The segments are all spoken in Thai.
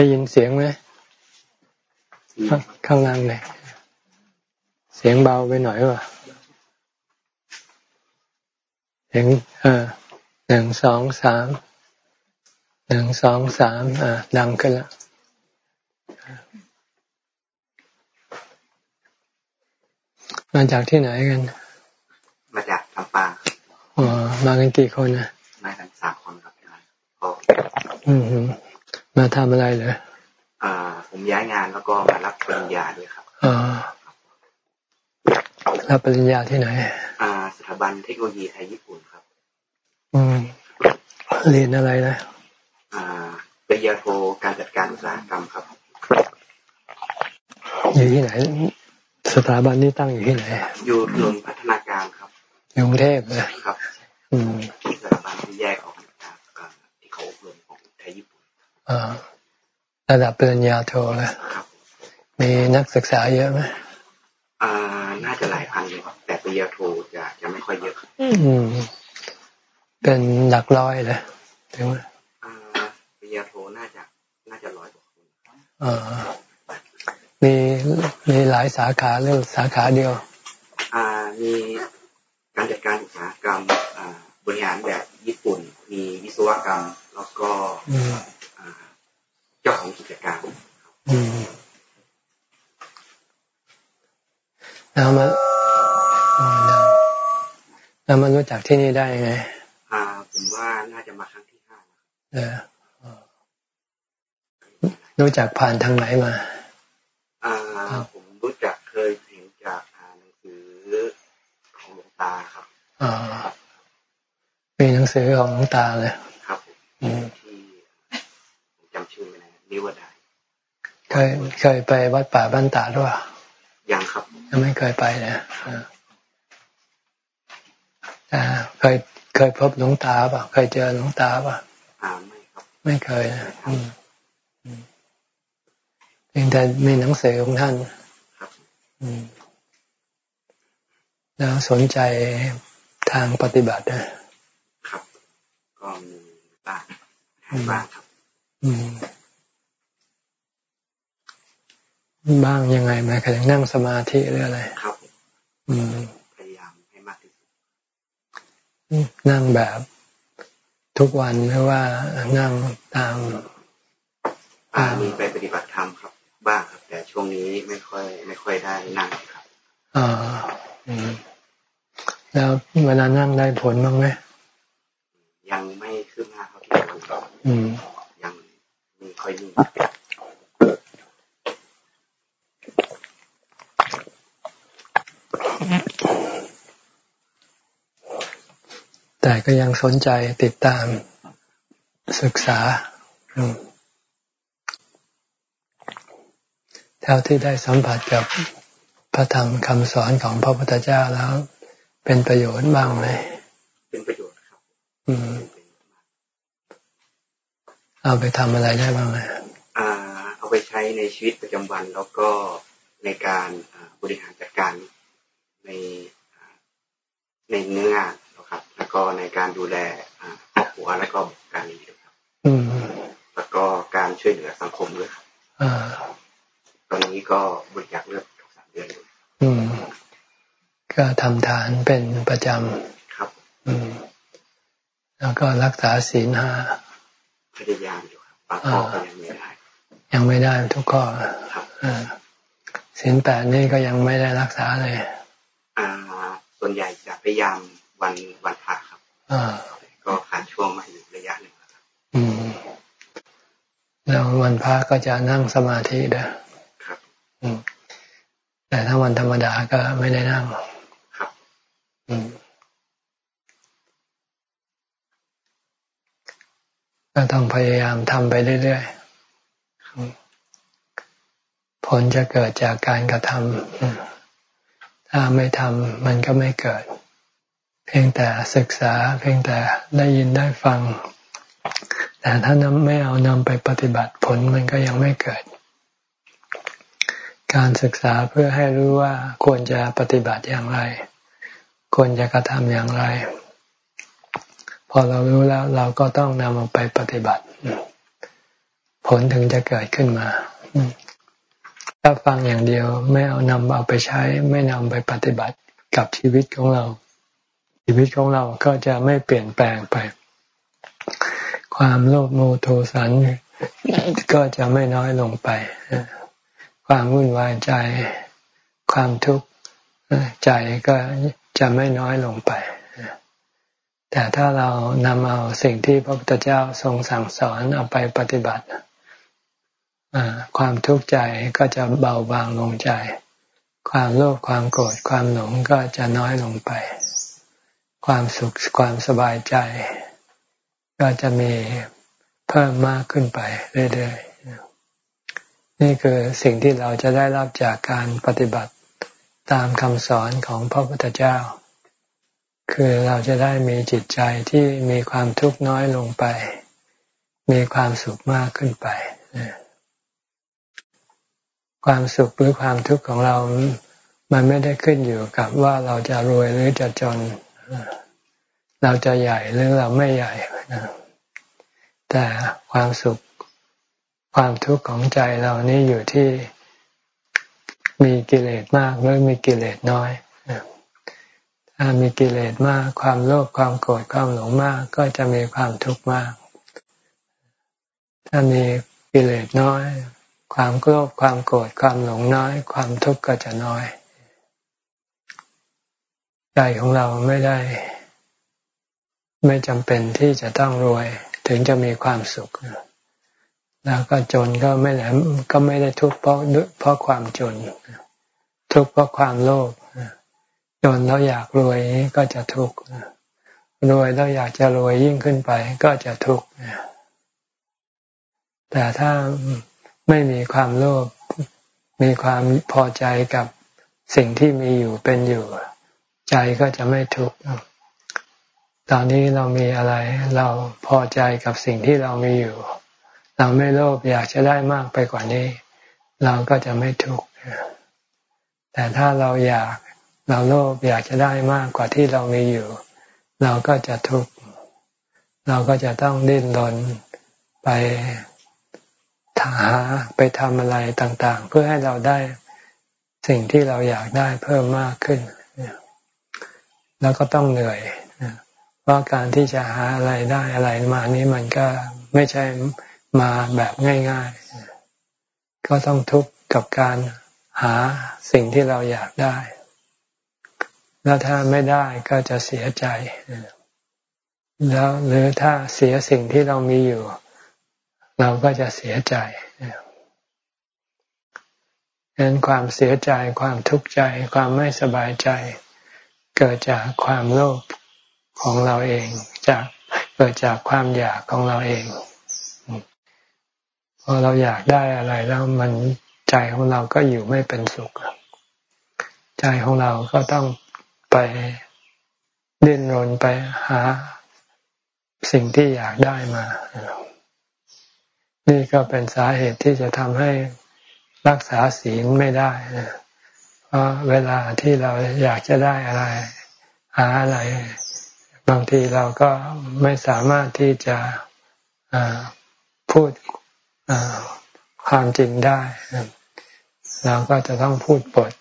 ได้ยินเสียงไหมข้างล่างเลยเสียงเบาไปหน่อยวะเสียงเออหนึ่งสองสามหนึ่งสองสามอ่าดังขึ้นแล้วมาจากที่ไหนกัน มาจากลำปางอ๋อมากันกี่คนนะมากันสามคนครับพ่ออืม มาทำอะไรเหรออ่า ผมย้ายงานแล้วก็มารับปริญญาด้วยครับอ๋อรับปริญญาที่ไหน อ่า สถาบันเทคโนโลยีไทยญี่ปุ่นครับ อืม เรียนอะไรนะ อ่าปริญญาโทการจัดการอุตสาหกรรมครับ อยู่ที่ไหน สถาบันนี้ตั้งอยู่ที่ไหน อยู่ถนนพัฒนาการครับกรุงเทพเลยครับ อืมสถาบันที่แยกออกจากที่เขาอบรม ระดับปริญญาโทแล้วมีนักศึกษาเยอะไหมอ่า น่าจะหลายพันเลยแต่ปริญญาโทจะจะไม่ค่อยเยอะ อืม เป็นหลักร้อยเลยถึงไหมอ่าปริญญาโทน่าจะ น่าจะร้อยกว่าคนอ่ามีมีหลายสาขาหรือสาขาเดียว อ่า มีการจัดการอุตสาหกรรม อ่า บริหารแบบญี่ปุ่น มีวิศวกรรม แล้วก็เจ้าของกิจการแล้วมาแล้วมารู้จักที่นี่ได้ยังไงอ่าผมว่าน่าจะมาครั้งที่ห้าเออรู้จักผ่านทางไหนมา อ่า ผมรู้จักเคยเห็นจากอ่านหนังสือของหลวงตาครับอ่ามีหนังสือของหลวงตาเลย ครับที่จำ ชื่อไม่ได้นิวดาเคยเคยไปวัดป่าบ้านตาด้วยยังครับยังไม่เคยไปเลยอ่าเคยเคยพบหลวงตาป่ะเคยเจอหลวงตาป่ะอ่าไม่ครับ ไม่เคยนะอืมพียงแต่มีหนังสือของท่านแล้วสนใจทางปฏิบัตินะครับ ก็มีบ้างบ้างครับ บ้างยังไงไหมคะนั่งสมาธิหรืออะไร ครับ อืมพยายามให้มากที่สุดนั่งแบบทุกวันหรือว่านั่งตามมีไปปฏิบัติธรรมครับ บ้างครับ แต่ช่วงนี้ไม่ค่อย ไม่ค่อยได้นั่งครับอ่าแล้วเวลานั่งได้ผลบ้างไหมยังไม่คืบหน้าเท่าที่ควรอืมยังมีค่อยนิ่ แต่ก็ยังสนใจติดตามศึกษาอืมท่าที่ได้สัมผัสกับพระธรรมคำสอนของพระพุทธเจ้าแล้ว เป็นประโยชน์บ้างไหมเป็นประโยชน์ครับ อืม เอาไปทำอะไรได้บ้างไหมอ่า เอาไปใช้ในชีวิตประจำวันแล้วก็ในการบริหารจัดการในในเนื้องานนะครับ แล้วก็ในการดูแลครอบครัวและก็การเรียนครับแล้วก็การช่วยเหลือสังคมด้วยครับตอนนี้ก็บริจาคเลือดทุกสามเดือนอืมก็ทำทานเป็นประจำครับอืมแล้วก็รักษาศีลห้าพยายามอยู่ครับบางข้อก็ยังไม่ได้ ยังไม่ได้ทุกข้อครับศีลแปดนี่ก็ยังไม่ได้รักษาเลย อ่า ส่วนใหญ่จะพยายาม วันวันพระครับอ่าก็ขาดช่วงมาอยู่ระยะหนึ่งครับอืมแล้ววันพระก็จะนั่งสมาธิเด้อแต่ถ้าวันธรรมดาก็ไม่ได้นั่งครับก็ต้องพยายามทำไปเรื่อยๆผลจะเกิดจากการกระทำถ้าไม่ทำมันก็ไม่เกิด เพียงแต่ศึกษาเพียงแต่ได้ยินได้ฟัง แต่ถ้านำไม่เอานำไปปฏิบัติผลมันก็ยังไม่เกิด การศึกษาเพื่อให้รู้ว่าควรจะปฏิบัติอย่างไร ควรจะกระทำอย่างไร พอเรารู้แล้วเราก็ต้องนำมาไปปฏิบัติผผลถึงจะเกิดขึ้นมาถ้าฟังอย่างเดียวไม่เอานำเอาไปใช้ ไม่นำไปปฏิบัติกับชีวิตของเรา ชีวิตของเราก็จะไม่เปลี่ยนแปลงไป ความโลภโมโทสันก็จะไม่น้อยลงไป ความวุ่นวายใจ ความทุกข์ใจก็จะไม่น้อยลงไป แต่ถ้าเรานำเอาสิ่งที่พระพุทธเจ้าทรงสั่งสอนเอาไปปฏิบัติความทุกข์ใจก็จะเบาบางลงใจ ความโลภความโกรธความหลงก็จะน้อยลงไป ความสุขความสบายใจ ก็จะมีเพิ่มมากขึ้นไปเรื่อยๆ นี่คือสิ่งที่เราจะได้รับจากการปฏิบัติตามคำสอนของพระพุทธเจ้า คือเราจะได้มีจิตใจที่มีความทุกข์น้อยลงไป มีความสุขมากขึ้นไป ความสุขหรือความทุกข์ของเรา มันไม่ได้ขึ้นอยู่กับว่าเราจะรวยหรือจะจน เราจะใหญ่หรือเราไม่ใหญ่แต่ความสุขความทุกข์ของใจเรานี่อยู่ที่มีกิเลสมากหรือมีกิเลสน้อยถ้ามีกิเลสมาก ความโลภความโกรธความหลงมากก็จะมีความทุกข์มาก ถ้ามีกิเลสน้อย ความโกรธความโกรธความหลงน้อย ความทุกข์ก็จะน้อย ใจของเราไม่ได้ ไม่จำเป็นที่จะต้องรวยถึงจะมีความสุข แล้วก็จนก็ไม่แหลมก็ไม่ได้ทุกข์เพราะเพราะความจน ทุกข์เพราะความโลภจนแล้วอยากรวยก็จะทุกข์รวยแล้วอยากจะรวยยิ่งขึ้นไปก็จะทุกข์แต่ถ้าไม่มีความโลภมีความพอใจกับสิ่งที่มีอยู่เป็นอยู่ ใจก็จะไม่ทุกข์ตอนนี้เรามีอะไร เราพอใจกับสิ่งที่เรามีอยู่ เราไม่โลภอยากจะได้มากไปกว่านี้ เราก็จะไม่ทุกข์แต่ถ้าเราอยากเราโลภอยากจะได้มากกว่าที่เรามีอยู่ เราก็จะทุกข์เราก็จะต้องดิ้นรนไปหาไปทำอะไรต่าง ๆ เพื่อให้เราได้สิ่งที่เราอยากได้เพิ่มมากขึ้น แล้วก็ต้องเหนื่อยเพราะการที่จะหาอะไรได้อะไรมานี้มันก็ไม่ใช่มาแบบง่ายๆ ก็ต้องทุกข์กับการหาสิ่งที่เราอยากได้ แล้วถ้าไม่ได้ก็จะเสียใจ แล้วหรือถ้าเสียสิ่งที่เรามีอยู่ เราก็จะเสียใจดังนั้นความเสียใจความทุกข์ใจ ความไม่สบายใจ เกิดจากความโลภของเราเอง จากเกิดจากความอยากของเราเองพอเราอยากได้อะไรแล้วมันใจของเราก็อยู่ไม่เป็นสุข ใจของเราก็ต้องไปดิ้นรนไปหาสิ่งที่อยากได้มา นี่ก็เป็นสาเหตุที่จะทำให้รักษาศีลไม่ได้เพ ราะเวลาที่เราอยากจะได้อะไร หาอะไร บางทีเราก็ไม่สามารถที่จะพูดความจริงได้ เราก็จะต้องพูดปด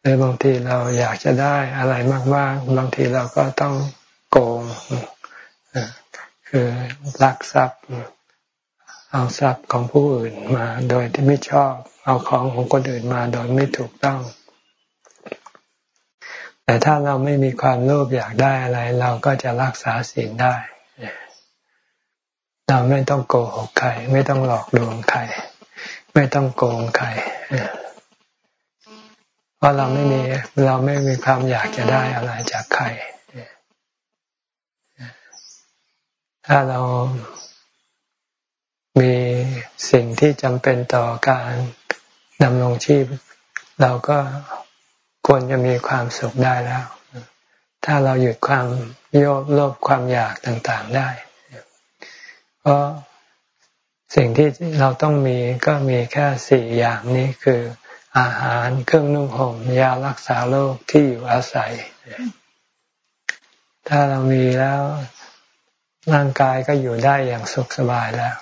หรือบางทีเราอยากจะได้อะไรมากๆบางทีเราก็ต้องโกงคือลักทรัพย์ เอาทรัพย์ของผู้อื่นมา โดยที่ไม่ชอบ เอาของของคนอื่นมาโดยไม่ถูกต้อง แต่ถ้าเราไม่มีความโลภอยากได้อะไร เราก็จะรักษาศีลได้ เราไม่ต้องโกหกใคร ไม่ต้องหลอกลวงใคร ไม่ต้องโกงใครเพราะเราไม่มีเราไม่มีความอยากจะได้อะไรจากใครถ้าเรามีสิ่งที่จำเป็นต่อการ ดำรงชีพ เราก็ควรจะมีความสุขได้แล้ว ถ้าเราหยุดความโยบโลภความอยากต่างๆได้ เพราะสิ่งที่เราต้องมีก็มีแค่สี่อย่างนี้คือ อาหารเครื่องนุ่งห่มยารักษาโรคที่อยู่อาศัย ถ้าเรามีแล้วร่างกายก็อยู่ได้อย่างสุขสบายแล้ว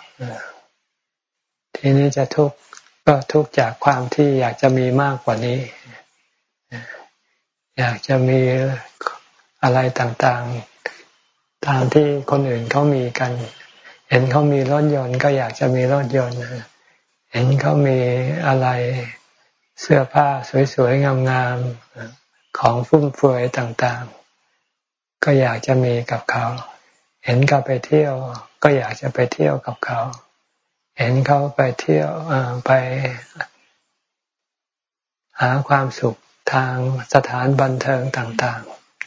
ทีนี้จะทุกข์ ก็ทุกข์จากความที่อยากจะมีมากกว่านี้ อยากจะมีอะไรต่างๆ ตามที่คนอื่นเขามีกัน เห็นเขามีรถยนต์ก็อยากจะมีรถยนต์เห็นเขามีอะไรเสื้อผ้าสวยๆงามๆของฟุ่มเฟือยต่างๆ ก็อยากจะมีกับเขา เห็นเขาไปเที่ยว ก็อยากจะไปเที่ยวกับเขา เห็นเขาไปเที่ยวไปหาความสุขทางสถานบันเทิงต่าง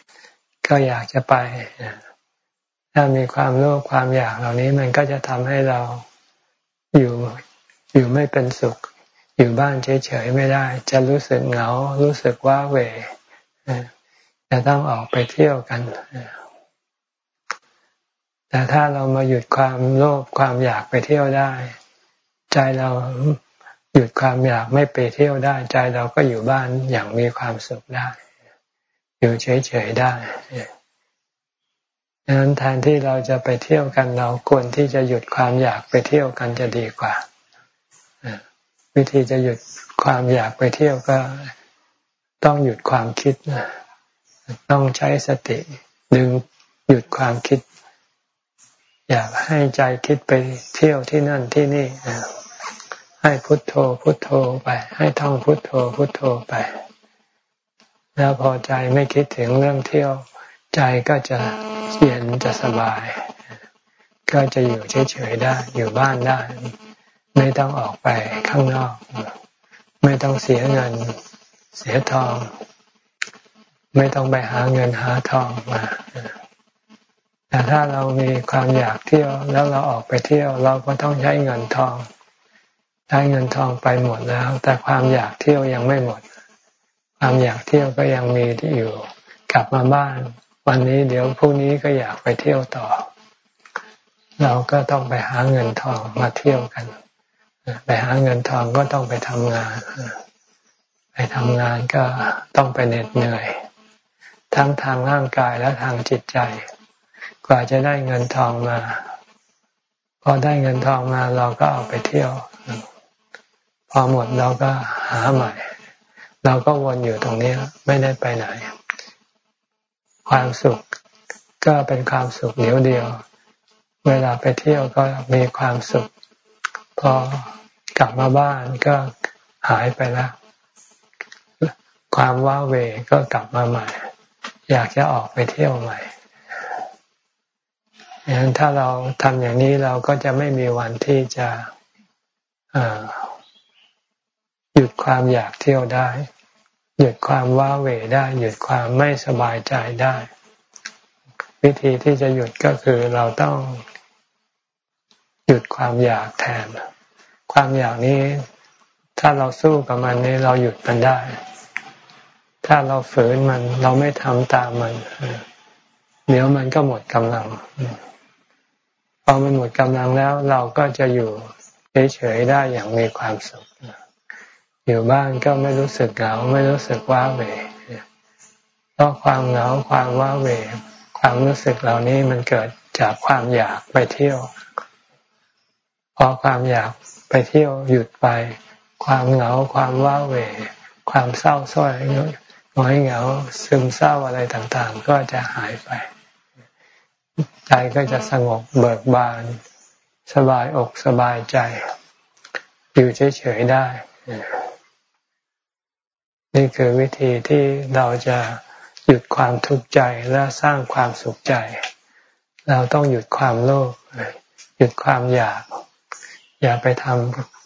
ๆ ก็อยากจะไปถ้ามีความโลภความอยากเหล่านี้มันก็จะทำให้เราอยู่อยู่ไม่เป็นสุข อยู่บ้านเฉยๆไม่ได้ จะรู้สึกเหงา รู้สึกว่าเวจะต้องออกไปเที่ยวกัน แต่ถ้าเรามาหยุดความโลภความอยากไปเที่ยวได้ ใจเราหยุดความอยากไม่ไปเที่ยวได้ ใจเราก็อยู่บ้านอย่างมีความสุขได้ อยู่เฉยๆได้ดังนั้นแทนที่เราจะไปเที่ยวกันเราควรที่จะหยุดความอยากไปเที่ยวกันจะดีกว่าวิธีจะหยุดความอยากไปเที่ยวก็ต้องหยุดความคิดต้องใช้สติดึงหยุดความคิด อยากให้ใจคิดไปเที่ยวที่นั่นที่นี่ให้พุทโธพุทโธไป ให้ท่องพุทโธพุทโธไป แล้วพอใจไม่คิดถึงเรื่องเที่ยว ใจก็จะเย็นจะสบาย ก็จะอยู่เฉยๆได้ อยู่บ้านได้ ไม่ต้องออกไปข้างนอก ไม่ต้องเสียเงิน เสียทอง ไม่ต้องไปหาเงินหาทองมา แต่ถ้าเรามีความอยากเที่ยวแล้วเราออกไปเที่ยว เราก็ต้องใช้เงินทอง ใช้เงินทองไปหมดแล้ว แต่ความอยากเที่ยวยังไม่หมด ความอยากเที่ยวก็ยังมีที่อยู่ กลับมาบ้าน วันนี้เดี๋ยวพรุ่งนี้ก็อยากไปเที่ยวต่อ เราก็ต้องไปหาเงินทองมาเที่ยวกัน ไปหาเงินทองก็ต้องไปทำงาน ไปทำงานก็ต้องไปเหน็ดเหนื่อย ทั้งทางร่างกายและทางจิตใจ กว่าจะได้เงินทองมา พอได้เงินทองมาเราก็เอาไปเที่ยว พอหมดเราก็หาใหม่ เราก็วนอยู่ตรงนี้ไม่ได้ไปไหน ความสุขก็เป็นความสุขเดียวเดียว เวลาไปเที่ยวก็มีความสุข พอกลับมาบ้านก็หายไปแล้ว ความว้าเวก็กลับมาใหม่ อยากจะออกไปเที่ยวใหม่ ดังนั้นถ้าเราทำอย่างนี้เราก็จะไม่มีวันที่จะหยุดความอยากเที่ยวได้ หยุดความว้าเหวได้ หยุดความไม่สบายใจได้ วิธีที่จะหยุดก็คือเราต้อง หยุดความอยากแทน ความอยากนี้ ถ้าเราสู้กับมันนี้เราหยุดมันได้ ถ้าเราฝืนมัน เราไม่ทำตามมันเดี๋ยวมันก็หมดกำลัง พอมันหมดกำลังแล้วเราก็จะอยู่เฉยๆได้อย่างมีความสุข อยู่บ้านก็ไม่รู้สึกเหงาไม่รู้สึกว้าเหวเพราะความเหงาความว้าเหวความรู้สึกเหล่านี้มันเกิดจากความอยากไปเที่ยว พอความอยากไปเที่ยวหยุดไป ความเหงาความว้าเหวความเศร้าส้อยน้อยเหงาซึมเศร้าอะไรต่างๆ ก็จะหายไป ใจก็จะสงบเบิกบาน สบายอกสบายใจ อยู่เฉยๆได้ นี่คือวิธีที่เราจะหยุดความทุกข์ใจและสร้างความสุขใจ เราต้องหยุดความโลภหยุดความอยาก อย่าไปท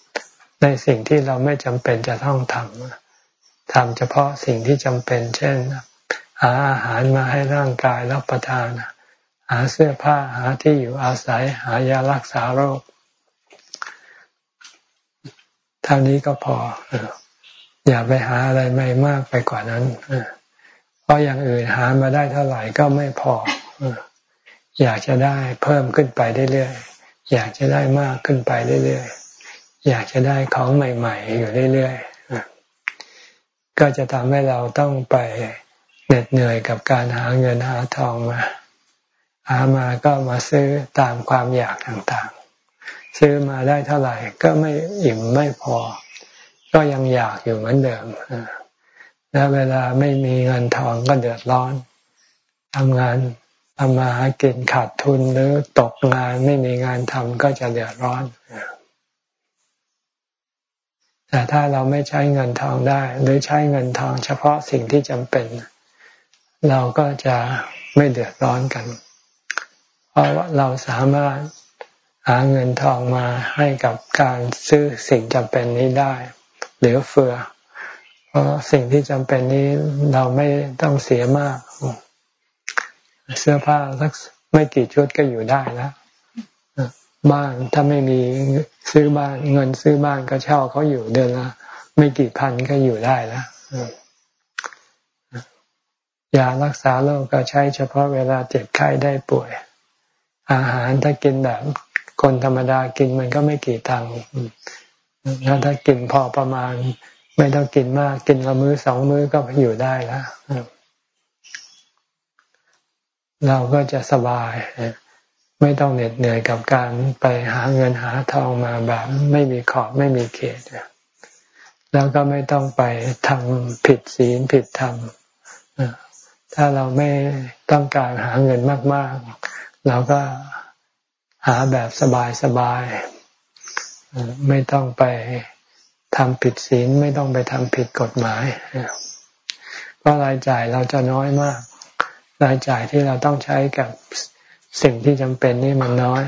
ำในสิ่งที่เราไม่จำเป็นจะต้องทำทำเฉพาะสิ่งที่จำเป็น เช่น หาอาหารมาให้ร่างกายรับประทาน หาเสื้อผ้าหาที่อยู่อาศัยหายารักษาโรคเท่านี้ก็พอ อย่าไปหาอะไรไม่มากไปกว่านั้นเพราะอย่างอื่นหามาได้เท่าไหร่ก็ไม่พอ อยากจะได้เพิ่มขึ้นไปเรื่อยๆอยากจะได้มากขึ้นไปเรื่อยๆอยากจะได้ของใหม่ ๆ อยู่เรื่อยๆก็จะทำให้เราต้องไปเหน็ดเหนื่อยกับการหาเงินหาทองมา หามาก็มาซื้อตามความอยากต่างๆ ซื้อมาได้เท่าไหร่ก็ไม่อิ่มไม่พอ ก็ยังอยากอยู่เหมือนเดิมแล้วเวลาไม่มีเงินทองก็เดือดร้อนทำงานทำมาหากินขาดทุนหรือตกงานไม่มีงานทำก็จะเดือดร้อน แต่ถ้าเราไม่ใช้เงินทองได้ หรือใช้เงินทองเฉพาะสิ่งที่จำเป็น เราก็จะไม่เดือดร้อนกันเราะว่าเราสามารถหาเงินทองมาให้กับการซื้อสิ่งจำเป็นนี้ได้ เหลือเฟือ เพราะสิ่งที่จำเป็นนี้เราไม่ต้องเสียมาก เสื้อผ้าสักไม่กี่ชุดก็อยู่ได้แล้วบ้านถ้าไม่มีซื้อบ้านเงินซื้อบ้านก็เช่าเขาอยู่เดือนละไม่กี่พันก็อยู่ได้แล้วยารักษาโรคก็ใช้เฉพาะเวลาเจ็บไข้ได้ป่วย อาหารถ้ากินแบบคนธรรมดากินมันก็ไม่กี่ตังค์แล้วถ้ากินพอประมาณ ไม่ต้องกินมากกินละมื้อสองมื้อก็อยู่ได้แล้วเราก็จะสบายไม่ต้องเหน็ดเหนื่อยกับการไปหาเงินหาทองมาแบบ ไม่มีขอบไม่มีเขตแล้วก็ไม่ต้องไปทำผิดศีลผิดธรรมถ้าเราไม่ต้องการหาเงินมากๆ เราก็หาแบบสบายๆไม่ต้องไปทำผิดศีลไม่ต้องไปทำผิดกฎหมายเพราะรายจ่ายเราจะน้อยมาก รายจ่ายที่เราต้องใช้กับสิ่งที่จำเป็นนี่มันน้อย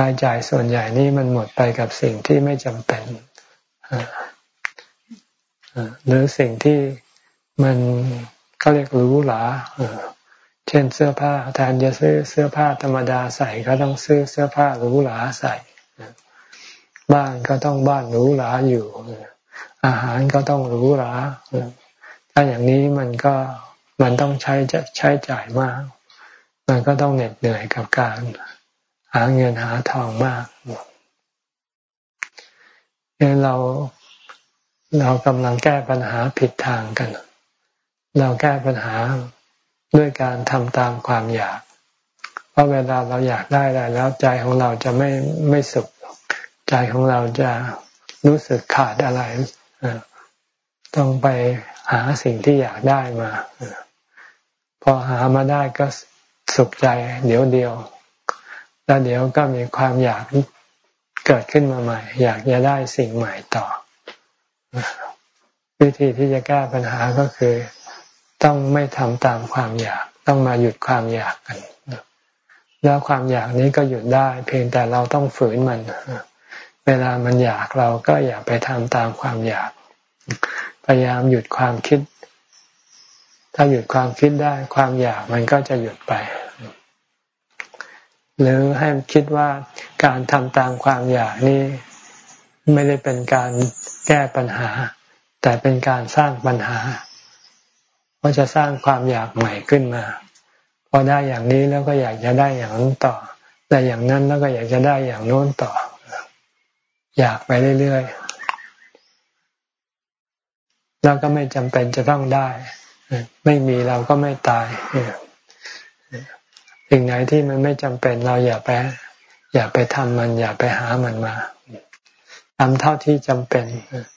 รายจ่ายส่วนใหญ่นี่มันหมดไปกับสิ่งที่ไม่จำเป็นหรือสิ่งที่มันเขาเรียกหรูหรา เช่นเสื้อผ้าแทนจะซื้อเสื้อผ้าธรรมดาใส่ก็ต้องซื้อเสื้อผ้าหรูหราใส่ บ้านก็ต้องบ้านหรูหราอยู่ อาหารก็ต้องหรูหราถ้าอย่างนี้มันก็มันต้องใช้จะใช้จ่ายมาก มันก็ต้องเหน็ดเหนื่อยกับการหาเงินหาทองมากเนี่ยเราเรากำลังแก้ปัญหาผิดทางกัน เราแก้ปัญหา ด้วยการทำตามความอยาก เพราะเวลาเราอยากได้อะไรแล้วใจของเราจะไม่ไม่สุข ใจของเราจะรู้สึกขาดอะไร ต้องไปหาสิ่งที่อยากได้มา พอหามาได้ก็สุขใจเดี๋ยวเดียว แล้วเดี๋ยวก็มีความอยากเกิดขึ้นมาใหม่ อยากจะได้สิ่งใหม่ต่อ วิธีที่จะแก้ปัญหาก็คือ ต้องไม่ทำตามความอยาก ต้องมาหยุดความอยากกันแล้วความอยากนี้ก็หยุดได้ เพียงแต่เราต้องฝืนมัน เวลามันอยากเราก็อย่าไปทำตามความอยาก พยายามหยุดความคิด ถ้าหยุดความคิดได้ ความอยากมันก็จะหยุดไป หรือให้คิดว่าการทำตามความอยากนี้ไม่ได้เป็นการแก้ปัญหา แต่เป็นการสร้างปัญหา เพราะจะสร้างความอยากใหม่ขึ้นมา พอได้อย่างนี้แล้วก็อยากจะได้อย่างนั้นต่อ แต่อย่างนั้นแล้วก็อยากจะได้อย่างโน้นต่อ อยากไปเรื่อยๆแล้วก็ไม่จำเป็นจะต้องได้ ไม่มีเราก็ไม่ตายสิ่งไหนที่มันไม่จำเป็นเราอย่าไปอย่าไปทำมัน อย่าไปหามันมาทำเท่าที่จำเป็นเ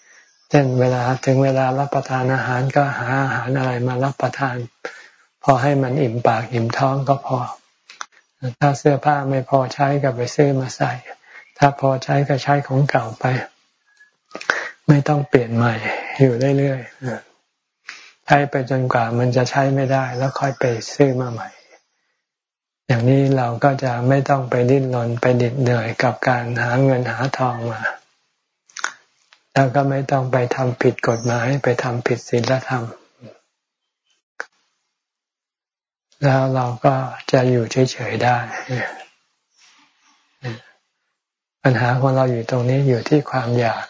ช่นเวลาถึงเวลารับประทานอาหารก็หาอาหารอะไรมารับประทาน พอให้มันอิ่มปากอิ่มท้องก็พอ ถ้าเสื้อผ้าไม่พอใช้ก็ไปซื้อมาใส่ ถ้าพอใช้ก็ใช้ของเก่าไป ไม่ต้องเปลี่ยนใหม่อยู่เรื่อยๆใช้ไปจนกว่ามันจะใช้ไม่ได้ แล้วค่อยไปซื้อมาใหม่ อย่างนี้เราก็จะไม่ต้องไปดิ้นรนไปดิดเหนื่อยกับการหาเงินหาทองมา แล้วก็ไม่ต้องไปทำผิดกฎหมายไปทำผิดศีลธรรม แล้วเราก็จะอยู่เฉยๆได้ ปัญหาของเราอยู่ตรงนี้อยู่ที่ความอยาก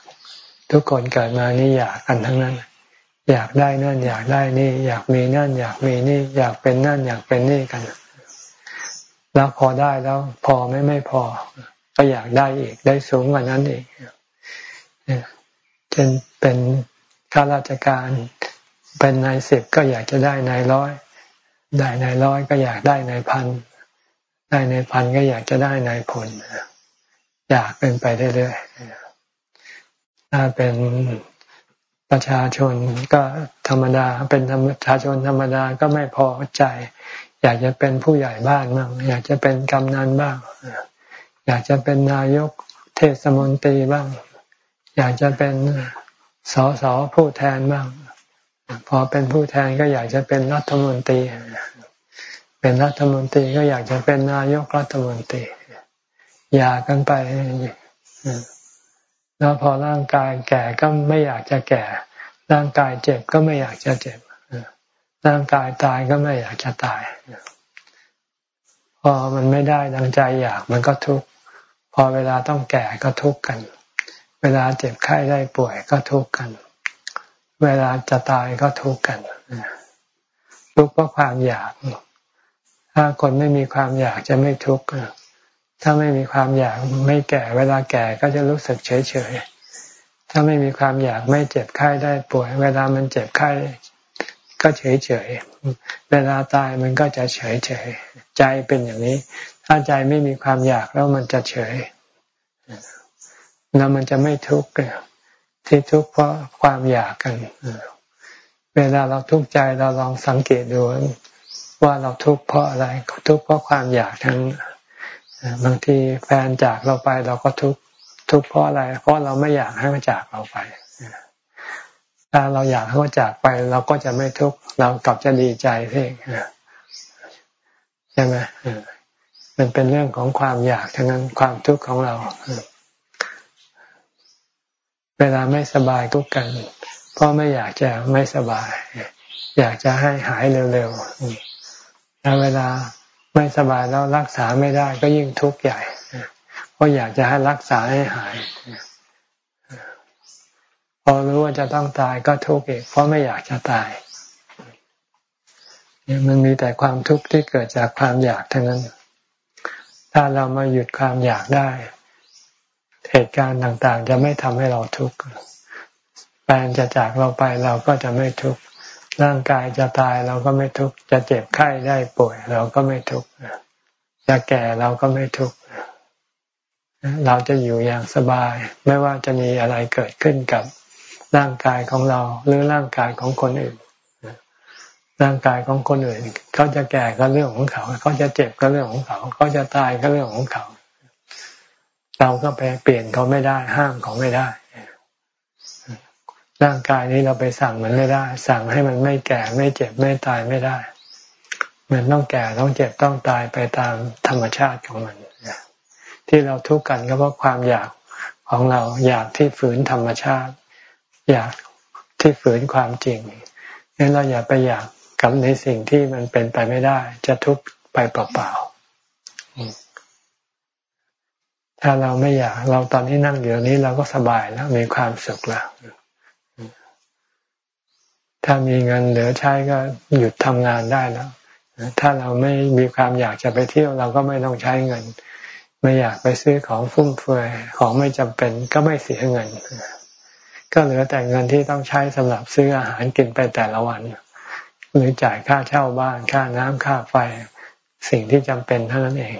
ทุกคนเกิดมานี่อยากกันทั้งนั้น อยากได้นั่น อยากได้นี่ อยากมีนั่น อยากมีนี่ อยากเป็นนั่น อยากเป็นนี่กัน แล้วพอได้แล้วพอไม่ไม่พอ ก็อยากได้อีกได้สูงกว่านั้นอีก เช่นเป็นข้าราชการเป็นนายสิบก็อยากจะได้นายร้อย ได้นายร้อยก็อยากได้นายพัน ได้นายพันก็อยากจะได้นายพลอยากเป็นไปเรื่อยๆถ้าเป็นประชาชนก็ธรรมดา เป็นประชาชนธรรมดาก็ไม่พอใจ อยากจะเป็นผู้ใหญ่บ้านบ้างอยากจะเป็นกำนันบ้างอยากจะเป็นนายกเทศมนตรีบ้าง อยากจะเป็นสสผู้แทนบ้าง พอเป็นผู้แทนก็อยากจะเป็นรัฐมนตรี เป็นรัฐมนตรีก็อยากจะเป็นนายกรัฐมนตรี อยากกันไปแล้วพอร่างกายแก่ก็ไม่อยากจะแก่ ร่างกายเจ็บก็ไม่อยากจะเจ็บร่างกายตายก็ไม่อยากจะตายพอมันไม่ได้ดังใจอยากมันก็ทุกข์พอเวลาต้องแก่ก็ทุกข์กัน เวลาเจ็บไข้ได้ป่วยก็ทุกข์กัน เวลาจะตายก็ทุกข์กันทุกข์เพราะความอยาก ถ้าคนไม่มีความอยากจะไม่ทุกข์ถ้าไม่มีความอยากไม่แก่ เวลาแก่ก็จะรู้สึกเฉยเฉยถ้าไม่มีความอยากไม่เจ็บไข้ได้ป่วย เวลามันเจ็บไข้ก็เฉยเฉยเวลาตายมันก็จะเฉยเฉยใจเป็นอย่างนี้ ถ้าใจไม่มีความอยากแล้วมันจะเฉย แล้วมันจะไม่ทุกข์ที่ทุกข์เพราะความอยากกันเวลาเราทุกข์ใจเราลองสังเกตดูว่าเราทุกข์เพราะอะไรทุกข์เพราะความอยากทั้งบางทีแฟนจากเราไปเราก็ทุกข์ทุกข์เพราะอะไร เพราะเราไม่อยากให้เขาจากเราไปถ้าเราอยากให้เขาจากไป เราก็จะไม่ทุกข์เรากลับจะดีใจเองใช่ไหมมันเป็นเรื่องของความอยากทั้งนั้นความทุกข์ของเรา เวลาไม่สบายทุกกันเพราะไม่อยากจะไม่สบาย อยากจะให้หายเร็วๆแล้วเวลาไม่สบายแล้วรักษาไม่ได้ก็ยิ่งทุกข์ใหญ่เพราะอยากจะให้รักษาให้หายพอรู้ว่าจะต้องตายก็ทุกข์อีกเพราะไม่อยากจะตายมันมีแต่ความทุกข์ที่เกิดจากความอยากเทั้งนั้น ถ้าเรามาหยุดความอยากได้ เหตุการณ์ต่างๆ จะไม่ทำให้เราทุกข์แฟนจะจากเราไปเราก็จะไม่ทุกข์ร่างกายจะตายเราก็ไม่ทุกข์จะเจ็บไข้ได้ป่วยเราก็ไม่ทุกข์จะแก่เราก็ไม่ทุกข์เราจะอยู่อย่างสบาย ไม่ว่าจะมีอะไรเกิดขึ้นกับร่างกายของเราหรือร่างกายของคนอื่น ร่างกายของคนอื่น เขาจะแก่ก็เรื่องของเขา เขาจะเจ็บก็เรื่องของเขา เขาจะตายก็เรื่องของเขา เราก็ไปเปลี่ยนเขาไม่ได้ ห้ามเขาไม่ได้ ร่างกายนี้เราไปสั่งมันไม่ได้ สั่งให้มันไม่แก่ไม่เจ็บไม่ตายไม่ได้ มันต้องแก่ต้องเจ็บต้องตายไปตามธรรมชาติของมันที่เราทุกข์กันก็เพราะความอยากของเราอยากที่ฝืนธรรมชาติ อยากที่ฝืนความจริงงั้นเราอย่าไปอยากกับในสิ่งที่มันเป็นไปไม่ได้ จะทุกข์ไปเปล่าๆ ถ้าเราไม่อยาก เราตอนนี้นั่งอยู่นี้เราก็สบายแล้วมีความสุขแล้ว ถ้ามีเงินเหลือใช้ก็หยุดทำงานได้แล้วถ้าเราไม่มีความอยากจะไปเที่ยวเราก็ไม่ต้องใช้เงิน ไม่อยากไปซื้อของฟุ่มเฟือยของไม่จำเป็นก็ไม่เสียเงิน ก็เหลือแต่เงินที่ต้องใช้สำหรับซื้ออาหารกินไปแต่ละวัน หรือจ่ายค่าเช่าบ้านค่าน้ำค่าไฟ สิ่งที่จำเป็นเท่านั้นเอง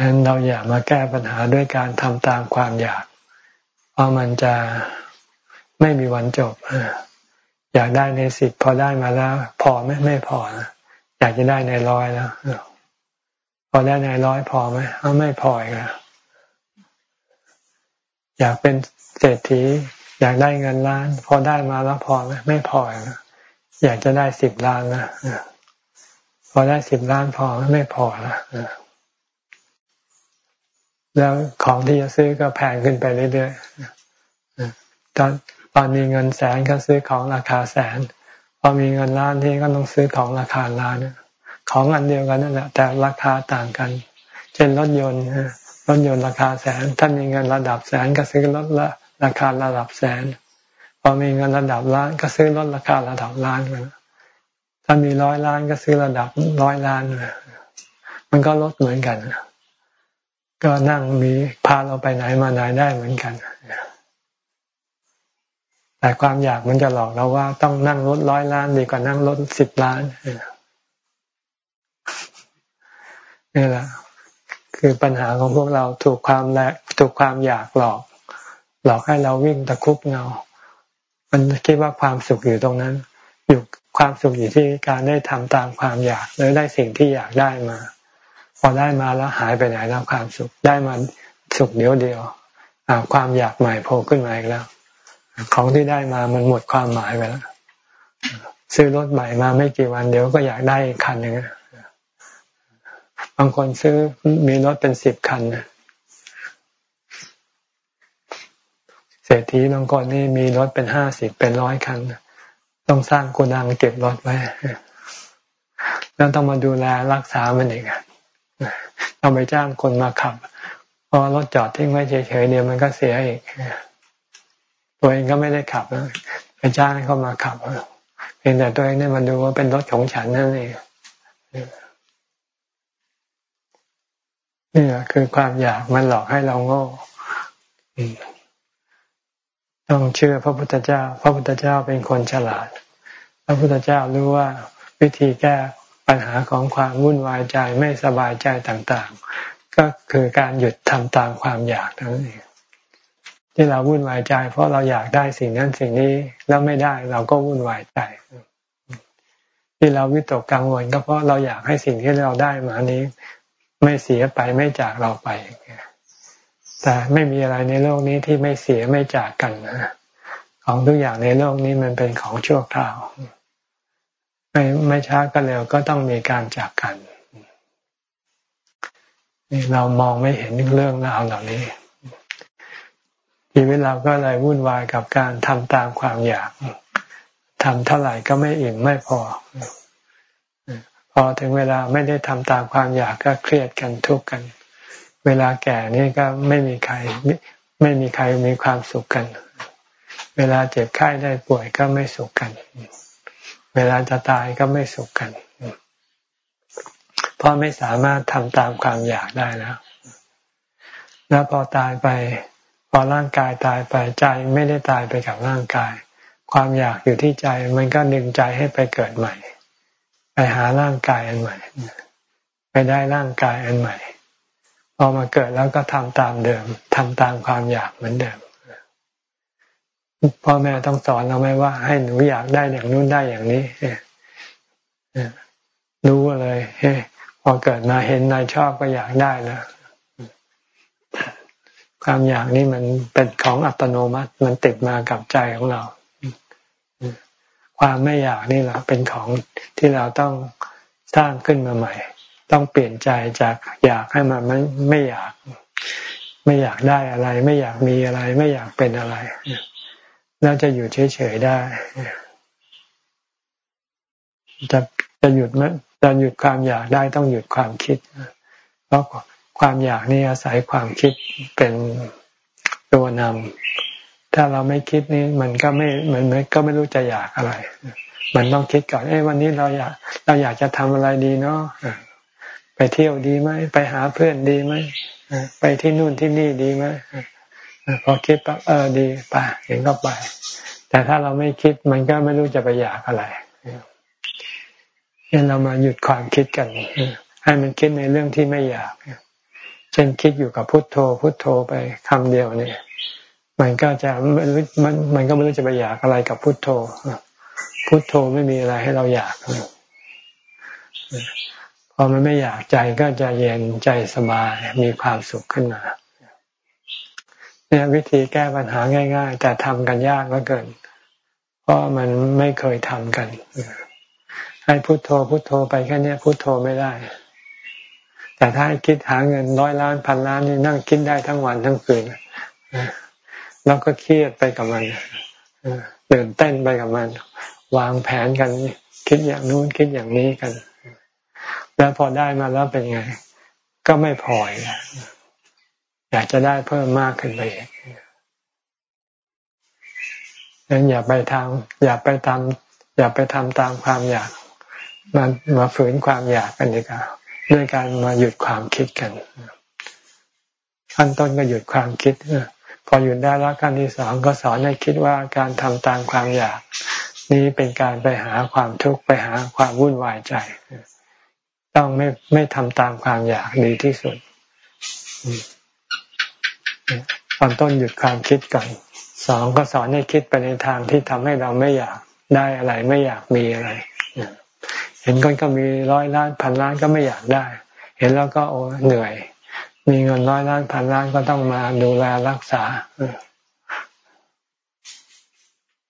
ดังนั้นเราอย่ามาแก้ปัญหาด้วยการทำตามความอยาก เพราะมันจะไม่มีวันจบ อยากได้ในสิบพอได้มาแล้ว พอไหมไม่พอนะอยากจะได้ในร้อยแล้วพอได้ในร้อยพอไหมเอาไม่พออีกแล้วอยากเป็นเศรษฐี อยากได้เงินล้าน พอได้มาแล้วพอไหมไม่พอนะอยากจะได้สิบล้านนะพอได้สิบล้านพอไม่พอนะ แล้วของที่จะซื้อก็แพงขึ้นไปเรื่อยๆตอนตอนมีเงินแสนก็ซื้อของราคาแสน พอมีเงินล้านที่ก็ต้องซื้อของราคาล้าน ของอันเดียวกันนั่นแหละแต่ราคาต่างกัน เช่นรถยนต์รถยนต์ราคาแสน ถ้ามีเงินระดับแสนก็ซื้อรถละราคาระดับแสน พอมีเงินระดับล้านก็ซื้อรถราคาระดับล้านกันถ้ามีร้อยล้านก็ซื้อระดับร้อยล้าน มันก็ลดเหมือนกัน ก็นั่งมีพาเราไปไหนมาไหนได้เหมือนกันแต่ความอยากมันจะหลอกเราว่าต้องนั่งรถร้อยล้านดีกว่านั่งรถสิบล้านนี่แหละ คือปัญหาของพวกเราถูกความแลถูกความอยากหลอก หลอกให้เราวิ่งตะคุบเงา มันคิดว่าความสุขอยู่ตรงนั้น อยู่ความสุขอยู่ที่การได้ทำตามความอยากหรือได้สิ่งที่อยากได้มา พอได้มาแล้วหายไปไหนแล้วความสุขได้มาสุขเดียวเดียวความอยากใหม่โผล่ขึ้นมาอีกแล้ว ของที่ได้มามันหมดความหมายไปแล้วซื้อรถใหม่มาไม่กี่วันเดี๋ยวก็อยากได้อีกคันหนึ่งบางคนซื้อมีรถเป็นสิบคันเศรษฐีบางคนนี่มีรถเป็นห้าสิบเป็นร้อยคันต้องสร้างโกดังเก็บรถไว้แล้วต้องมาดูแลรักษามันอีก ต้องไปจ้างคนมาขับพอรถจอดทิ้งไว้เฉยๆเดียวมันก็เสียอีกตัวเองก็ไม่ได้ขับไปจ้างให้เขามาขับเพียงแต่ตัวเองเนี่ยมาดูว่าเป็นรถของฉันนั่นเองนี่คือความอยากมันหลอกให้เราโง่ต้องเชื่อพระพุทธเจ้า พระพุทธเจ้าเป็นคนฉลาด พระพุทธเจ้ารู้ว่าวิธีแก้ ปัญหาของความวุ่นวายใจไม่สบายใจต่างๆ ก็คือการหยุดทำตามความอยากนั่นเองที่เราวุ่นวายใจ เพราะเราอยากได้สิ่งนั้นสิ่งนี้แล้วไม่ได้เราก็วุ่นวายใจ ที่เราวิตกกังวลก็เพราะเราอยากให้สิ่งที่เราได้มานี้ ไม่เสียไปไม่จากเราไปแต่ไม่มีอะไรในโลกนี้ที่ไม่เสียไม่จากกันนะของทุกอย่างในโลกนี้มันเป็นของชั่วคราว ไม่ไม่ช้าก็เร็วก็ต้องมีการจากกันนี่เรามองไม่เห็นเรื่องราวเหล่านี้ชีวิตเราก็เลยวุ่นวายกับการทำตามความอยากทำเท่าไหร่ก็ไม่อิ่มไม่พอ พอถึงเวลาไม่ได้ทำตามความอยากก็เครียดกันทุกข์กัน เวลาแก่นี่ก็ไม่มีใครไม่มีใครมีความสุขกัน เวลาเจ็บไข้ได้ป่วยก็ไม่สุขกัน เวลาจะตายก็ไม่สุขกันเพราะไม่สามารถทำตามความอยากได้แล้ว แล้วพอตายไป พอร่างกายตายไปใจไม่ได้ตายไปกับร่างกาย ความอยากอยู่ที่ใจมันก็ดึงใจให้ไปเกิดใหม่ ไปหาร่างกายอันใหม่ ไปได้ร่างกายอันใหม่ พอมาเกิดแล้วก็ทำตามเดิมทำตามความอยากเหมือนเดิม พ่อแม่ต้องสอนเราไหมว่า ให้หนูอยากได้อย่างนู้นได้อย่างนี้รู้เลยพอเกิดมาเห็นนายชอบก็อยากได้แล้วความอยากนี่มันเป็นของอัตโนมัติ มันติดมากับใจของเรา ความไม่อยากนี่แหละเป็นของที่เราต้องสร้างขึ้นมาใหม่ ต้องเปลี่ยนใจจากอยากให้มันไม่ไม่อยาก ไม่อยากได้อะไร ไม่อยากมีอะไร ไม่อยากเป็นอะไร แล้วจะอยู่เฉยๆได้ จะจะหยุดมันจะหยุดความอยากได้ต้องหยุดความคิด เพราะความอยากนี่อาศัยความคิดเป็นตัวนำถ้าเราไม่คิดนี่มันก็ไม่มันก็ไม่รู้จะอยากอะไร มันต้องคิดก่อนเอ้วันนี้เราอยาก เราอยากจะทำอะไรดีเนาะไปเที่ยวดีไหมไปหาเพื่อนดีไหมไปที่นู่นที่นี่ดีไหม พอคิดปั๊บเออดีไปเห็นก็ไป แต่ถ้าเราไม่คิดมันก็ไม่รู้จะไปอยากอะไรเห็นเรามาหยุดความคิดกันให้มันคิดในเรื่องที่ไม่อยากเช่นคิดอยู่กับพุทโธ พุทโธไปคำเดียวเนี่ย มันก็จะไม่รู้มันมันก็ไม่รู้จะไปอยากอะไรกับพุทโธพุทโธไม่มีอะไรให้เราอยากพอมันไม่อยากใจก็จะเย็นใจสบายมีความสุขขึ้นมา เนี่ยวิธีแก้ปัญหาง่าย ๆ แต่ทำกันยากเหลือเกิน เพราะมันไม่เคยทำกันให้พุโทโธพุโทโธไปแค่นี้พุโทโธไม่ได้ แต่ถ้าให้คิดหาเงินร้อยล้านพันล้านนี่นั่งคิดได้ทั้งวันทั้งคืนแล้วก็เครียดไปกับมันตื่นเต้นไปกับมัน วางแผนกัน คิดอย่างนู้นคิดอย่างนี้กัน แล้วพอได้มาแล้วเป็นไง ก็ไม่พอ อยากจะได้เพิ่มมากขึ้นไปอีกงั้นอย่าไปทางอย่าไปทำอย่าไปทำตามความอยากมามาฝืนความอยากกันดีกว่าด้วยการมาหยุดความคิดกันขั้นต้นก็หยุดความคิดพอหยุดได้แล้วขั้นที่สองก็สอนให้คิดว่าการทำตามความอยาก นี้เป็นการไปหาความทุกข์ไปหาความวุ่นวายใจ ต้องไม่ไม่ทำตามความอยากดีที่สุด ตอนต้นหยุดความคิดก่อนสองก็สอนให้คิดไปในทางที่ทำให้เราไม่อยากได้อะไรไม่อยากมีอะไร เห็นคนก็มีร้อยล้านพันล้านก็ไม่อยากได้ เห็นแล้วก็โอ้เหนื่อย มีเงินร้อยล้านพันล้านก็ต้องมาดูแลรักษา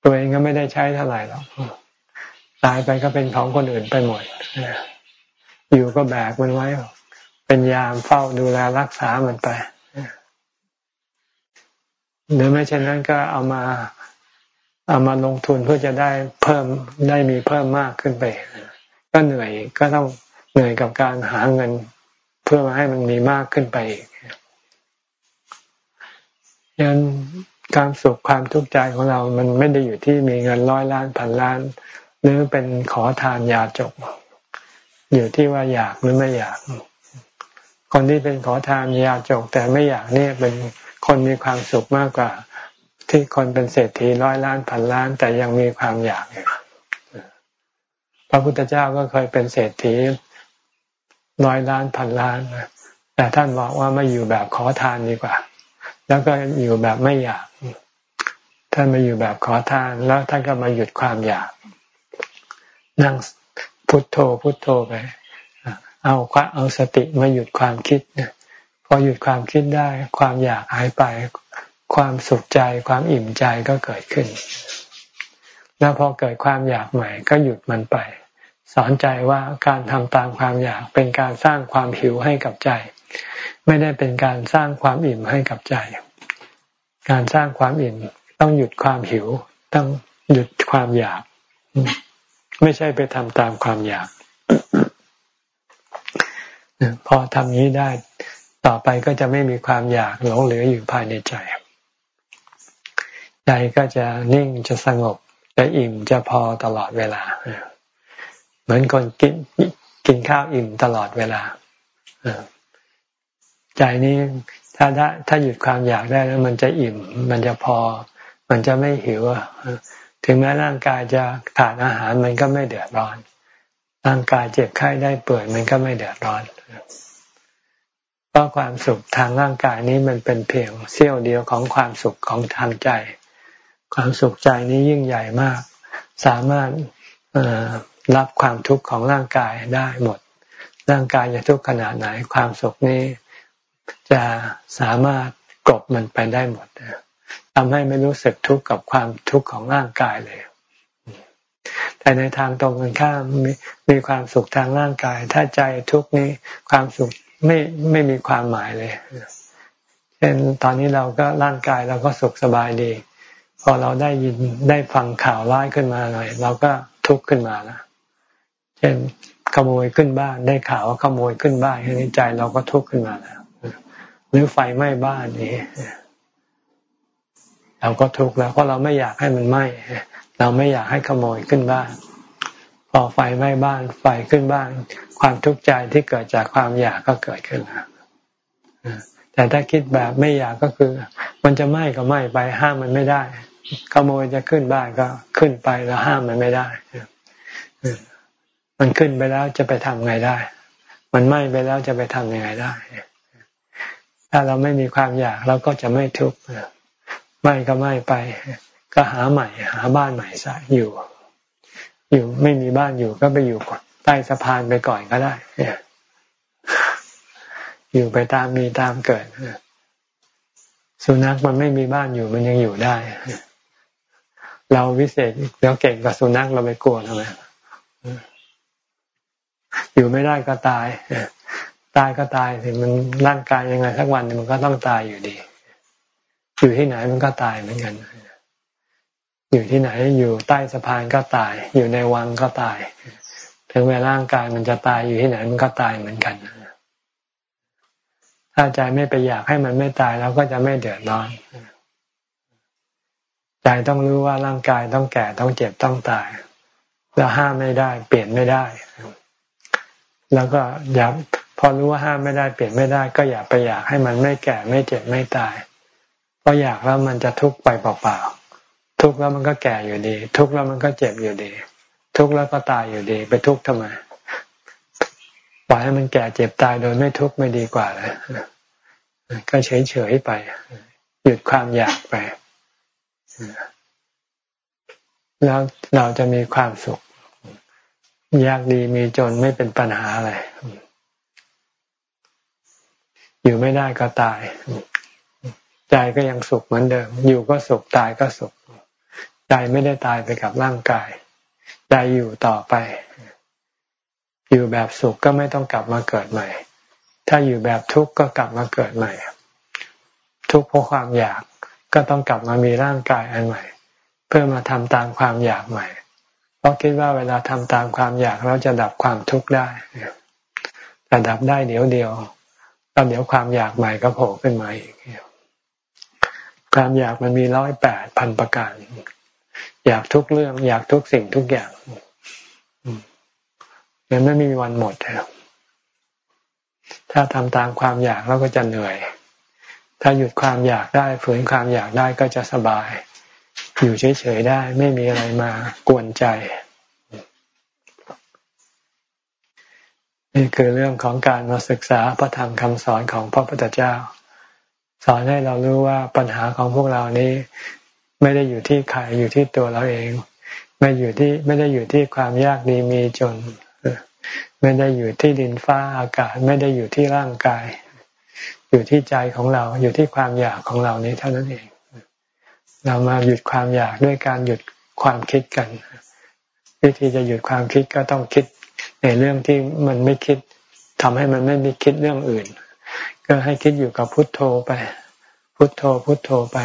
ตัวเองก็ไม่ได้ใช้เท่าไหร่หรอกตายไปก็เป็นของคนอื่นไปหมดอยู่ก็แบกมันไว้ เป็นยามเฝ้าดูแลรักษามันไป หรือไม่เช่นนั้นก็เอามาเอามาลงทุนเพื่อจะได้เพิ่มได้มีเพิ่มมากขึ้นไป ก็เหนื่อยก็ต้องเหนื่อยกับการหาเงิน เพื่อมาให้มันมีมากขึ้นไปอีกยันความสุขความทุกข์ใจของเรา มันไม่ได้อยู่ที่มีเงินร้อยล้านพันล้าน หรือเป็นขอทานยาจก อยู่ที่ว่าอยากหรือไม่อยาก คนที่เป็นขอทานยาจก แต่ไม่อยากนี่เป็น คนมีความสุขมากกว่า ที่คนเป็นเศรษฐีร้อยล้านพันล้าน แต่ยังมีความอยากอยู่พระพุทธเจ้าก็เคยเป็นเศรษฐีร้อยล้านพันล้านแต่ท่านบอกว่าไม่อยู่แบบขอทานดีกว่า แล้วก็อยู่แบบไม่อยาก ท่านมาอยู่แบบขอทานแล้วท่านก็มาหยุดความอยาก นั่งพุทโธพุทโธไปเอาควเอาสติมาหยุดความคิดเนี่ย พอหยุดความคิดได้ ความอยากหายไป ความสุขใจความอิ่มใจก็เกิดขึ้น แล้วพอเกิดความอยากใหม่ ก็หยุดมันไป สอนใจว่าการทำตามความอยากเป็นการสร้างความหิวให้กับใจ ไม่ได้เป็นการสร้างความอิ่มให้กับใจ การสร้างความอิ่มต้องหยุดความหิว ต้องหยุดความอยาก ไม่ใช่ไปทำตามความอยากพอทำนี้ได้ ต่อไปก็จะไม่มีความอยากหลงเหลืออยู่ภายในใจ ใจก็จะนิ่งจะสงบ จะอิ่มจะพอตลอดเวลา เหมือนคนกินกินข้าวอิ่มตลอดเวลาใจนี้ถ้าถ้าถ้าหยุดความอยากได้แล้ว มันจะอิ่ม มันจะพอ มันจะไม่หิวถึงแม้ร่างกายจะขาดอาหารมันก็ไม่เดือดร้อน ร่างกายเจ็บไข้ได้เปื่อยมันก็ไม่เดือดร้อนเราะความสุขทางร่างกายนี้มันเป็นเพียงเสี้ยวเดียวของความสุขของทางใจ ความสุขใจนี้ยิ่งใหญ่มาก สามารถรับความทุกข์ของร่างกายได้หมด ร่างกายจะทุกข์ขนาดไหนความสุขนี้ จะสามารถกลบมันไปได้หมดทำให้ไม่รู้สึกทุกข์กับความทุกข์ของร่างกายเลย แต่ในทางตรงกันข้ามมมีความสุขทางร่างกาย ถ้าใจทุกข์นี้ความสุข ไม่ไม่มีความหมายเลยเช่นตอนนี้เราก็ร่างกายเราก็สุขสบายดี พอเราได้ยินได้ฟังข่าวร้ายขึ้นมาหน่อย เราก็ทุกข์ขึ้นมาแล้วเช่นขโมยขึ้นบ้านได้ข่าวว่าขโมยขึ้นบ้านในใจเราก็ทุกข์ขึ้นมาแล้วหรือไฟไหม้บ้านนี้เราก็ทุกข์แล้วเพราะเราไม่อยากให้มันไหม้เราไม่อยากให้ขโมยขึ้นบ้าน พอไฟไหม้บ้านไฟขึ้นบ้าน ความทุกข์ใจที่เกิดจากความอยากก็เกิดขึ้นแต่ถ้าคิดแบบไม่อยากก็คือ มันจะไหม้ก็ไหม้ไปห้ามมันไม่ได้ขโมยจะขึ้นบ้านก็ขึ้นไปแล้วห้ามมันไม่ได้มันขึ้นไปแล้วจะไปทำไงได้ มันไหม้ไปแล้วจะไปทำยังไงได้ ถ้าเราไม่มีความอยากเราก็จะไม่ทุกข์ไหม้ก็ไหม้ไป ก็หาใหม่ หาบ้านใหม่ซะอยู่ อยู่ไม่มีบ้านอยู่ก็ไปอยู่ก่อนใต้สะพานไปก่อนก็ได้อยู่ไปตามมีตามเกิดสุนัขมันไม่มีบ้านอยู่มันยังอยู่ได้ เราวิเศษเราเก่งกว่าสุนัขเราไปกลัวทำไมอยู่ไม่ได้ก็ตายตายก็ตายถึงมันร่างกายยังไงสักวันมันก็ต้องตายอยู่ดี อยู่ที่ไหนมันก็ตายเหมือนกัน อยู่ที่ไหนอยู่ใต้สะพานก็ตาย อยู่ในวังก็ตาย ถึงแม้ร่างกายมันจะตายอยู่ที่ไหนมันก็ตายเหมือนกัน ถ้าใจไม่ไปอยากให้มันไม่ตายแล้วก็จะไม่เดือดร้อนใจต้องรู้ว่าร่างกายต้องแก่ต้องเจ็บต้องตายแล้วห้ามไม่ได้ เปลี่ยนไม่ได้ แล้วก็อย่าพอรู้ว่าห้ามไม่ได้เปลี่ยนไม่ได้ ก็อย่าไปอยากให้มันไม่แก่ไม่เจ็บไม่ตายเพราะอยากแล้วมันจะทุกข์ไปเปล่าๆ ทุกข์แล้วมันก็แก่อยู่ดี ทุกข์แล้วมันก็เจ็บอยู่ดี ทุกข์แล้วก็ตายอยู่ดี ไปทุกข์ทำไมปล่อยให้มันแก่เจ็บตายโดยไม่ทุกข์ไม่ดีกว่าเลยก็เฉยเฉยไป หยุดความอยากไป แล้วเราจะมีความสุข ยากดีมีจนไม่เป็นปัญหาอะไร อยู่ไม่ได้ก็ตาย ใจก็ยังสุขเหมือนเดิม อยู่ก็สุขตายก็สุข ใจไม่ได้ตายไปกับร่างกาย ใจอยู่ต่อไป อยู่แบบสุขก็ไม่ต้องกลับมาเกิดใหม่ ถ้าอยู่แบบทุกข์ก็กลับมาเกิดใหม่ ทุกข์เพราะความอยากก็ต้องกลับมามีร่างกายอันใหม่ เพื่อมาทำตามความอยากใหม่ เพราะคิดว่าเวลาทำตามความอยากเราจะดับความทุกข์ได้แต่ดับได้เดี๋ยวเดียวแล้วเดี๋ยวความอยากใหม่ก็โผล่ขึ้นมาอีกความอยากมันมีร้อยแปดพันประการ อยากทุกเรื่อง อยากทุกสิ่งทุกอย่างมันไม่มีวันหมดถ้าทำตามความอยากเราก็จะเหนื่อย ถ้าหยุดความอยากได้ฝืนความอยากได้ก็จะสบาย อยู่เฉยๆได้ ไม่มีอะไรมากวนใจ นี่คือเรื่องของการมาศึกษาพระธรรมคำสอนของพระพุทธเจ้า สอนให้เรารู้ว่าปัญหาของพวกเรานี้ ไม่ได้อยู่ที่ใครอยู่ที่ตัวเราเอง ไม่อยู่ที่ไม่ได้อยู่ที่ความยากดีมีจน ไม่ได้อยู่ที่ดินฟ้าอากาศ ไม่ได้อยู่ที่ร่างกาย อยู่ที่ใจของเรา อยู่ที่ความอยากของเรานี้เท่านั้นเอง เรามาหยุดความอยากด้วยการหยุดความคิดกัน วิธีจะหยุดความคิดก็ต้องคิดในเรื่องที่มันไม่คิดทำให้มันไม่มีคิดเรื่องอื่น ก็ให้คิดอยู่กับพุทโธไป พุทโธพุทโธไป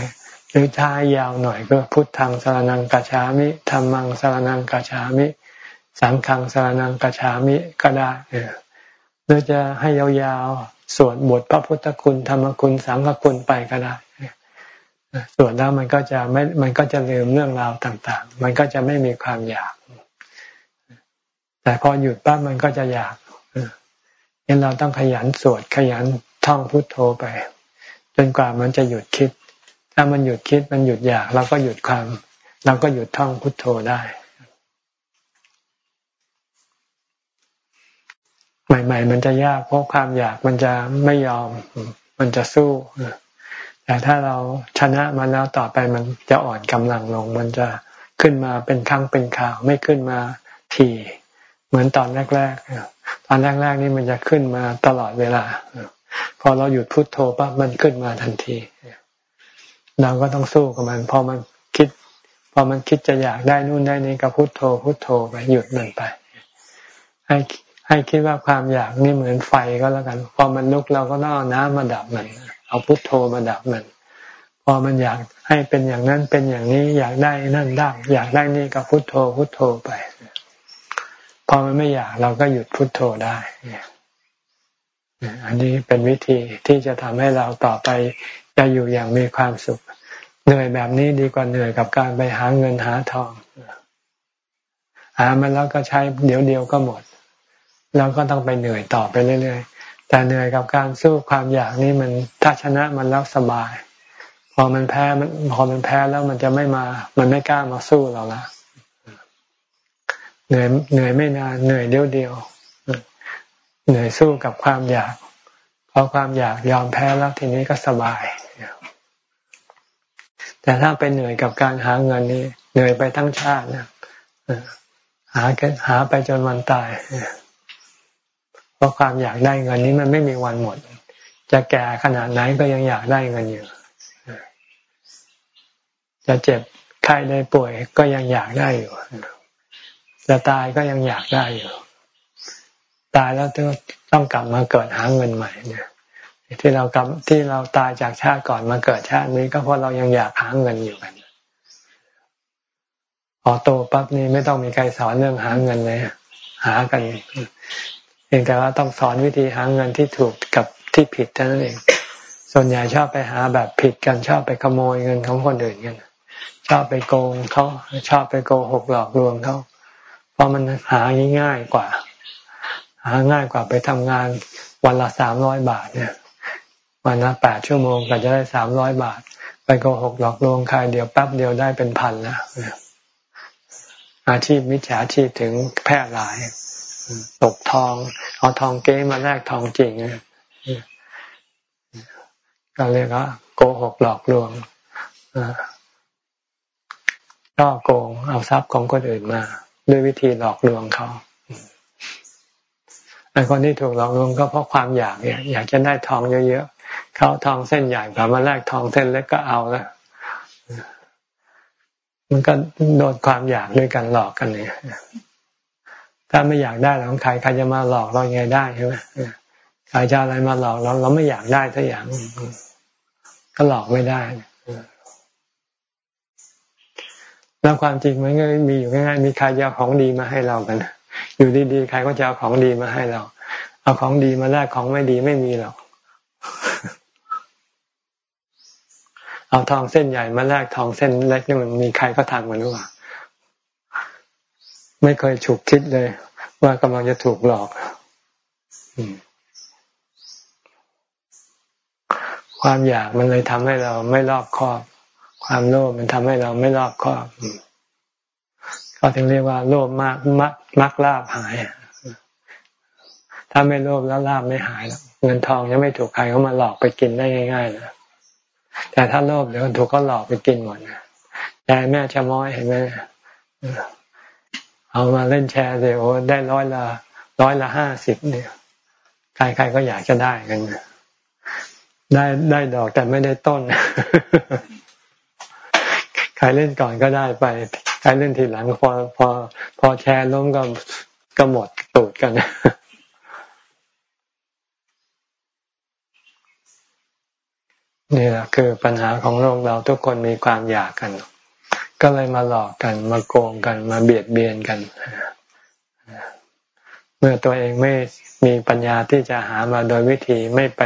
หรือท้ายยาวหน่อยก็พุทธังสารนังกัจฉามิธรรมังสารนังกัจฉามิ สังฆังสารนังกัจฉามิก็ได้หรือจะให้ยาวๆสวดบทพระพุทธคุณธรรมคุณสังฆคุณไปก็ได้สวดแล้วมันก็จะไม่มันก็จะลืมเรื่องราวต่าง ๆ มันก็จะไม่มีความอยาก แต่พอหยุดปั๊บมันก็จะอยากงั้นเราต้องขยันสวดขยันท่องพุทโธไป จนกว่ามันจะหยุดคิด ถ้ามันหยุดคิดมันหยุดอยากเราก็หยุดความเราก็หยุดท่องพุทโธได้ ใหม่ ๆ มันจะยากเพราะความอยากมันจะไม่ยอม มันจะสู้แต่ถ้าเราชนะมันแล้วต่อไปมันจะอ่อนกำลังลง มันจะขึ้นมาเป็นครั้งเป็นข่าว ไม่ขึ้นมาทีเหมือนตอนแรกๆตอนแรกๆนี่มันจะขึ้นมาตลอดเวลาพอเราหยุดพุดโทโธปั๊บมันขึ้นมาทันที เราก็ต้องสู้กับมัน พอมันคิด พอมันคิดจะอยากได้นู่นได้นี่ก็พุโทโธ พุโทโธไปหยุดมันไป ให้ให้คิดว่าความอยากนี่เหมือนไฟก็แล้วกัน พอมันลุกเราก็ต้องเอาน้ำมาดับมัน เอาพุทโธมาดับมัน พอมันอยากให้เป็นอย่างนั้นเป็นอย่างนี้อยากได้นั่นได้ อยากได้นี่ก็พุทโธ พุทโธไป พอมันไม่อยากเราก็หยุดพุทโธได้อันนี้เป็นวิธีที่จะทำให้เราต่อไป จะอยู่อย่างมีความสุข เหนื่อยแบบนี้ดีกว่าเหนื่อยกับการไปหาเงินหาทอง หามันแล้วก็ใช้เดี๋ยวเดียวก็หมดเราก็ต้องไปเหนื่อยต่อไปเรื่อยๆ แต่เหนื่อยกับการสู้ความอยากนี่มันถ้าชนะมันแล้วสบาย พอมันแพ้มันพอมันแพ้แล้วมันจะไม่มา มันไม่กล้ามาสู้เราละเหนื่อยเหนื่อยไม่นานเหนื่อยเดียวเดียวเหนื่อยสู้กับความอยากพอความอยากยอมแพ้แล้วทีนี้ก็สบาย แต่ถ้าเป็นเหนื่อยกับการหาเงินนี่เหนื่อยไปทั้งชาตินะหาหาไปจนวันตาย เพราะความอยากได้เงินนี้มันไม่มีวันหมด จะแก่ขนาดไหนก็ยังอยากได้เงินอยู่ จะเจ็บไข้ได้ป่วยก็ยังอยากได้อยู่ จะตายก็ยังอยากได้อยู่ ตายแล้วต้องต้องกลับมาเกิดหาเงินใหม่เนี่ย ที่เรากลับที่เราตายจากชาติก่อนมาเกิดชาตินี้ก็เพราะเรายังอยากหาเงินอยู่กันพอโตปั๊บนี่ไม่ต้องมีใครสอนเรื่องหาเงินเลยหากันพียงแต่ว่าต้องสอนวิธีหาเงินที่ถูกกับที่ผิดเท่านั้นเอง ส่วนใหญ่ชอบไปหาแบบผิดกันชอบไปขโมยเงินของคนอื่นกันชอบไปโกงเขาชอบไปโกหกหลอกลวงเขาเพราะมันหาง่ายกว่า หาง่ายกว่าไปทำงานวันละสามร้อยบาทเนี่ย วันละแปดชั่วโมงก็จะได้สามร้อยบาท ไปโกหกหลอกลวงใครเดียวแป๊บเดียวได้เป็นพันแล้วอาชีพมิจฉาชีพถึงแพร่หลายตกทองเอาทองเก้มาแลกทองจริงก็เรียกว่าโกหกหลอกลวงก็โกงเอาทรัพย์ของคนอื่นมา ด้วยวิธีหลอกลวงเขาไอ้คนที่ถูกหลอกลวงก็เพราะความอยากเนี่ยอยากจะได้ทองเยอะๆ เขาทองเส้นใหญ่กว่ามาแลกทองเส้นเล็กก็เอาแล้วมันก็โดนความอยากด้วยกันหลอกกันเนี่ยถ้าไม่อยากได้แล้วใครใครจะมาหลอกเราไงได้ใช่ไหมใครจะอะไรมาหลอกเราเราไม่อยากได้สักอย่างก็หลอกไม่ได้แล้วความจริงมันก็มีอยู่ง่ายๆมีใครจะเอาของดีมาให้เรากัน อยู่ดีๆใครก็จะเอาของดีมาให้เรา เอาของดีมาแลกของไม่ดีไม่มีหรอก เอาทองเส้นใหญ่มาแลกทองเส้นเล็กนี่มันมีใครก็ทำกันหรือเปล่าไม่เคยฉุกคิดเลย ว่ากำลังจะถูกหลอกความอยากมันเลยทำให้เราไม่รอบคอบ ความโลภมันทำให้เราไม่รอบคอบเขาถึงเรียกว่า โลภมากมักมักลาบหาย ถ้าไม่โลภแล้วลาบไม่หายแล้วเงินทองยังไม่ถูกใครเขามาหลอกไปกินได้ง่ายๆนะ แต่ถ้าโลภเดี๋ยวถูกก็หลอกไปกินหมดยายแม่ชะม้อยเห็นไหมเอามาเล่นแชร์เดี๋ยวได้ร้อยละร้อยละห้าสิบเนี่ยใครๆก็อยากจะได้กันได้ได้ดอกแต่ไม่ได้ต้น ใครเล่นก่อนก็ได้ไป ใครเล่นทีหลังพอพอพอแชร์ล้มก็ก็หมดตูดกัน นี่แหละคือปัญหาของโลกเราทุกคนมีความอยากกัน ก็เลยมาหลอกกันมาโกงกันมาเบียดเบียนกัน เมื่อตัวเองไม่มีปัญญาที่จะหามาโดยวิธีไม่ไป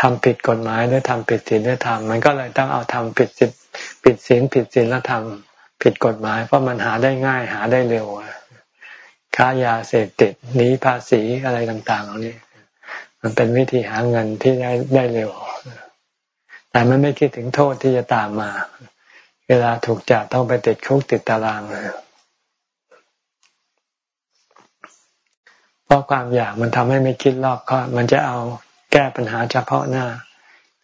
ทำผิดกฎหมายหรือทำผิดศีลธรรมมันก็เลยต้องเอาทำผิดศีลผิดศีลผิดศีลธรรมผิดกฎหมาย เพราะมันหาได้ง่ายหาได้เร็วค้ายาเสพติดหนีภาษีอะไรต่างๆเหล่านี้ มันเป็นวิธีหาเงินที่ได้ได้เร็ว แต่มันไม่คิดถึงโทษที่จะตามมา เวลาถูกจับต้องไปติดคุกติดตารางเพราะความอยากมันทำให้ไม่คิดรอบคอบมันจะเอาแก้ปัญหาเฉพาะหน้า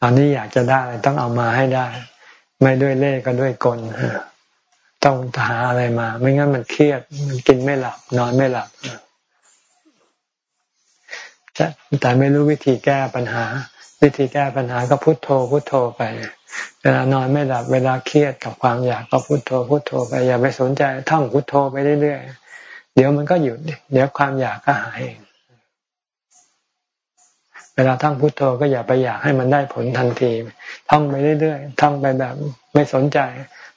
ตอนนี้อยากจะได้ต้องเอามาให้ได้ ไม่ด้วยเล่ก็ด้วยกลต้องหาอะไรมา ไม่งั้นมันเครียด มันกินไม่หลับ นอนไม่หลับแต่ไม่รู้วิธีแก้ปัญหา วิธีแก้ปัญหาก็พุโทโธพุโทโธไป เวลานอนไม่หลับเวลาเครียดกับความอยากก็พุโทโธพุโทโธไปอย่าไปสนใจท่องพุโทโธไปเรื่อยๆเดี๋ยวมันก็หยุดเดี๋ยวความอยากก็หายเองเวลาท่องพุโทโธก็อย่าไปอยากให้มันได้ผลทันทีท่องไปเรื่อยๆท่องไปแบบไม่สนใจ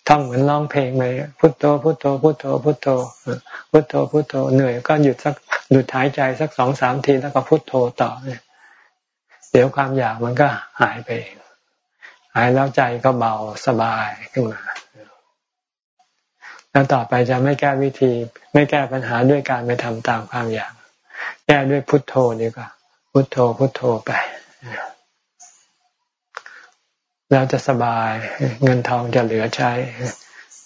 ท่องเหมือนร้องเพลงไปพุโทโธพุโทโธพุโทโธพุโทโธพุโทโธพุโทโธเหนื่อยก็หยุดสักหยุดหายใจสักสองสามทีแล้วก็พุโทโธต่อเนี่ย เดี๋ยวความอยากมันก็หายไป หายแล้วใจก็เบาสบายขึ้นมา แล้วต่อไปจะไม่แก้วิธี ไม่แก้ปัญหาด้วยการไปทำตามความอยาก แก้ด้วยพุทโธดีกว่า พุทโธพุทโธไปแล้วจะสบายเงินทองจะเหลือใช้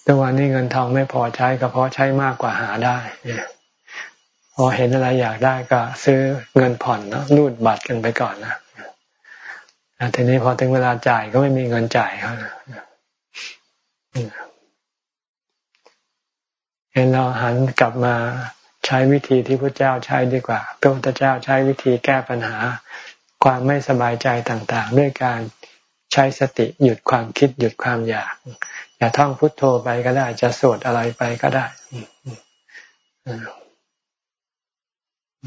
ทุกวันนี้เงินทองไม่พอใช้ก็เพราะใช้มากกว่าหาได้พอเห็นอะไรอยากได้ก็ ซื้อเงินผ่อนนะรูดบัตรกันไปก่อนนะ ทีนี้พอถึงเวลาจ่ายก็ไม่มีเงินจ่ายเขาเห็นเราหันกลับมาใช้วิธีที่พระเจ้าใช้ดีกว่าพระพุทธเจ้าใช้วิธีแก้ปัญหา ความไม่สบายใจต่างๆ ด้วยการใช้สติหยุดความคิดหยุดความอยากอย่าท่องพุทโธไปก็ได้ จะสวดอะไรไปก็ได้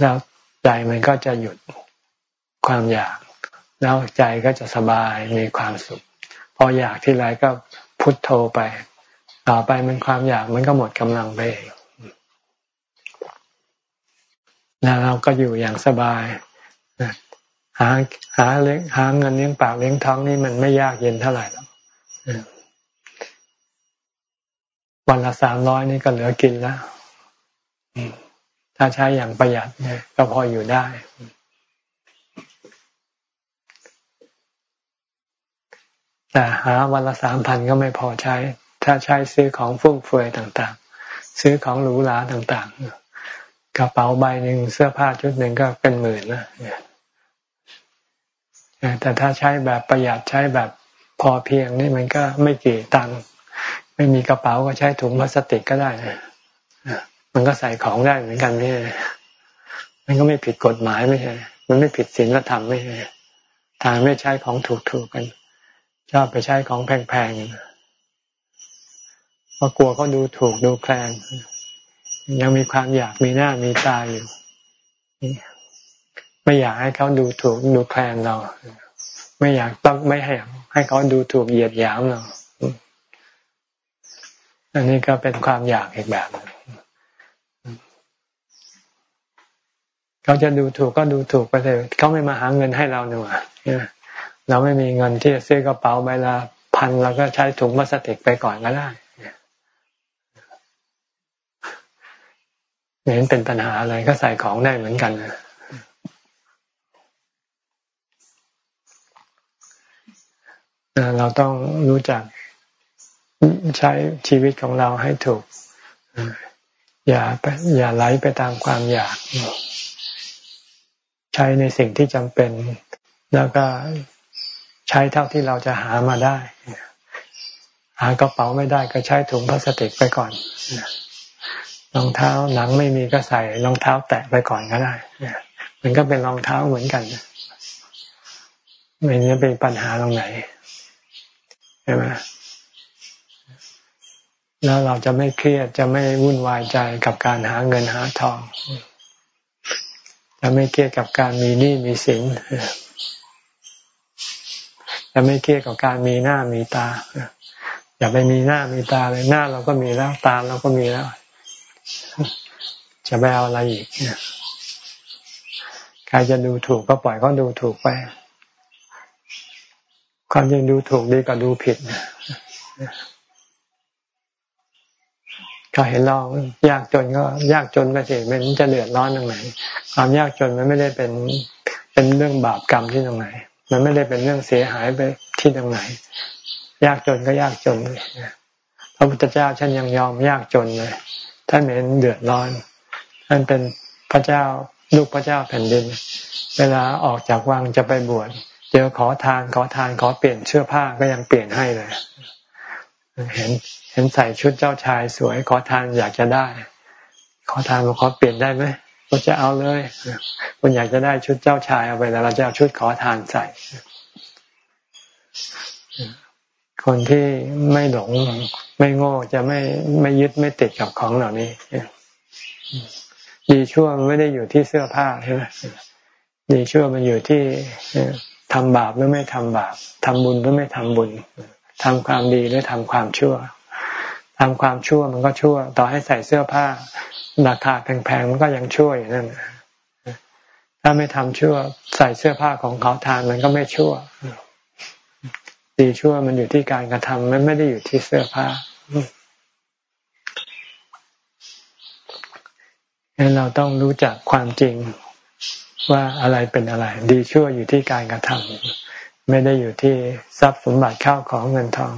แล้วใจมันก็จะหยุดความอยาก แล้วใจก็จะสบายมีความสุข พออยากที่ไรก็พุทโธไป ต่อไปมันความอยากมันก็หมดกำลังไปเองแล้วเราก็อยู่อย่างสบายหาหาเลี้ยงหาเงินเลี้ยงปากเลี้ยงท้องนี่มันไม่ยากเย็นเท่าไหร่หรอกวันละสามร้อยนี่ก็เหลือกินแล้วถ้าใช้อย่างประหยัดเนี่ยก็พออยู่ได้ แต่หาวันละสามพันก็ไม่พอใช้ ถ้าใช้ซื้อของฟุ่มเฟือยต่างๆ ซื้อของหรูหราต่างๆ กระเป๋าใบหนึ่งเสื้อผ้าชุดหนึ่งก็เป็นหมื่นนะแต่ถ้าใช้แบบประหยัดใช้แบบพอเพียงนี่มันก็ไม่กี่ตังค์ไม่มีกระเป๋าก็ใช้ถุงพลาสติกก็ได้มันก็ใส่ของได้เหมือนกันนี่มันก็ไม่ผิดกฎหมายไม่ใช่ มันไม่ผิดศีลธรรมไม่ใช่ทางไม่ใช้ของถูกๆกัน ชอบไปใช้ของแพงๆเพราะกลัวเขาดูถูกดูแคลนยังมีความอยากมีหน้ามีตาอยู่ ไม่อยากให้เขาดูถูกดูแคลนเรา ไม่อยากต้องไม่ให้ให้เขาดูถูกเหยียดหยามเราอันนี้ก็เป็นความอยากอีกแบบเขาจะดูถูกก็ดูถูกไปเลยเขาไม่มาหาเงินให้เราหนึ่ง เราไม่มีเงินที่จะซื้อกระเป๋าใบละพันเราก็ใช้ถุงพลาสติกไปก่อนก็ได้ไม่เห็นเป็นปัญหาอะไรก็ใส่ของได้เหมือนกันเราต้องรู้จักใช้ชีวิตของเราให้ถูก อย่าไปอย่าไหลไปตามความอยาก ใช้ในสิ่งที่จำเป็น แล้วก็ ใช้เท่าที่เราจะหามาได้ หากระเป๋าไม่ได้ก็ใช้ถุงพลาสติกไปก่อนรองเท้าหนังไม่มีก็ใส่รองเท้าแตะไปก่อนก็ได้มันก็เป็นรองเท้าเหมือนกันไม่นี้เป็นปัญหาตรงไหนใช่ไหมแล้วเราจะไม่เครียดจะไม่วุ่นวายใจกับการหาเงินหาทอง จะไม่เครียดกับการมีหนี้มีสิน จะไม่เครียดกับการมีหน้ามีตาอย่าไปมีหน้ามีตาเลยหน้าเราก็มีแล้วตาเราก็มีแล้ว จะไปเอาอะไรอีกใครจะดูถูกก็ปล่อยเขาดูถูกไปความจริงดูถูกดีกว่าดูผิดเขาเห็นเรายากจนก็ ยากจนไปสิมันจะเดือดร้อนตรงไหนความยากจนมันไม่ได้เป็นเป็นเรื่องบาปกรรมที่ตรงไหน มันไม่ได้เป็นเรื่องเสียหายไปที่ตรงไหน ยากจนก็ยากจนเลยพระพุทธเจ้าท่านยังยอมยากจนเลยท่านเห็นเดือดร้อนท่านเป็นพระเจ้าลูกพระเจ้าแผ่นดิน เวลาออกจากวังจะไปบวชเจอขอทานขอทานขอเปลี่ยนเสื้อผ้าก็ยังเปลี่ยนให้เลย เห็นเห็นใส่ชุดเจ้าชายสวยขอทานอยากจะได้ ขอทานมาขอเปลี่ยนได้ไหม ก็จะเอาเลยคุณอยากจะได้ชุดเจ้าชายเอาไปแล้วเราจะเอาชุดขอทานใส่ คนที่ไม่หลงไม่โง่จะไม่ไม่ยึดไม่ติดกับของเหล่านี้ดีชั่วไม่ได้อยู่ที่เสื้อผ้าใช่ไหมดีชั่วมันอยู่ที่ทำบาปหรือไม่ทำบาปทำบุญหรือไม่ทำบุญทำความดีหรือทำความชั่ว ทำความชั่วมันก็ชั่ว ต่อให้ใส่เสื้อผ้า ราคาแพงๆมันก็ยังชั่วอยู่นั่นถ้าไม่ทำชั่ว ใส่เสื้อผ้าของเขาทานมันก็ไม่ชั่วดีชั่วมันอยู่ที่การกระทำมันไม่ได้อยู่ที่เสื้อผ้าดังนั้นเราต้องรู้จักความจริงว่าอะไรเป็นอะไร ดีชั่วอยู่ที่การกระทำไม่ได้อยู่ที่ทรัพย์สมบัติข้าวของเงินทอง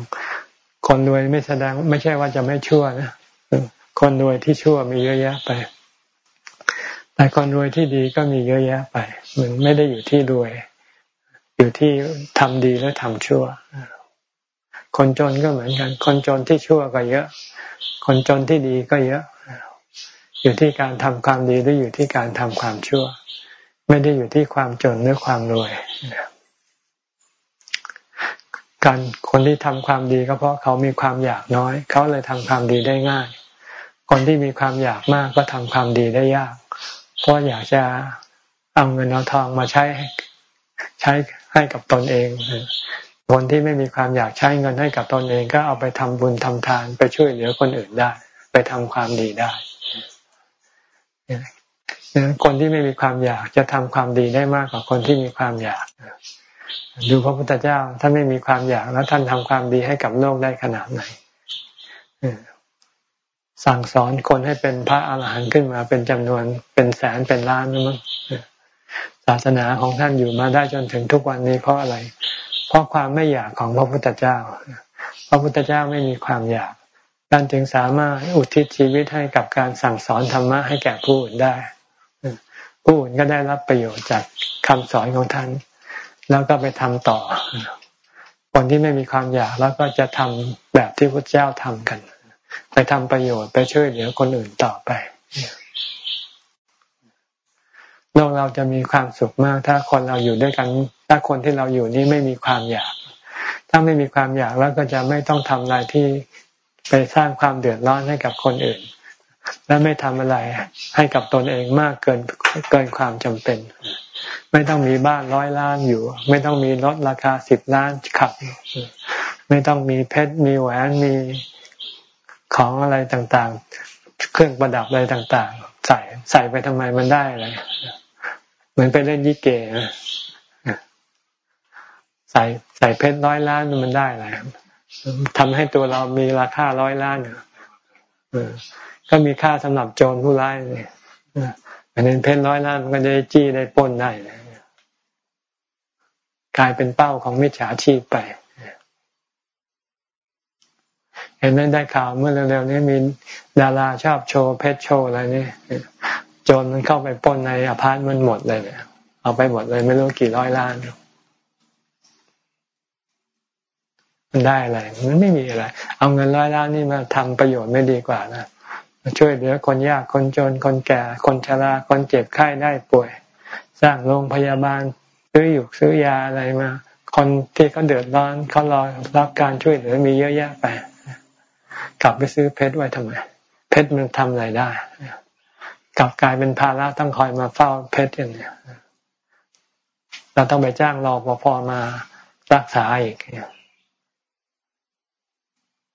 คนรวยไม่แสดงไม่ใช่ว่าจะไม่ชั่วนะคนรวยที่ชั่วมีเยอะแยะไป แต่คนรวยที่ดีก็มีเยอะแยะไปมันไม่ได้อยู่ที่รวย อยู่ที่ทำดีและทำชั่ว คนจนก็เหมือนกัน คนจนที่ชั่วก็เยอะ คนจนที่ดีก็เยอะ อยู่ที่การทำความดีหรืออยู่ที่การทำความชั่ว ไม่ได้อยู่ที่ความจนหรือความรวย การคนที่ทำความดีก็เพราะเขามีความอยากน้อย เขาเลยทำความดีได้ง่าย คนที่มีความอยากมากก็ทำความดีได้ยาก เพราะอยากจะเอาเงินเอาทองมาใช้ใช้ให้กับตนเองคนที่ไม่มีความอยากใช้เงินให้กับตนเองก็เอาไปทำบุญทำทานไปช่วยเหลือคนอื่นได้ ไปทำความดีได้คนที่ไม่มีความอยากจะทำความดีได้มากกว่าคนที่มีความอยาก ดูพระพุทธเจ้าท่านไม่มีความอยากแล้วท่านทำความดีให้กับโลกได้ขนาดไหนสั่งสอนคนให้เป็นพระอาหารหันต์ขึ้นมาเป็นจำนวนเป็นแสนเป็นล้านนั่นมั้งศาสนาของท่านอยู่มาได้จนถึงทุกวันนี้เพราะอะไร เพราะความไม่อยากของพระพุทธเจ้า พระพุทธเจ้าไม่มีความอยากท่านจึงสามารถอุทิศชีวิตให้กับการสั่งสอนธรรมะให้แก่ผู้อื่นได้ ผู้อื่นก็ได้รับประโยชน์จากคำสอนของท่าน แล้วก็ไปทำต่อ คนที่ไม่มีความอยากแล้วก็จะทำแบบที่พระเจ้าทำกัน ไปทำประโยชน์ไปช่วยเหลือคนอื่นต่อไปโลกเราจะมีความสุขมาก ถ้าคนเราอยู่ด้วยกัน ถ้าคนที่เราอยู่นี่ไม่มีความอยาก ถ้าไม่มีความอยากแล้วก็จะไม่ต้องทำอะไรที่ไปสร้างความเดือดร้อนให้กับคนอื่น และไม่ทำอะไรให้กับตนเองมากเกินเกินความจำเป็น ไม่ต้องมีบ้านร้อยล้านอยู่ ไม่ต้องมีรถราคาสิบล้านขับ ไม่ต้องมีเพชรมีแหวนมีของอะไรต่างๆ เครื่องประดับอะไรต่างๆ ใส่ใส่ไปทำไมมันได้อะไรเหมือนไปเล่นยิเกนะใส่ใส่เพชรร้อยล้านมันได้อะไรทำให้ตัวเรามีราคาร้อยล้าน ก็มีค่าสำหรับโจรผู้ร้ายเลยอันนี้เพชรร้อยล้านมันก็จะจี้ได้ป้นได้กลายเป็นเป้าของมิจฉาชีพไปเห็นไหมได้ข่าวเมื่อเร็วๆนี้มีดาราชอบโชว์เพชรโชว์อะไรนี่โจรมันเข้าไปป้นในอพาร์ตมันหมดเลยเนี่ยเอาไปหมดเลยไม่รู้กี่ร้อยล้าน มันได้อะไร มันไม่มีอะไร เอาเงินร้อยล้านนี่มาทำประโยชน์ไม่ดีกว่านะมา ช่วยเหลือคนยากคนจนคนแก่ คนชราคนเจ็บไข้ได้ป่วย สร้างโรงพยาบาลซื้ออยู่ซื้อยาอะไรมา คนที่เขาเดือดร้อนเขารอรับการช่วยเหลือมีเยอะแยะไป กลับไปซื้อเพชรไว้ทำไม เพชรมันทำอะไรได้กลับกลายเป็นภาระต้องคอยมาเฝ้าเพชรอย่างนี้เราต้องไปจ้างรอปภมารักษาอีกเนี่ย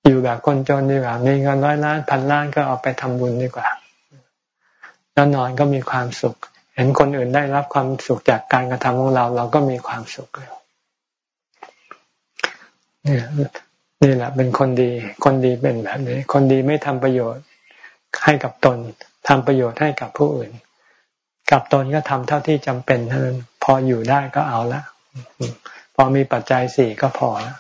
อยู่แบบคนจนดีกว่า มีเงินร้อยล้านพันล้านก็เอาไปทำบุญดีกว่า แล้วนอนก็มีความสุข เห็นคนอื่นได้รับความสุขจากการกระทำของเรา เราก็มีความสุขนี่นี่แหละ เป็นคนดี คนดีเป็นแบบนี้ คนดีไม่ทำประโยชน์ให้กับตนทำประโยชน์ให้กับผู้อื่น กับตนก็ทำเท่าที่จำเป็นเท่านั้น พออยู่ได้ก็เอาละ พอมีปัจจัยสี่ก็พอแล้ว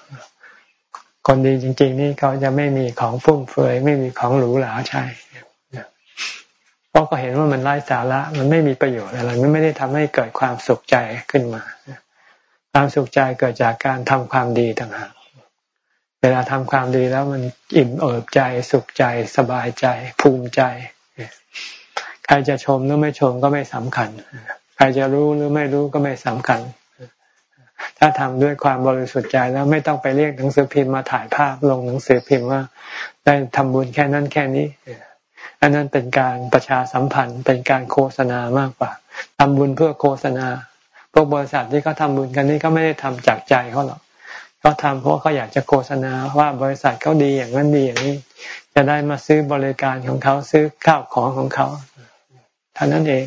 คนดีจริง ๆ นี่เขาจะไม่มีของฟุ่มเฟือยไม่มีของหรูหราใช่เพราะก็เห็นว่ามันไร้สาระ มันไม่มีประโยชน์อะไรมันไม่ได้ทำให้เกิดความสุขใจขึ้นมา ความสุขใจเกิดจากการทำความดีต่างหากเวลาทำความดีแล้วมันอิ่มเอิบใจสุขใจสบายใจ ภูมิใจ ใครจะชมหรือไม่ชมก็ไม่สำคัญ ใครจะรู้หรือไม่รู้ก็ไม่สำคัญ ถ้าทำด้วยความบริสุทธิ์ใจแล้วไม่ต้องไปเรียกหนังสือพิมพ์มาถ่ายภาพลงหนังสือพิมพ์ว่า ได้ทำบุญแค่นั้นแค่นี้อันนั้นเป็นการประชาสัมพันธ์เป็นการโฆษณามากกว่าทำบุญเพื่อโฆษณา พวกบริษัทที่เขาทาบุญกันนี่ก็ไม่ได้ทำจากใจเขาหรอกเขาทำเพราะเขาอยากจะโฆษณาว่าบริษัทเขาดีอย่างนั้นดีอย่างนี้ จะได้มาซื้อบริการของเขาซื้อข้าวของของเขาเท่านั้นเอง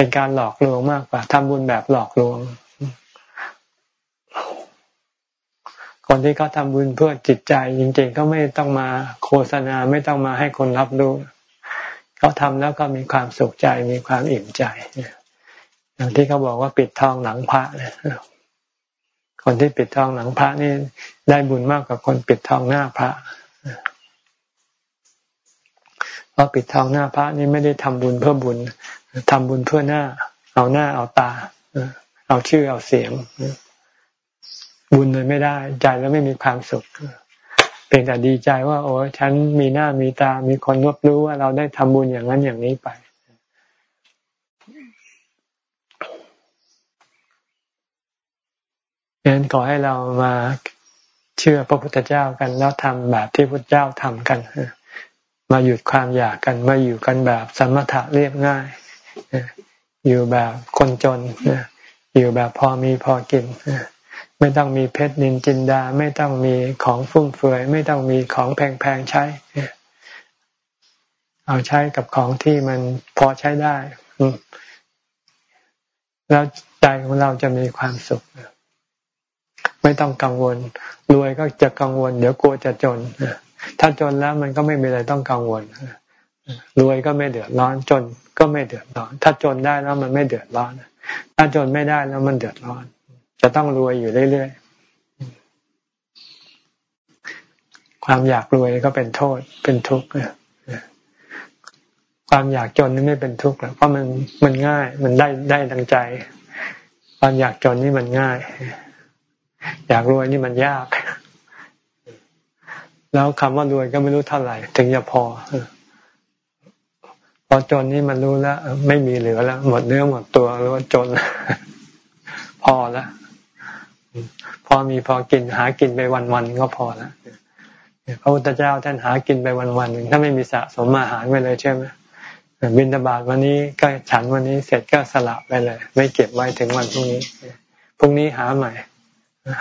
เป็นการหลอกลวงมากกว่าทำบุญแบบหลอกลวง คนที่เขาทำบุญเพื่อจิตใจจริงๆก็ไม่ต้องมาโฆษณาไม่ต้องมาให้คนรับรู้เขาทำแล้วก็มีความสุขใจมีความอิ่มใจอย่างที่เขาบอกว่าปิดทองหลังพระเนี่ยคนที่ปิดทองหลังพระนี่ได้บุญมากกว่าคนปิดทองหน้าพระเพราะปิดทองหน้าพระนี่ไม่ได้ทำบุญเพื่อบุญ ทำบุญเพื่อหน้า เอาหน้าเอาตาเอาชื่อเอาเสียง บุญเลยไม่ได้ ใจแล้วไม่มีความสุขเป็นแต่ดีใจว่า โอ้ฉันมีหน้ามีตา มีคนรับรู้ว่าเราได้ทำบุญอย่างนั้นอย่างนี้ไปดังนั้นขอให้เรามาเชื่อพระพุทธเจ้ากันแล้วทำแบบที่พระเจ้าทำกันมาหยุดความอยากกันมาอยู่กันแบบสมถะเรียบง่าย อยู่แบบคนจนอยู่แบบพอมีพอกินไม่ต้องมีเพชรนินจินดา ไม่ต้องมีของฟุ่มเฟือย ไม่ต้องมีของแพงๆใช้ เอาใช้กับของที่มันพอใช้ได้แล้วใจของเราจะมีความสุข ไม่ต้องกังวล รวยก็จะกังวล เดี๋ยวกลัวจะจนถ้าจนแล้วมันก็ไม่มีอะไรต้องกังวล รวยก็ไม่เดือดร้อน จนก็ไม่เดือดร้อน ถ้าจนได้แล้วมันไม่เดือดร้อน ถ้าจนไม่ได้แล้วมันเดือดร้อน จะต้องรวยอยู่เรื่อยๆ ความอยากรวยก็เป็นโทษ เป็นทุกข์ความอยากจนนี่ไม่เป็นทุกข์หรอกเพราะมันมันง่าย มันได้ได้ดังใจ ความอยากจนนี่มันง่าย อยากรวยนี่มันยาก แล้วคำว่ารวยก็ไม่รู้เท่าไหร่ ถึงจะพอ พอจนนี่มันรู้แล้ว ไม่มีเหลือแล้ว หมดเนื้อหมดตัวหรือว่าจน พอแล้วพอมีพอกินหากินไปวันๆก็พอแล้วพระพุทธเจ้าท่านหากินไปวันๆหนึ่งถ้าไม่มีสะสมอาหารไว้เลยใช่ไหมบินตบาทวันนี้ก็ฉันวันนี้เสร็จก็สละไปเลย ไม่เก็บไว้ถึงวันพรุ่งนี้พรุ่งนี้หาใหม่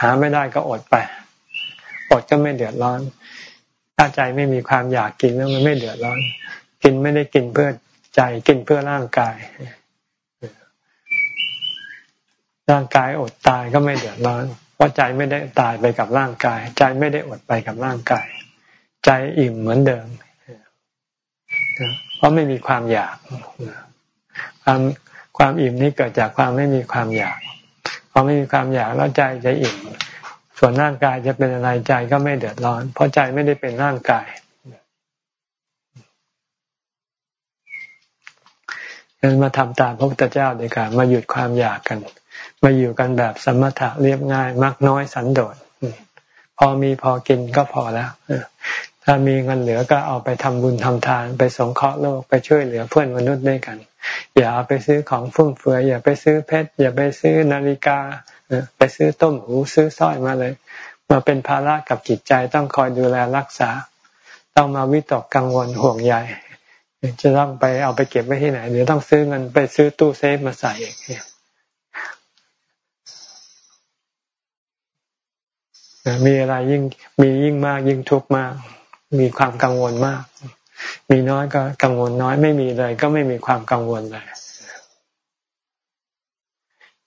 หาไม่ได้ก็อดไป อดก็ไม่เดือดร้อน ถ้าใจไม่มีความอยากกินแล้วมันไม่เดือดร้อน กินไม่ได้กินเพื่อใจกินเพื่อร่างกาย ร่างกายอดตายก็ไม่เดือดร้อนเพราะใจไม่ได้ตายไปกับร่างกาย ใจไม่ได้อดไปกับร่างกาย ใจอิ่มเหมือนเดิมเพราะไม่มีความอยากความความอิ่มนี้เกิดจากความไม่มีความอยากพอไม่มีความอยากแล้วใจจะอิ่ม ส่วนร่างกายจะเป็นอะไรใจก็ไม่เดือดร้อน เพราะใจไม่ได้เป็นร่างกาย งั้นมาทำตามพระพุทธเจ้าดีกว่ามาหยุดความอยากกัน มาอยู่กันแบบสมถะเรียบง่ายมักน้อยสันโดษพอมีพอกินก็พอแล้วถ้ามีเงินเหลือก็เอาไปทำบุญทำทาน ไปสงเคราะห์โลกไปช่วยเหลือเพื่อนมนุษย์ด้วยกัน อย่าเอาไปซื้อของฟุ่มเฟือยอย่าไปซื้อเพชรอย่าไปซื้อนาฬิกาไปซื้อต้มหูซื้อสร้อยมาเลย มาเป็นภาระกับจิตใจต้องคอยดูแลรักษา ต้องมาวิตกกังวลห่วงใย จะต้องไปเอาไปเก็บไว้ที่ไหนเดี๋ยวต้องซื้อเงินไปซื้อตู้เซฟมาใส่เอีกมีอะไรยิ่งมียิ่งมากยิ่งทุกข์มาก มีความกังวลมาก มีน้อยก็กังวลน้อยไม่มีเลย ก็ไม่มีความกังวลเลย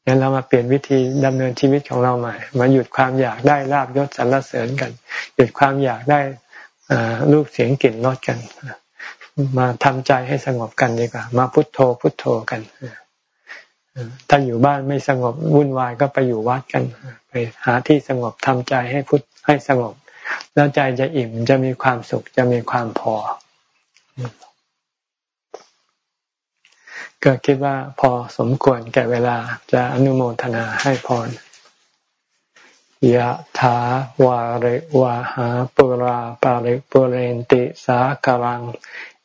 งั้นเรามาเปลี่ยนวิธีดำเนินชีวิตของเราใหม่มาหยุดความอยากได้ลาบยศสรรเสริญกัน หยุดความอยากได้ลูกเสียงกลิ่นรสกัน มาทำใจให้สงบกันดีกว่า มาพุโทโธพุโทโธกันถ้าอยู่บ้านไม่สงบวุ่นวายก็ไปอยู่วัดกัน ไปหาที่สงบทำใจให้พุทให้สงบ แล้วใจจะอิ่มจะมีความสุขจะมีความพอ ก็คิดว่าพอสมควรแก่เวลาจะอนุโมทนาให้พรยะถาวาริวาหาปุราปาริปุเรนติสาคารัง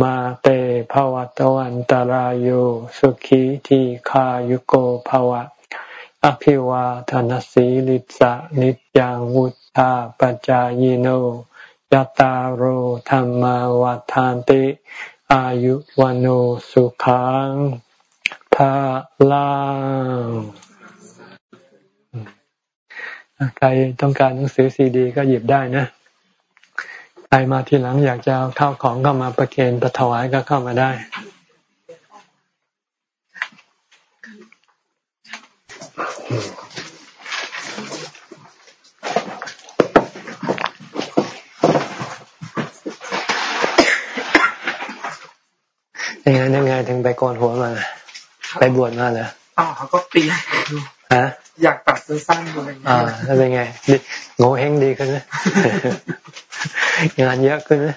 มาเตภวัตวันตารโยสุขีทีขายุโกภวะ อภิวาทนสีลิสะนิจังวุธาปจายโนยตาโรธรรมวัฏานติ อายุวันโอสุขังภาลังใครต้องการหนังสือซีดี ก็หยิบได้นะ ใครมาทีหลังอยากจะเอาข้าวของเข้ามาประเคนประถวายก็เข้ามาได้ยังไงยังไงถึงไปโกนหัวมา ไปบวชมาเหรออ๋อเขาก็เปลี่ยนฮะอยากตัดสั้นๆอะไรอ่าแล้วเป็นไงโง่เฮงดีขึ้นไหม งานเยอะขึ้นไหม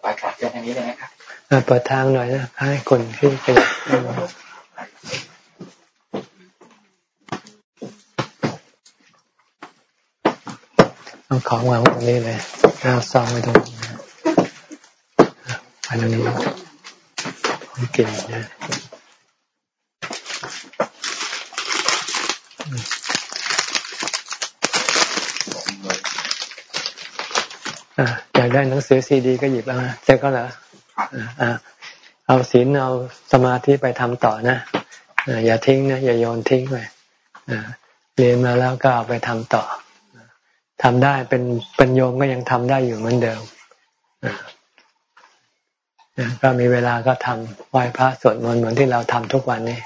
ไปขอเจอทางนี้เลยนะครับเปิดทางหน่อยนะ ให้คนขึ้นไปเอาของวางตรงนี้เลยเอาซองไว้ตรงนี้อันนี้ของ กินนะอยากได้หนังสือซีดี ก็หยิบมาเจ้าก็เหรอเอาศีลเอาสมาธิไปทำต่อนะอย่าทิ้งนะอย่าโยนทิ้งไปเรียนมาแล้วก็เอาไปทำต่อทำได้เป็นเป็นโยมก็ยังทำได้อยู่เหมือนเดิม ก็มีเวลาก็ทำไหว้พระสวดมนต์เหมือนที่เราทำทุกวันนี้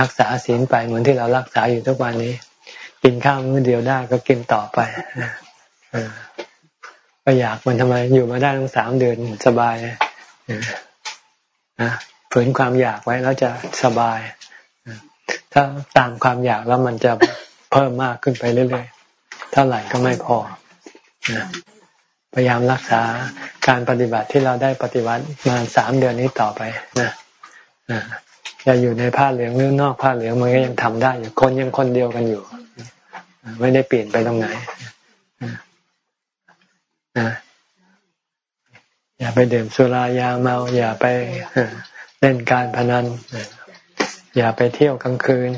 รักษาศีลไปเหมือนที่เรารักษาอยู่ทุกวันนี้ กินข้าวมื้อเดียวได้ก็กินต่อไปก็อยากมันทำไมอยู่มาได้ตั้งสามเดือนสบายนะฝืนความอยากไว้แล้วจะสบาย ถ้าตามความอยากแล้วมันจะเพิ่มมากขึ้นไปเรื่อยๆ เท่าไหร่ก็ไม่พอ พยายามรักษาการปฏิบัติที่เราได้ปฏิบัติมาสามเดือนนี้ต่อไปนะจะอยู่ในผ้าเหลืองหรือนอกผ้าเหลืองมันก็ยังทำได้อยู่คนยังคนเดียวกันอยู่ ไม่ได้เปลี่ยนไปตรงไหนนะอย่าไปดื่มสุรายาเมา อย่าไปเล่นการพนันอย่าไปเที่ยวกลางคืน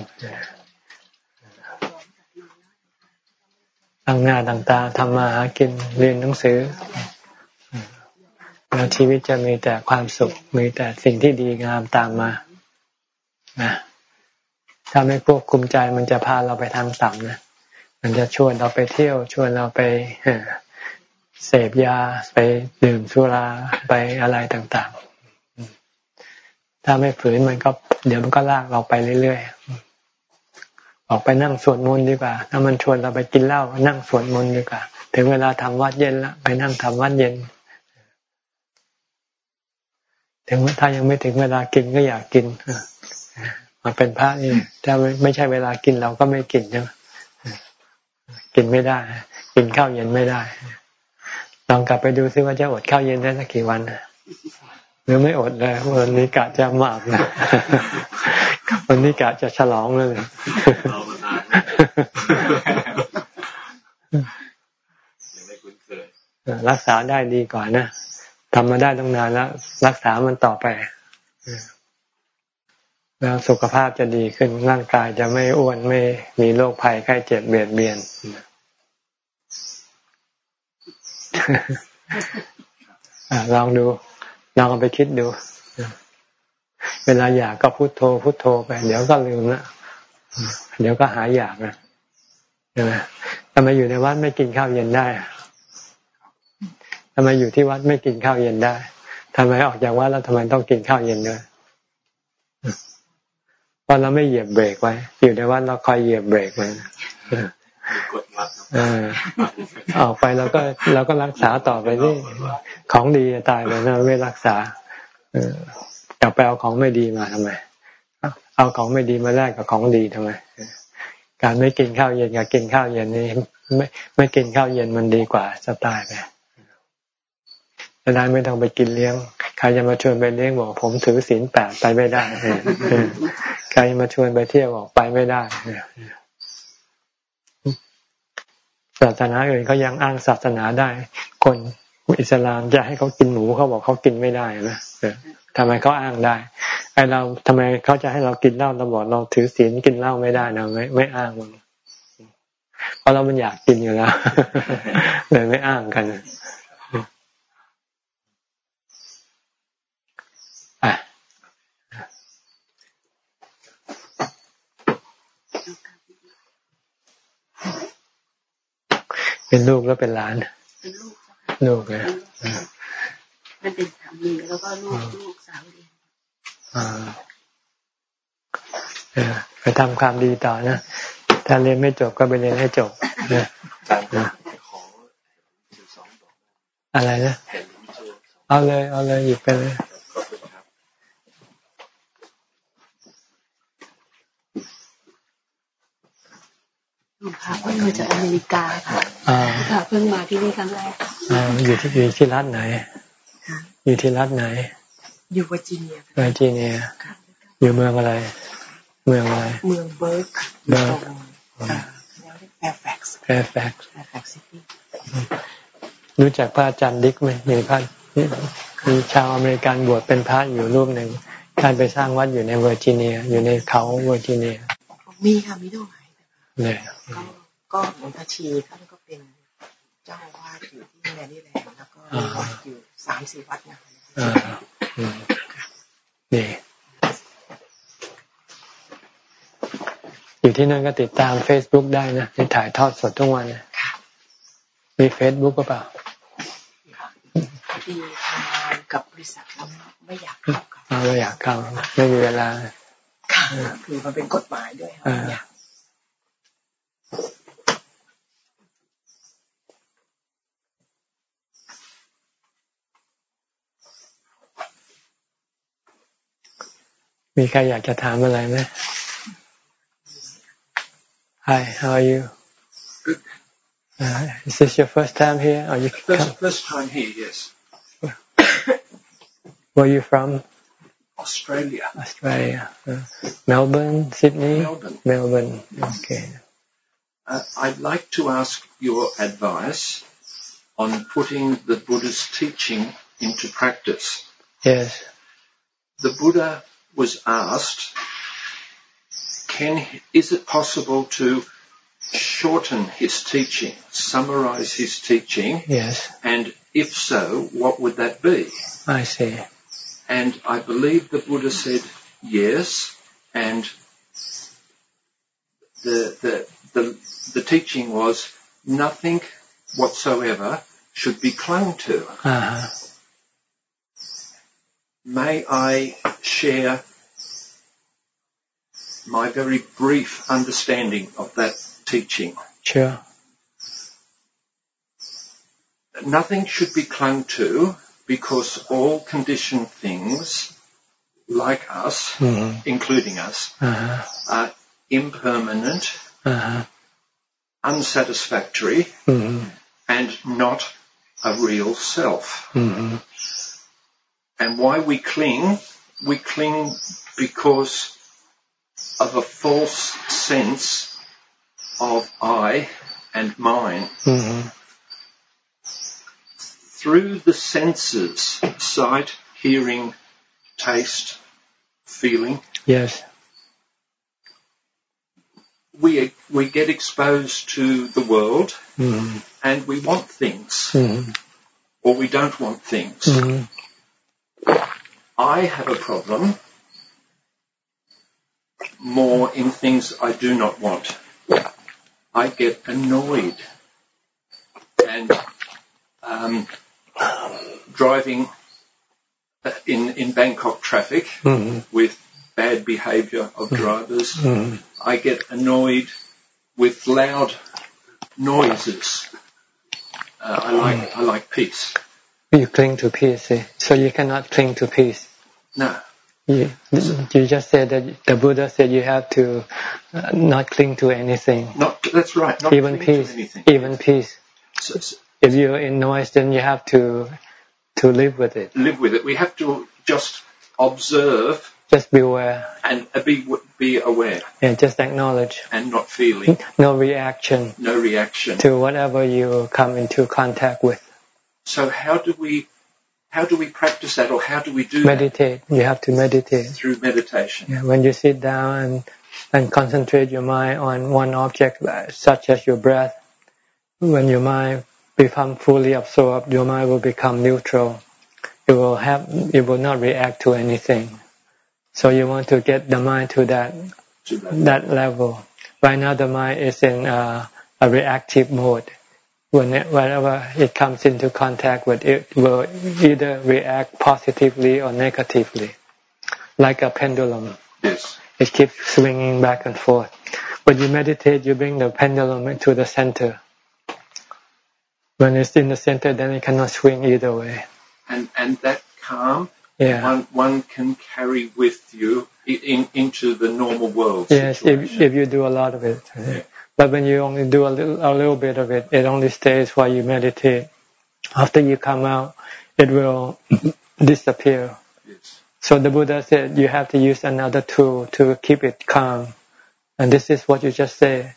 ตั้งหน้าตั้งตาทำมาหากินเรียนหนังสือแล้วชีวิตจะมีแต่ความสุข มีแต่สิ่งที่ดีงามตามมานะถ้าไม่ควบคุมใจมันจะพาเราไปทางต่ำนะมันจะชวนเราไปเที่ยว ชวนเราไปเสพยาไปดื่มสุราไปอะไรต่างๆ ถ้าไม่ฝืนมันก็ เดี๋ยวมันก็ลากเราไปเรื่อยๆ ออกไปนั่งสวดมนต์ดีกว่า ถ้ามันชวนเราไปกินเหล้านั่งสวดมนต์ดีกว่า ถึงเวลาทำวัดเย็นละไปนั่งทำวัดเย็น ถึงถ้ายังไม่ถึงเวลากินก็อยากกินมาเป็นพระนี่ถ้าไม่ใช่เวลากินเราก็ไม่กินใช่ไหมกินไม่ได้ กินข้าวเย็นไม่ได้ ลองกลับไปดูซิว่าจะอดข้าวเย็นได้สักกี่วัน หรือไม่อดเลยวันนี้กะจะมากนะวันนี้กะจะฉลองเลยรักษาได้ดีกว่านะทำมาได้ตั้งนานแล้ว รักษามันต่อไปแล้วสุขภาพจะดีขึ้นร่างกายจะไม่อ้วนไม่มีโรคภัยไข้เจ็บเบียดเบียนลองดู ลองไปคิดดู เวลาอยากก็พุโทโธพุโทโธไป เดี๋ยวก็ลืมละเดี๋ยวก็หายอยากนะใช่ไหมทำไมอยู่ในวัดไม่กินข้าวเย็นได้ทำไมอยู่ที่วัดไม่กินข้าวเย็นได้ทำไมออกจากวัดแล้วทำไมต้องกินข้าวเย็นด้วยเพราะเราไม่เหยียบเบรกไว้ อยู่ในวัดเราคอยเหยียบเบรกไว้ ออกไปแล้วก็เราก็รักษาต่อไปนี่ของดีตายเลยนะไม่รักษา เออจะไปเอาของไม่ดีมาทำไมเอาของไม่ดีมาแลกกับของดีทำไมการไม่กินข้าวเย็นกับกินข้าวเย็นนี่ไม่ไม่กินข้าวเย็นมันดีกว่าจะตายไปจะได้ไม่ต้องไปกินเลี้ยง ใครจะมาชวนไปเลี้ยงบอกผมถือศีลแปดไปไม่ได้ ใครมาชวนไปเที่ยวบอกไปไม่ได้ ศาสนาอื่นเขายังอ้างศาสนาได้ คนอิสลามจะให้เขากินหมูเขาบอกเขากินไม่ได้นะทำไมเขาอ้างได้ไอเราทำไมเขาจะให้เรากินเหล้าเราบอกเราถือศีลกินเหล้าไม่ได้นะไม่ไม่อ้างมันเพราะเรามันอยากกินอยู่แล้วเลยไม่อ้างกัน เป็นลูกแล้วเป็นหลาน เป็นลูกลูกเลยมันเป็นสามีแล้วก็ลูกลูกสาวเรียนอ่าไปทำความดีต่อนะ ถ้าเรียนไม่จบก็ไปเรียนให้จบนะอะไรนะ เอาเลย เอาเลยหยิบไปเลย ค่ะเพิ่งมาจากอเมริกาค่ะค่ะเพิ่งมาที่นี่ครั้งแรกอยู่ที่อยู่ที่รัฐไหน อยู่ที่รัฐไหน อยู่เวอร์จิเนียเวอร์จิเนียอยู่เมืองอะไร เมืองอะไร เมือง Burke Burke Fairfax Fairfax รู้จักพระอาจารย์ดิกไหมมีพระมีชาวอเมริกันบวชเป็นพระอยู่รูปหนึ่งท่านไปสร้างวัดอยู่ในเวอร์จิเนีย อยู่ในเขาเวอร์จิเนีย มีค่ะมีด้วย เนี่ยก็หลวงพ่อชีท่านก็เป็นเจ้าวาดอยู่ที่แมรี่แลนด์แล้วก็วัดอยู่สามสี่วัดนะนี่อยู่ที่นั่นก็ติดตามเฟซบุ๊กได้นะที่ถ่ายทอดสดทุกวันมีเฟซบุ๊กก็เปล่าปีทำงานกับบริษัทแล้วไม่อยากเข้าค่ะเราอยากเข้าไม่มีเวลาค่ะคือมันเป็นกฎหมายด้วยค่ะ มีใครอยากจะถามอะไรไหม Hi how are you uh, is this your first time here or you First, first time here, yes. where you from Australia, Australia uh, Melbourne Sydney Melbourne. Melbourne okay Uh, I'd like to ask your advice on putting the Buddha's teaching into practice. yes The Buddha was asked, can, is it possible to shorten his teaching, summarize his teaching, yes and if so, what would that be? I see And I believe the Buddha said yes, and the, the, the, the teaching was nothing whatsoever should be clung to. uh-huh. May I share my very brief understanding of that teaching? sure Nothing should be clung to because all conditioned things, like us, hmm including us, uh-huh. are impermanent, Uh-huh. unsatisfactory, hmm and not a real self. hmm And why we cling? We cling because of a false sense of I and mine. hmm Through the senses, sight, hearing, taste, feeling, yes. we, we get exposed to the world hmm and we want things. Hmm or we don't want things. I have a problem more in things I do not want. I get annoyed and um, driving uh, in in Bangkok traffic hmm with bad behaviour of drivers. hmm I get annoyed with loud noises. Uh, I like I like peace. You cling to peace, see? so you cannot cling to peace. No, You, you just said that the Buddha said you have to uh, not cling to anything, not that's right. Not even peace, anything. even peace. So- so If you're in noise, then you have to to live with it. live with it. We have to just observe Just be aware and be be aware and just acknowledge. and not feeling. No reaction No reaction. to whatever you come into contact with. So how do we how do we practice that, or how do we do that Meditate. You have to meditate. through meditation? Yeah, when you sit down and, and concentrate your mind on one object, uh, such as your breath, when your mind become fully absorbed, your mind will become neutral. It will have, it will not react to anything. So you want to get the mind to that To that. that level. Right now, the mind is in uh, a reactive mode. When it, whenever it comes into contact with it, will either react positively or negatively, like a pendulum. Yes. It keeps swinging back and forth. When you meditate, you bring the pendulum into the center. When it's in the center, then it cannot swing either way. And and that calm Yeah. one one can carry with you in into the normal world. Yes, if, situation. if you do a lot of it. But when you only do a little, a little bit of it, it only stays while you meditate. After you come out, it will disappear. Yes. So the Buddha said you have to use another tool to keep it calm. And this is what you just say,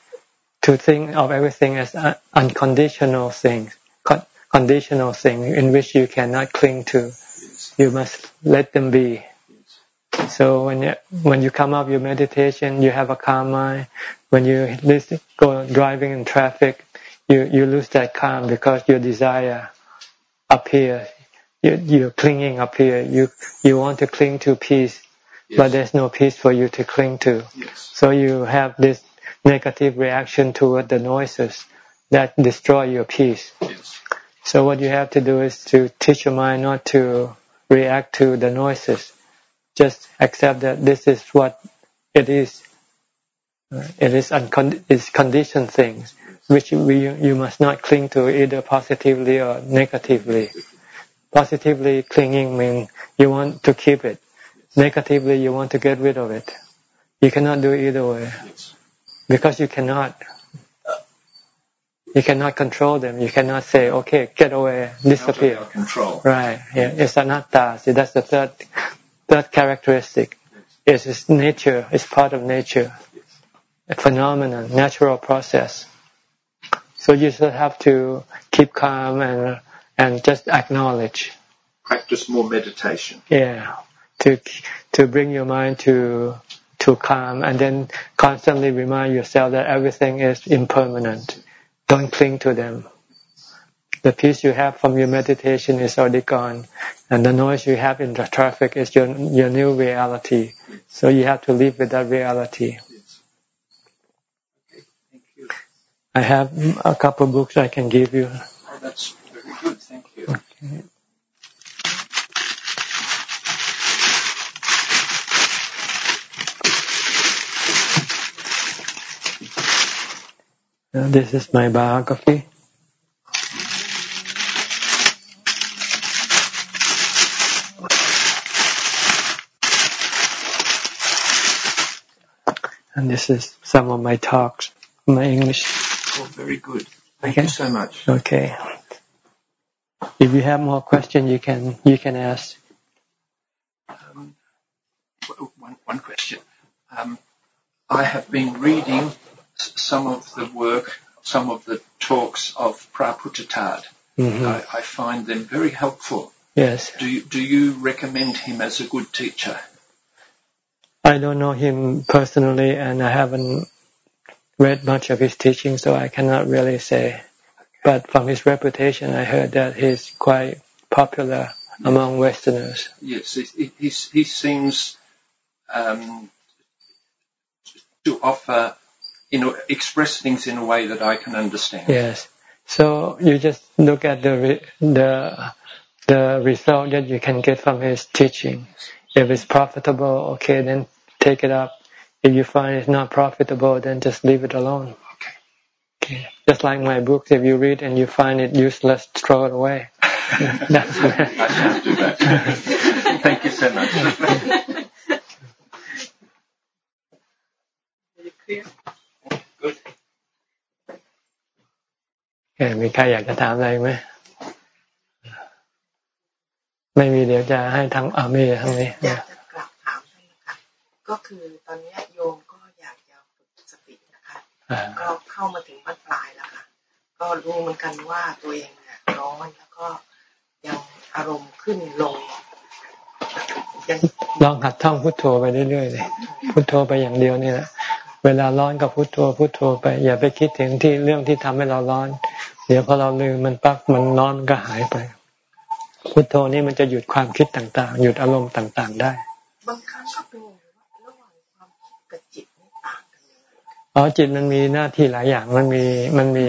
to think of everything as un- unconditional things, con- conditional things in which you cannot cling to. Yes. You must let them be. So when you, when you come up your meditation, you have a calm mind. When you listen, go driving in traffic, you, you lose that calm because your desire appears. you, you're clinging up here. You you want to cling to peace, Yes. but there's no peace for you to cling to. Yes. So you have this negative reaction toward the noises that destroy your peace. Yes. So what you have to do is to teach your mind not to react to the noises. Just accept that this is what it is. Uh, it is is conditioned things, which we, you must not cling to either positively or negatively. Positively clinging means you want to keep it. Negatively, you want to get rid of it. You cannot do either way because you cannot. You cannot control them. You cannot say, "Okay, get away, disappear." Control. Right. Yeah. It's anatta. See, that's the third third characteristic. is its nature. is part of nature. A phenomenon, natural process. So you just have to keep calm and and just acknowledge. Practice more meditation. Yeah. To to bring your mind to to calm and then constantly remind yourself that everything is impermanent. Don't cling to them. The peace you have from your meditation is already gone, and the noise you have in the traffic is your your new reality. So you have to live with that reality. Thank you. I have a couple of books I can give you. Oh, that's very good. Thank you. Uh, This is my biography. And this is some of my talks, my English. Oh, very good. Thank Okay. you so much. Okay. If you have more questions, you can you can ask. Um, one, one question. Um, I have been reading some of the work, some of the talks of Prabhupada. Mhm. I, I find them very helpful. Yes, Do you, do you recommend him as a good teacher? I don't know him personally, and I haven't read much of his teaching, so I cannot really say. But from his reputation, I heard that he's quite popular among Westerners. Yes, he, he, he seems um, to offer, you know, express things in a way that I can understand. Yes. So you just look at the the the result that you can get from his teaching. If it's profitable, okay, then take it up. If you find it's not profitable, then just leave it alone. Okay. Okay. Just like my books, if you read and you find it useless, throw it away. That's I shall do that. Thank you so much. Good. โอเคมีใครอยากจะถามอะไรไหม ไม่มีเดี๋ยวจะให้ทางอามีทางนี้ ก็คือตอนเนี้ยโยมก็อยากจะฝึกสตินะคะอ่าก็เข้ามาถึงบ้านปลายแล้วค่ะ ก็รู้เหมือนกันว่าตัวเองเนี่ยร้อนแล้วก็ยังอารมณ์ขึ้นลงยังลองหัดท่องพุทโธไปเรื่อยๆเลยพุทโธไปอย่างเดียวนี่แหละเวลาร้อนก็พุทโธพุทโธไป อย่าไปคิดถึงที่เรื่องที่ทำให้เราร้อน เดี๋ยวพอเราลืมมันปั๊บมันร้อนมันก็หายไป พุทโธนี่มันจะหยุดความคิดต่างๆ หยุดอารมณ์ต่างๆ ได้ อ๋อจิตมันมีหน้าที่หลายอย่างมันมีมันมี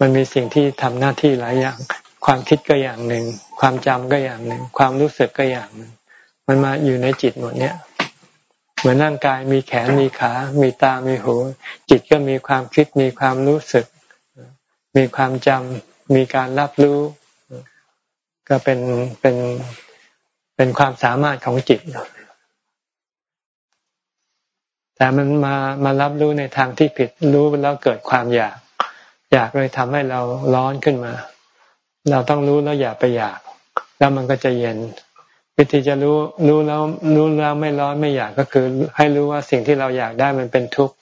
มันมีสิ่งที่ทำหน้าที่หลายอย่าง ความคิดก็อย่างหนึ่ง ความจำก็อย่างหนึ่ง ความรู้สึกก็อย่างหนึ่ง มันมาอยู่ในจิตหมดเนี่ย เหมือนร่างกายมีแขนมีขา มีตามีหู จิตก็มีความคิดมีความรู้สึก มีความจำมีการรับรู้ ก็เป็นเป็นเป็นความสามารถของจิตเนาะ แต่มันมามารับรู้ในทางที่ผิดรู้แล้วเกิดความอยาก อยากเลยทำให้เราร้อนขึ้นมา เราต้องรู้แล้วอย่าไปอยาก แล้วมันก็จะเย็น วิธีจะรู้รู้แล้วรู้แล้วไม่ร้อนไม่อยากก็คือ ให้รู้ว่าสิ่งที่เราอยากได้มันเป็นทุกข์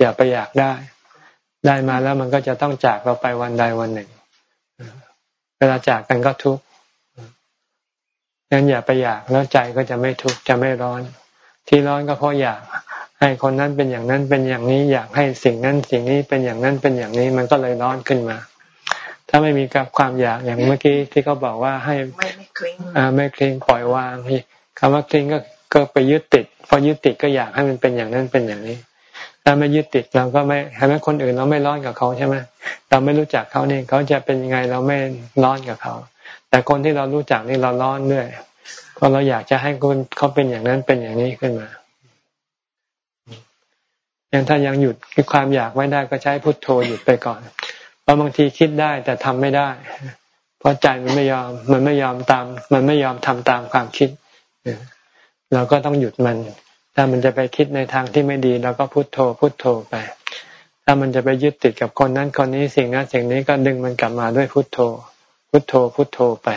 อย่าไปอยากได้ ได้มาแล้วมันก็จะต้องจากเราไปวันใดวันหนึ่ง เวลาจากกันก็ทุกข์งั้นอย่าไปอยากแล้วใจก็จะไม่ทุกข์จะไม่ร้อน ที่ร้อนก็เพราะอยาก ให้คนนั้นเป็นอย่างนั้นเป็นอย่างนี้อยากให้สิ่งนั้นสิ่งนี้เป็นอย่างนั้นเป็นอย่างนี้มันก็เลยร้อนขึ้นมา ถ้าไม่มีกับความอยากอย่างเมื่อกี้ที่เขาบอกว่าให้ไม่ไม่คลิ้งอ่าไม่คลิ้งปล่อยวางคำว่าคลิ้งก็ก็ไปยึดติดพอยึดติดก็อยากให้มันเป็นอย่างนั้นเป็นอย่างนี้ถ้าไม่ยึดติดเราก็ไม่เห็นไหมคนอื่นเราไม่ร้อนกับเขาใช่ไหมเราไม่รู้จักเขานี่เขาจะเป็นยังไงเราไม่ร้อนกับเขา แต่คนที่เรารู้จักนี่เราร้อนด้วยเพราะเราอยากจะให้คนเขาเป็นอย่างนั้นเป็นอย่างนี้ขึ้นมา ย่างถ้ายังหยุดความอยากไม่ได้ก็ใช้พุทโธหยุดไปก่อนเพราะบางทีคิดได้แต่ทำไม่ได้ เพราะใจมันไม่ยอมมันไม่ยอมตาม มันไม่ยอมทำตามความคิดเราก็ต้องหยุดมัน ถ้ามันจะไปคิดในทางที่ไม่ดีเราก็พุทโธพุทโธไป ถ้ามันจะไปยึดติดกับคนนั้นคนนี้สิ่งนั้นสิ่งนี้ก็ดึงมันกลับมาด้วยพุทโธ พุทโธพุทโธไป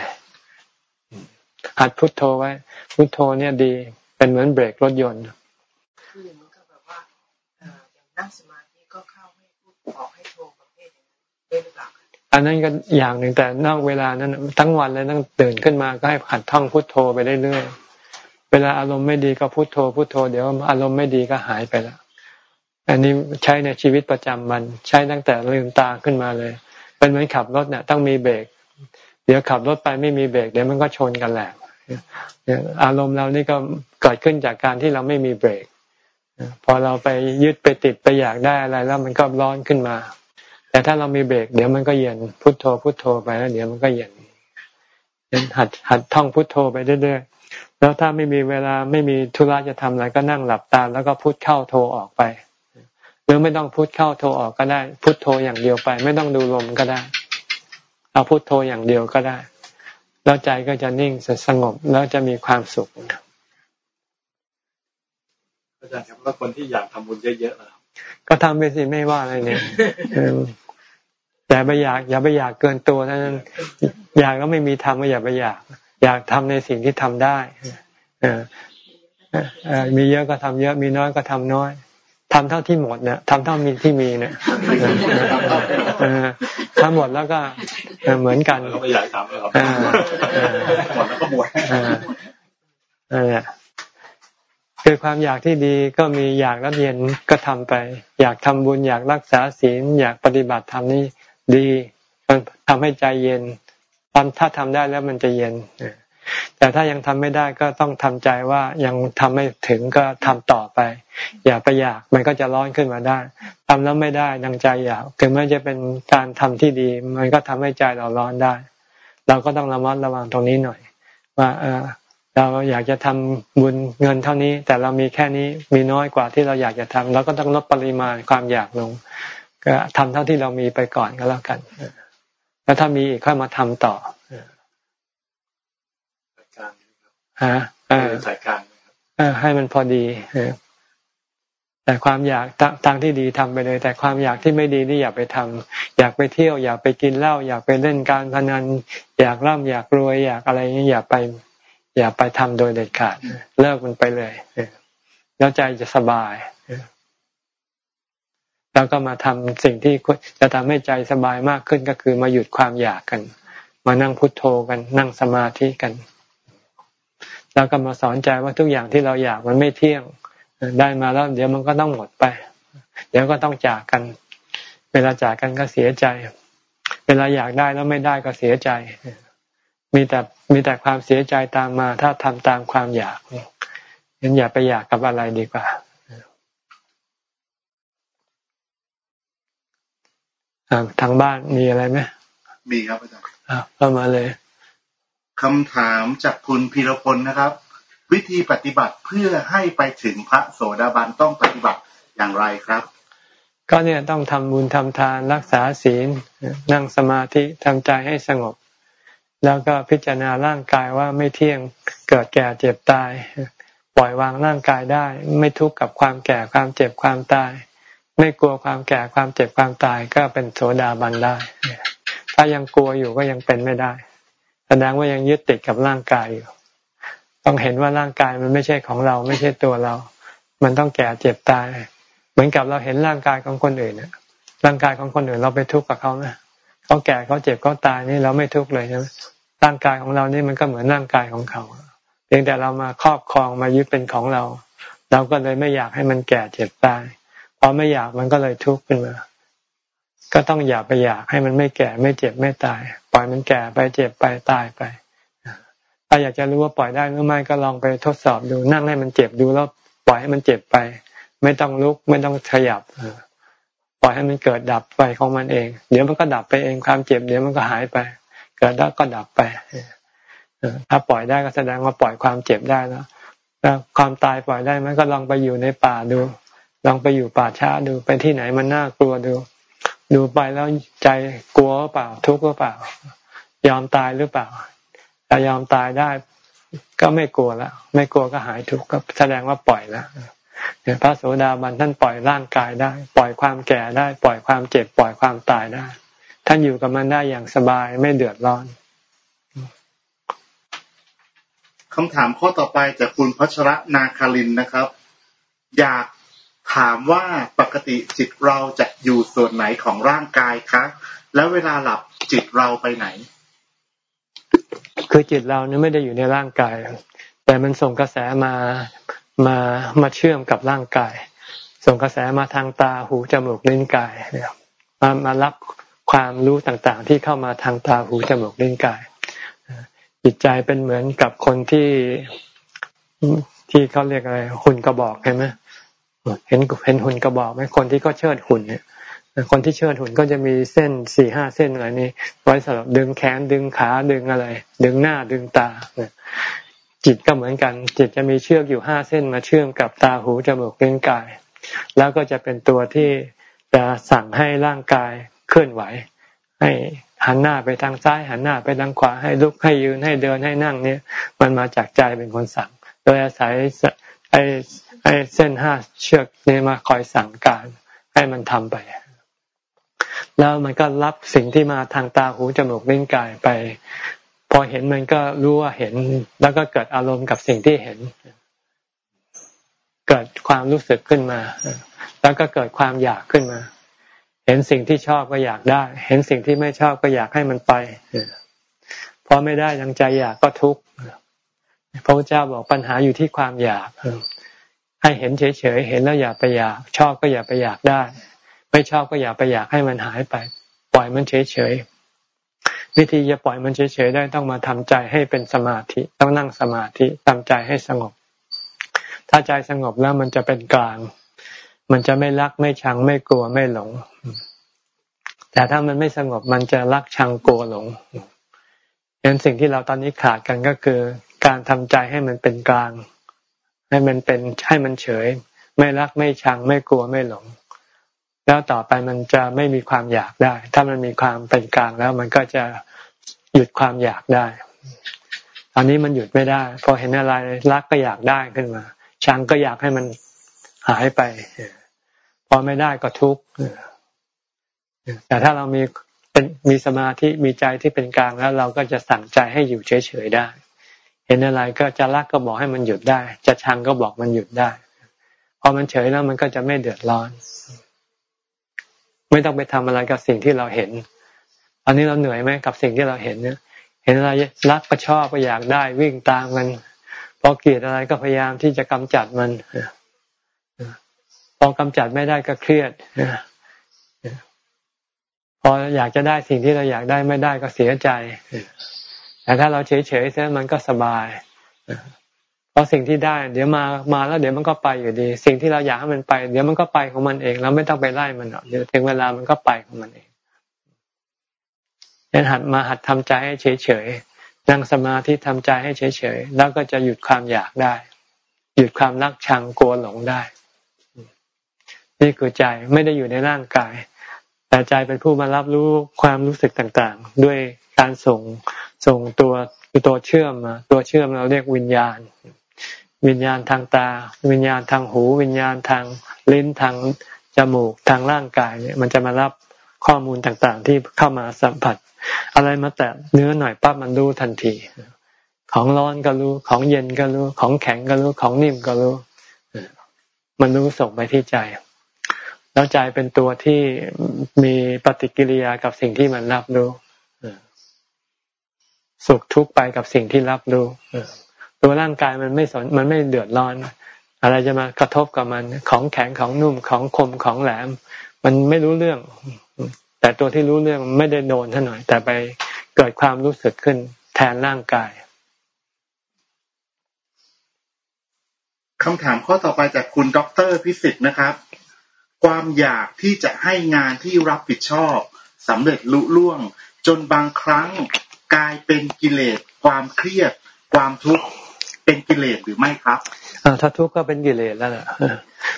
หัดพุทโธไว้ พุทโธเนี่ยดีเป็นเหมือนเบรกรถยนต์ คือมันก็แบบว่าอย่าง นั่งสมาธิก็เข้าให้พูดออกให้โทรประเภทอย่างนั้นได้หรือเปล่าอันนั้นก็อย่างหนึ่งแต่นอกเวลานั้นทั้งวันเลยตั้งตื่นขึ้นมาก็ให้หัดท่องพุโทโธไปเรื่อยๆเวลาอารมณ์ไม่ดีก็พุโทโธพุโทโธเดี๋ยวอารมณ์ไม่ดีก็หายไปแล้วอันนี้ใช้ในชีวิตประจำวันใช้ตั้งแต่ลืมตาขึ้นมาเลย เป็นเหมือนขับรถเนี่ยต้องมีเบรกเดี๋ยวขับรถไปไม่มีเบรกเดี๋ยวมันก็ชนกันแหละอารมณ์เรานี่ก็เกิดขึ้นจากการที่เราไม่มีเบรก พอเราไปยึดไปติดไปอยากได้อะไร แล้วมันก็ร้อนขึ้นมา แต่ถ้าเรามีเบรกเดี๋ยวมันก็เย็นพุทโธพุทโธไปแล้วเดี๋ยวมันก็เย็นหัดหัดท่องพุทโธไปเรื่อยๆแล้วถ้าไม่มีเวลาไม่มีธุระจะทำอะไรก็นั่งหลับตา แล้วก็พุทเข้าโทออกไป หรือไม่ต้องพุทเข้าโทออกก็ได้ พุทโทอย่างเดียวไป ไม่ต้องดูลมก็ได้ เอาพุทโทอย่างเดียวก็ได้ แล้วใจก็จะนิ่งสงบแล้วจะมีความสุข อาจารย์ครับแล้วคนที่อยากทำบุญเยอะๆล่ะก็ทำไปสิไม่ว่าอะไรเนี่ยแต่ไปอยาก อย่าไปอยากเกินตัวนั้นอยากแล้วไม่มีทำก็อย่าไปอยาก อยากทำในสิ่งที่ทำได้มีเยอะก็ทำเยอะมีน้อยก็ทำน้อยทำเท่าที่หมดเนี่ยทำเท่ามีที่มีเนี่ยถ้าหมดแล้วก็เหมือนกันก็ไม่อยากทำเลยครับหมดแล้วก็บวช คือความอยากที่ดีก็มีอยากรับเย็นก็ทำไป อยากทำบุญอยากรักษาศีล อยากปฏิบัติธรรมนี่ดีมันทำให้ใจเย็นทำถ้าทำได้แล้วมันจะเย็นแต่ถ้ายังทำไม่ได้ก็ต้องทำใจว่ายังทำไม่ถึงก็ทำต่อไป อย่าไปอยากมันก็จะร้อนขึ้นมาได้ทำแล้วไม่ได้ดังใจอยากถึงแม้จะเป็นการทำที่ดี มันก็ทำให้ใจเราร้อนได้ เราก็ต้องระมัดระวังตรงนี้หน่อย ว่า เออ เราอยากจะทำบุญเงินเท่านี้ แต่เรามีแค่นี้มีน้อยกว่าที่เราอยากจะทำเราก็ต้องลดปริมาณความอยากลง ก็ทำเท่าที่เรามีไปก่อนก็แล้วกันแล้วถ้ามีอีกค่อยมาทำต่อฮะสายกลางให้มันพอดีแต่ความอยากทางที่ดีทำไปเลย แต่ความอยากที่ไม่ดีนี่อย่าไปทำอยากไปเที่ยว อยากไปกินเหล้าอยากไปเล่นการพนันอยากร่ำอยากรวยอยากอะไรนี้อย่าไป อย่าไปทำโดยเด็ดขาด เลิกมันไปเลย แล้วใจจะสบาย แล้วก็มาทำสิ่งที่จะทำให้ใจสบายมากขึ้นก็คือมาหยุดความอยากกัน มานั่งพุทโธกัน นั่งสมาธิกัน แล้วก็มาสอนใจว่าทุกอย่างที่เราอยากมันไม่เที่ยง ได้มาแล้วเดี๋ยวมันก็ต้องหมดไป เดี๋ยวก็ต้องจากกัน เวลาจากกันก็เสียใจ เวลาอยากได้แล้วไม่ได้ก็เสียใจ มีแต่มีแต่ความเสียใจตามมา ถ้าทำตามความอยากงั้นอย่าไปอยากกับอะไรดีกว่าทางบ้านมีอะไรไหมมีครับอาจารย์เข้ามาเลยคำถามจากคุณพีรพลนะครับ วิธีปฏิบัติเพื่อให้ไปถึงพระโสดาบันต้องปฏิบัติอย่างไรครับ ก็เนี่ยต้องทำบุญทำทานรักษาศีล นั่งสมาธิทำใจให้สงบ แล้วก็พิจารณาร่างกายว่าไม่เที่ยงเกิดแก่เจ็บตาย ปล่อยวางร่างกายได้ ไม่ทุกข์กับความแก่ความเจ็บความตาย ไม่กลัวความแก่ความเจ็บความตายก็เป็นโสดาบันได้ ถ้ายังกลัวอยู่ก็ยังเป็นไม่ได้ แสดงว่ายังยึดติดกับร่างกายอยู่ ต้องเห็นว่าร่างกายมันไม่ใช่ของเราไม่ใช่ตัวเรา มันต้องแก่เจ็บตาย เหมือนกับเราเห็นร่างกายของคนอื่นเนี่ยร่างกายของคนอื่นเราไปทุกข์กับเขาไหมเขาแก่เขาเจ็บเขาตายนี่เราไม่ทุกข์เลยใช่ไหม ร่างกายของเรานี่มันก็เหมือนร่างกายของเขา เพียงแต่เรามาครอบครองมายึดเป็นของเรา เราก็เลยไม่อยากให้มันแก่เจ็บตายพอไม่อยากมันก็เลยทุกข์ขึ้นมา ก็ต้องอย่าไปอยากให้มันไม่แก่ไม่เจ็บไม่ตาย ปล่อยมันแก่ไปเจ็บไปตายไป ถ้าอยากจะรู้ว่าปล่อยได้หรือไม่ก็ลองไปทดสอบดูนั่งให้มันเจ็บดูแล้วปล่อยให้มันเจ็บไป ไม่ต้องลุกไม่ต้องขยับปล่อยให้มันเกิดดับไปของมันเอง เดี๋ยวมันก็ดับไปเองความเจ็บเดี๋ยวมันก็หายไป กิดแล้วก็ดับไปถ้าปล่อยได้ก็แสดงว่าปล่อยความเจ็บได้แล้วแล้วความตายปล่อยได้ไหมก็ลองไปอยู่ในป่าดู ลองไปอยู่ป่าช้าดูไปที่ไหนมันน่ากลัวดู ดูไปแล้วใจกลัวหรือเปล่า ทุกข์หรือเปล่า ยอมตายหรือเปล่าถ้ายอมตายได้ ก็ไม่กลัวแล้วไม่กลัวก็หายทุกข์ก็แสดงว่าปล่อยแล้วพระโสดาบันท่านปล่อยร่างกายได้ ปล่อยความแก่ได้ ปล่อยความเจ็บ ปล่อยความตายได้ ท่านอยู่กับมันได้อย่างสบายไม่เดือดร้อนคำถามข้อต่อไปจากคุณพัชระนาคารินนะครับ อยากถามว่าปกติจิตเราจะอยู่ส่วนไหนของร่างกายคะแล้วเวลาหลับจิตเราไปไหน คือจิตเราเนี่ยไม่ได้อยู่ในร่างกาย แต่มันส่งกระแสมามามาเชื่อมกับร่างกาย ส่งกระแสมาทางตาหูจมูกลิ้นกายมามารับ ความรู้ต่างๆ ที่เข้ามาทางตาหูจมูกลิ้นกาย จิตใจเป็นเหมือนกับคนที่ที่เขาเรียกอะไรหุ่นกระบอกใช่ไหมเห็นเห็นหุ่นกระบอกไหมคนที่เขาเชิดหุ่นเนี่ยคนที่เชิดหุ่นก็จะมีเส้นสี่ห้าเส้นอะไรนี้ไว้สำหรับดึงแขนดึงขาดึงอะไร ดึงหน้าดึงตาจิตก็เหมือนกัน จิตจะมีเชือกอยู่ห้าเส้นมาเชื่อมกับตาหูจมูกลิ้นกาย แล้วก็จะเป็นตัวที่จะสั่งให้ร่างกาย เคลื่อนไหว ให้หันหน้าไปทางซ้าย หันหน้าไปทางขวาให้ลุกให้ยืนให้เดินให้นั่งเนี่ย มันมาจากใจเป็นคนสั่ง โดยอาศัยไอ้ไอ้เส้นห้าเชือกนี้มาคอยสั่งการให้มันทำไป แล้วมันก็รับสิ่งที่มาทางตาหูจมูกลิ้นกายไป พอเห็นมันก็รู้ว่าเห็น แล้วก็เกิดอารมณ์กับสิ่งที่เห็น เกิดความรู้สึกขึ้นมา แล้วก็เกิดความอยากขึ้นมา เห็นสิ่งที่ชอบก็อยากได้ เห็นสิ่งที่ไม่ชอบก็อยากให้มันไปพอไม่ได้ดังใจอยากก็ทุกข์พระพุทธเจ้าบอกปัญหาอยู่ที่ความอยากให้เห็นเฉยๆเห็นแล้วอย่าไปอยาก ชอบก็อย่าไปอยากได้ ไม่ชอบก็อย่าไปอยากให้มันหายไป ปล่อยมันเฉยๆวิธีจะปล่อยมันเฉยๆได้ต้องมาทำใจให้เป็นสมาธิ ต้องนั่งสมาธิทำใจให้สงบ ถ้าใจสงบแล้วมันจะเป็นกลาง มันจะไม่รักไม่ชังไม่กลัวไม่หลง แต่ถ้ามันไม่สงบมันจะรักชังกลัวหลงดังนั้นสิ่งที่เราตอนนี้ขาดกันก็คือ การทำใจให้มันเป็นกลาง ให้มันเป็นให้มันเฉย ไม่รักไม่ชังไม่กลัวไม่หลง แล้วต่อไปมันจะไม่มีความอยากได้ ถ้ามันมีความเป็นกลางแล้วมันก็จะหยุดความอยากได้ตอนนี้มันหยุดไม่ได้ พอเห็นอะไรรักก็อยากได้ขึ้นมาชังก็อยากให้มัน หายไปพอไม่ได้ก็ทุกข์แต่ถ้าเรามีเป็นมีสมาธิมีใจที่เป็นกลางแล้ว เราก็จะสั่งใจให้อยู่เฉยๆได้ เห็นอะไรก็จะรักก็บอกให้มันหยุดได้ จะชังก็บอกมันหยุดได้พอมันเฉยแล้วมันก็จะไม่เดือดร้อน ไม่ต้องไปทำอะไรกับสิ่งที่เราเห็น อันนี้เราเหนื่อยไหมกับสิ่งที่เราเห็นเนี่ย เห็นอะไรรักก็ชอบก็อยากได้วิ่งตามมันพอเกลียดอะไรก็พยายามที่จะกำจัดมัน อกำจัดไม่ได้ก็เครียดพออยากจะได้สิ่งที่เราอยากได้ไม่ได้ก็เสียใจแต่ถ้าเราเฉยๆเสียมันก็สบายเพราะสิ่งที่ได้ เดี๋ยวมามาแล้วเดี๋ยวมันก็ไปอยู่ดี สิ่งที่เราอยากให้มันไป เดี๋ยวมันก็ไปของมันเอง เราไม่ต้องไปไล่มันหรอกเดี๋ยวถึงเวลามันก็ไปของมันเองนั้นหัดมาหัดทำใจให้เฉยๆนั่งสมาธิทำใจให้เฉยๆแล้วก็จะหยุดความอยากได้ หยุดความรักชังกลัวหลงได้ นี่คือใจไม่ได้อยู่ในร่างกาย แต่ใจเป็นผู้มารับรู้ความรู้สึกต่างๆ ด้วยการส่งส่งตัวตัวเชื่อมตัวเชื่อมเราเรียกวิญญาณ วิญญาณทางตา วิญญาณทางหู วิญญาณทางลิ้นทางจมูกทางร่างกายเนี่ยมันจะมารับข้อมูลต่างๆ ที่เข้ามาสัมผัส อะไรมาแตะเนื้อหน่อยปั๊บมันรู้ทันที ของร้อนก็รู้ของเย็นก็รู้ ของแข็งก็รู้ของนิ่มก็รู้ มันรู้ส่งไปที่ใจ แล้วใจเป็นตัวที่มีปฏิกิริยากับสิ่งที่มันรับรู้สุขทุกข์ไปกับสิ่งที่รับรู้ตัวร่างกายมันไม่สนมันไม่เดือดร้อน อะไรจะมากระทบกับมันของแข็งของนุ่มของคมของแหลม มันไม่รู้เรื่อง แต่ตัวที่รู้เรื่องไม่ได้โดนเท่าหน่อย แต่ไปเกิดความรู้สึกขึ้นแทนร่างกายคำถามข้อต่อไปจากคุณด็อกเตอร์พิสิทธิ์นะครับ ความอยากที่จะให้งานที่รับผิดชอบสำเร็จลุล่วง จนบางครั้งกลายเป็นกิเลส ความเครียด ความทุกข์เป็นกิเลสหรือไม่ครับถ้าทุกข์ก็เป็นกิเลสแล้วล่ะ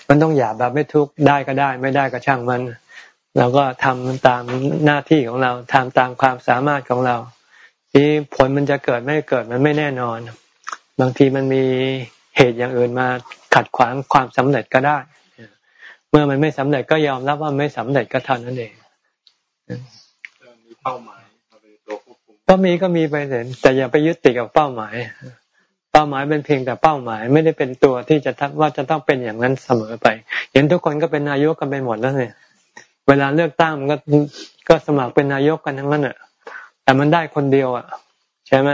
มันต้องอยากแบบไม่ทุกข์ได้ก็ได้ไม่ได้ก็ช่างมันเราก็ทำตามหน้าที่ของเราทำตามความสามารถของเรา ที่ผลมันจะเกิดไม่เกิดมันไม่แน่นอน บางทีมันมีเหตุอย่างอื่นมาขัดขวางความสำเร็จก็ได้ เมื่อมันไม่สำเร็จก็ยอมรับว่าไม่สำเร็จก็เท่านั้นเองมีเป้าหมายเราเป็นตัวควบคุมก็มีก็มีไปเถอะแต่อย่าไปยึดติดกับเป้าหมาย เป้าหมายเป็นเพียงแต่เป้าหมาย ไม่ได้เป็นตัวที่จะทัว่าจะต้องเป็นอย่างนั้นเสมอไป เห็นทุกคนก็เป็นนายกกันไปหมดแล้วเนี่ย เวลาเลือกตั้งมันก็ก็สมัครเป็นนายกกันทั้งนั้นอะ แต่มันได้คนเดียวอะ ใช่ไหม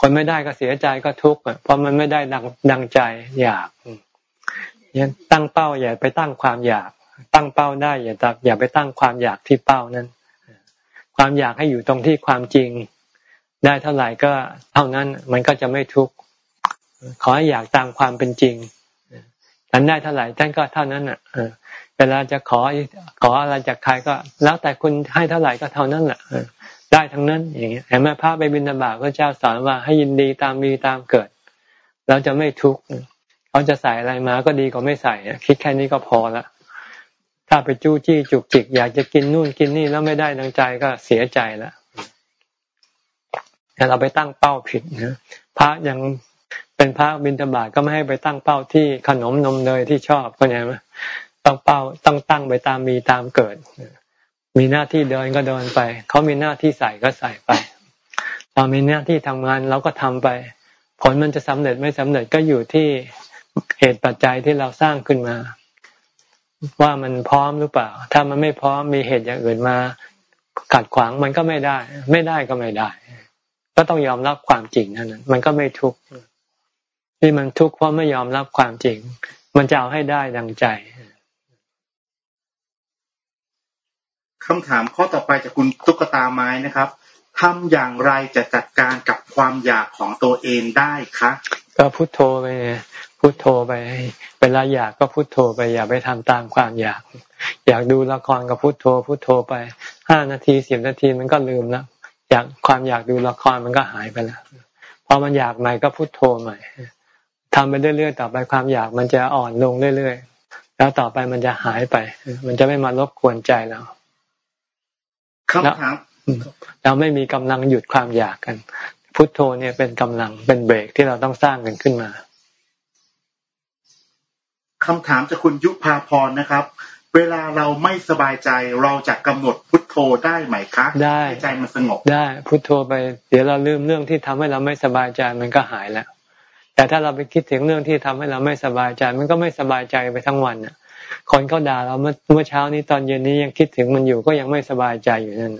คนไม่ได้ก็เสียใจก็ทุกข์อะเพราะมันไม่ได้ดังดังใจอยาก ยันตั้งเป้าอย่าไปตั้งความอยาก ตั้งเป้าได้อย่าตัอย่าไปตั้งความอยากที่เป้านั้น ความอยากให้อยู่ตรงที่ความจริง ได้เท่าไหร่ก็เท่านั้นมันก็จะไม่ทุกข์ขอให้อยากตามความเป็นจริงท่านได้เท่าไหร่ท่านก็เท่านั้นอะเวลาจะขอขออะไรจากใครก็ แล้วแต่คุณให้เท่าไหร่ก็เท่านั้นแหละได้ทั้งนั้น อย่างเงี้ยเห็นไหมพระไปบิณฑบาตพระเจ้าสอนว่าให้ยินดีตามมีตามเกิด เราจะไม่ทุกข์ เขาจะใส่อะไรมาก็ดีกว่าไม่ใส่คิดแค่นี้ก็พอละถ้าไปจู้จี้จุกจิก อยากจะกินนู่นกินนี่แล้วไม่ได้ดังใจก็เสียใจแล้วแต่เราไปตั้งเป้าผิดนะพระยังเป็นพระบิณฑบาตก็ไม่ให้ไปตั้งเป้าที่ขนมนมเนยที่ชอบก็ไงไหมต้องเป้าต้องตั้งไปตามมีตามเกิด มีหน้าที่เดินก็เดินไป เขามีหน้าที่ใส่ก็ใส่ไปเรามีหน้าที่ทำงานเราก็ทำไป ผลมันจะสำเร็จไม่สำเร็จก็อยู่ที่ เหตุปัจจัยที่เราสร้างขึ้นมา ว่ามันพร้อมหรือเปล่า ถ้ามันไม่พร้อมมีเหตุอย่างอื่นมาขัดขวางมันก็ไม่ได้ ไม่ได้ก็ไม่ได้ ก็ต้องยอมรับความจริงเท่านั้น มันก็ไม่ทุกข์ที่มันทุกข์เพราะไม่ยอมรับความจริง มันจะเอาให้ได้ดังใจคำถามข้อต่อไปจากคุณตุ๊กตาไม้นะครับทำอย่างไรจะจัดการกับความอยากของตัวเองได้คะก็พุโทโธไป พุโทโธไปเวลาอยากก็พุโทโธไปอย่าไปทำตามความอยาก อยากดูละครก็พุโทโธ พุโทโธไปห้านาทีสิบนาทีมันก็ลืมแล้วอยากความอยากดูละครมันก็หายไปแล้วพอมันอยากใหม่ก็พุโทโธใหม่ทำไปเรื่อยๆต่อไปความอยากมันจะอ่อนลงเรื่อยๆแล้วต่อไปมันจะหายไป มันจะไม่มารบกวนใจเราคำถามเราไม่มีกำลังหยุดความอยากกัน พุทโธเนี่ยเป็นกำลังเป็นเบรกที่เราต้องสร้างกันขึ้นมา คำถามจากคุณยุพาพรนะครับ เวลาเราไม่สบายใจเราจะกำหนดพุทโธได้ไหมคะได้ใจมันสงบได้พุทโธไป เดี๋ยวเราลืมเรื่องที่ทำให้เราไม่สบายใจมันก็หายแล้ว แต่ถ้าเราไปคิดถึงเรื่องที่ทำให้เราไม่สบายใจ มันก็ไม่สบายใจไปทั้งวันน่ะ คนเขาด่าเราเมื่อเมื่อเช้านี้ตอนเย็นนี้ยังคิดถึงมันอยู่ก็ยังไม่สบายใจอยู่นั่น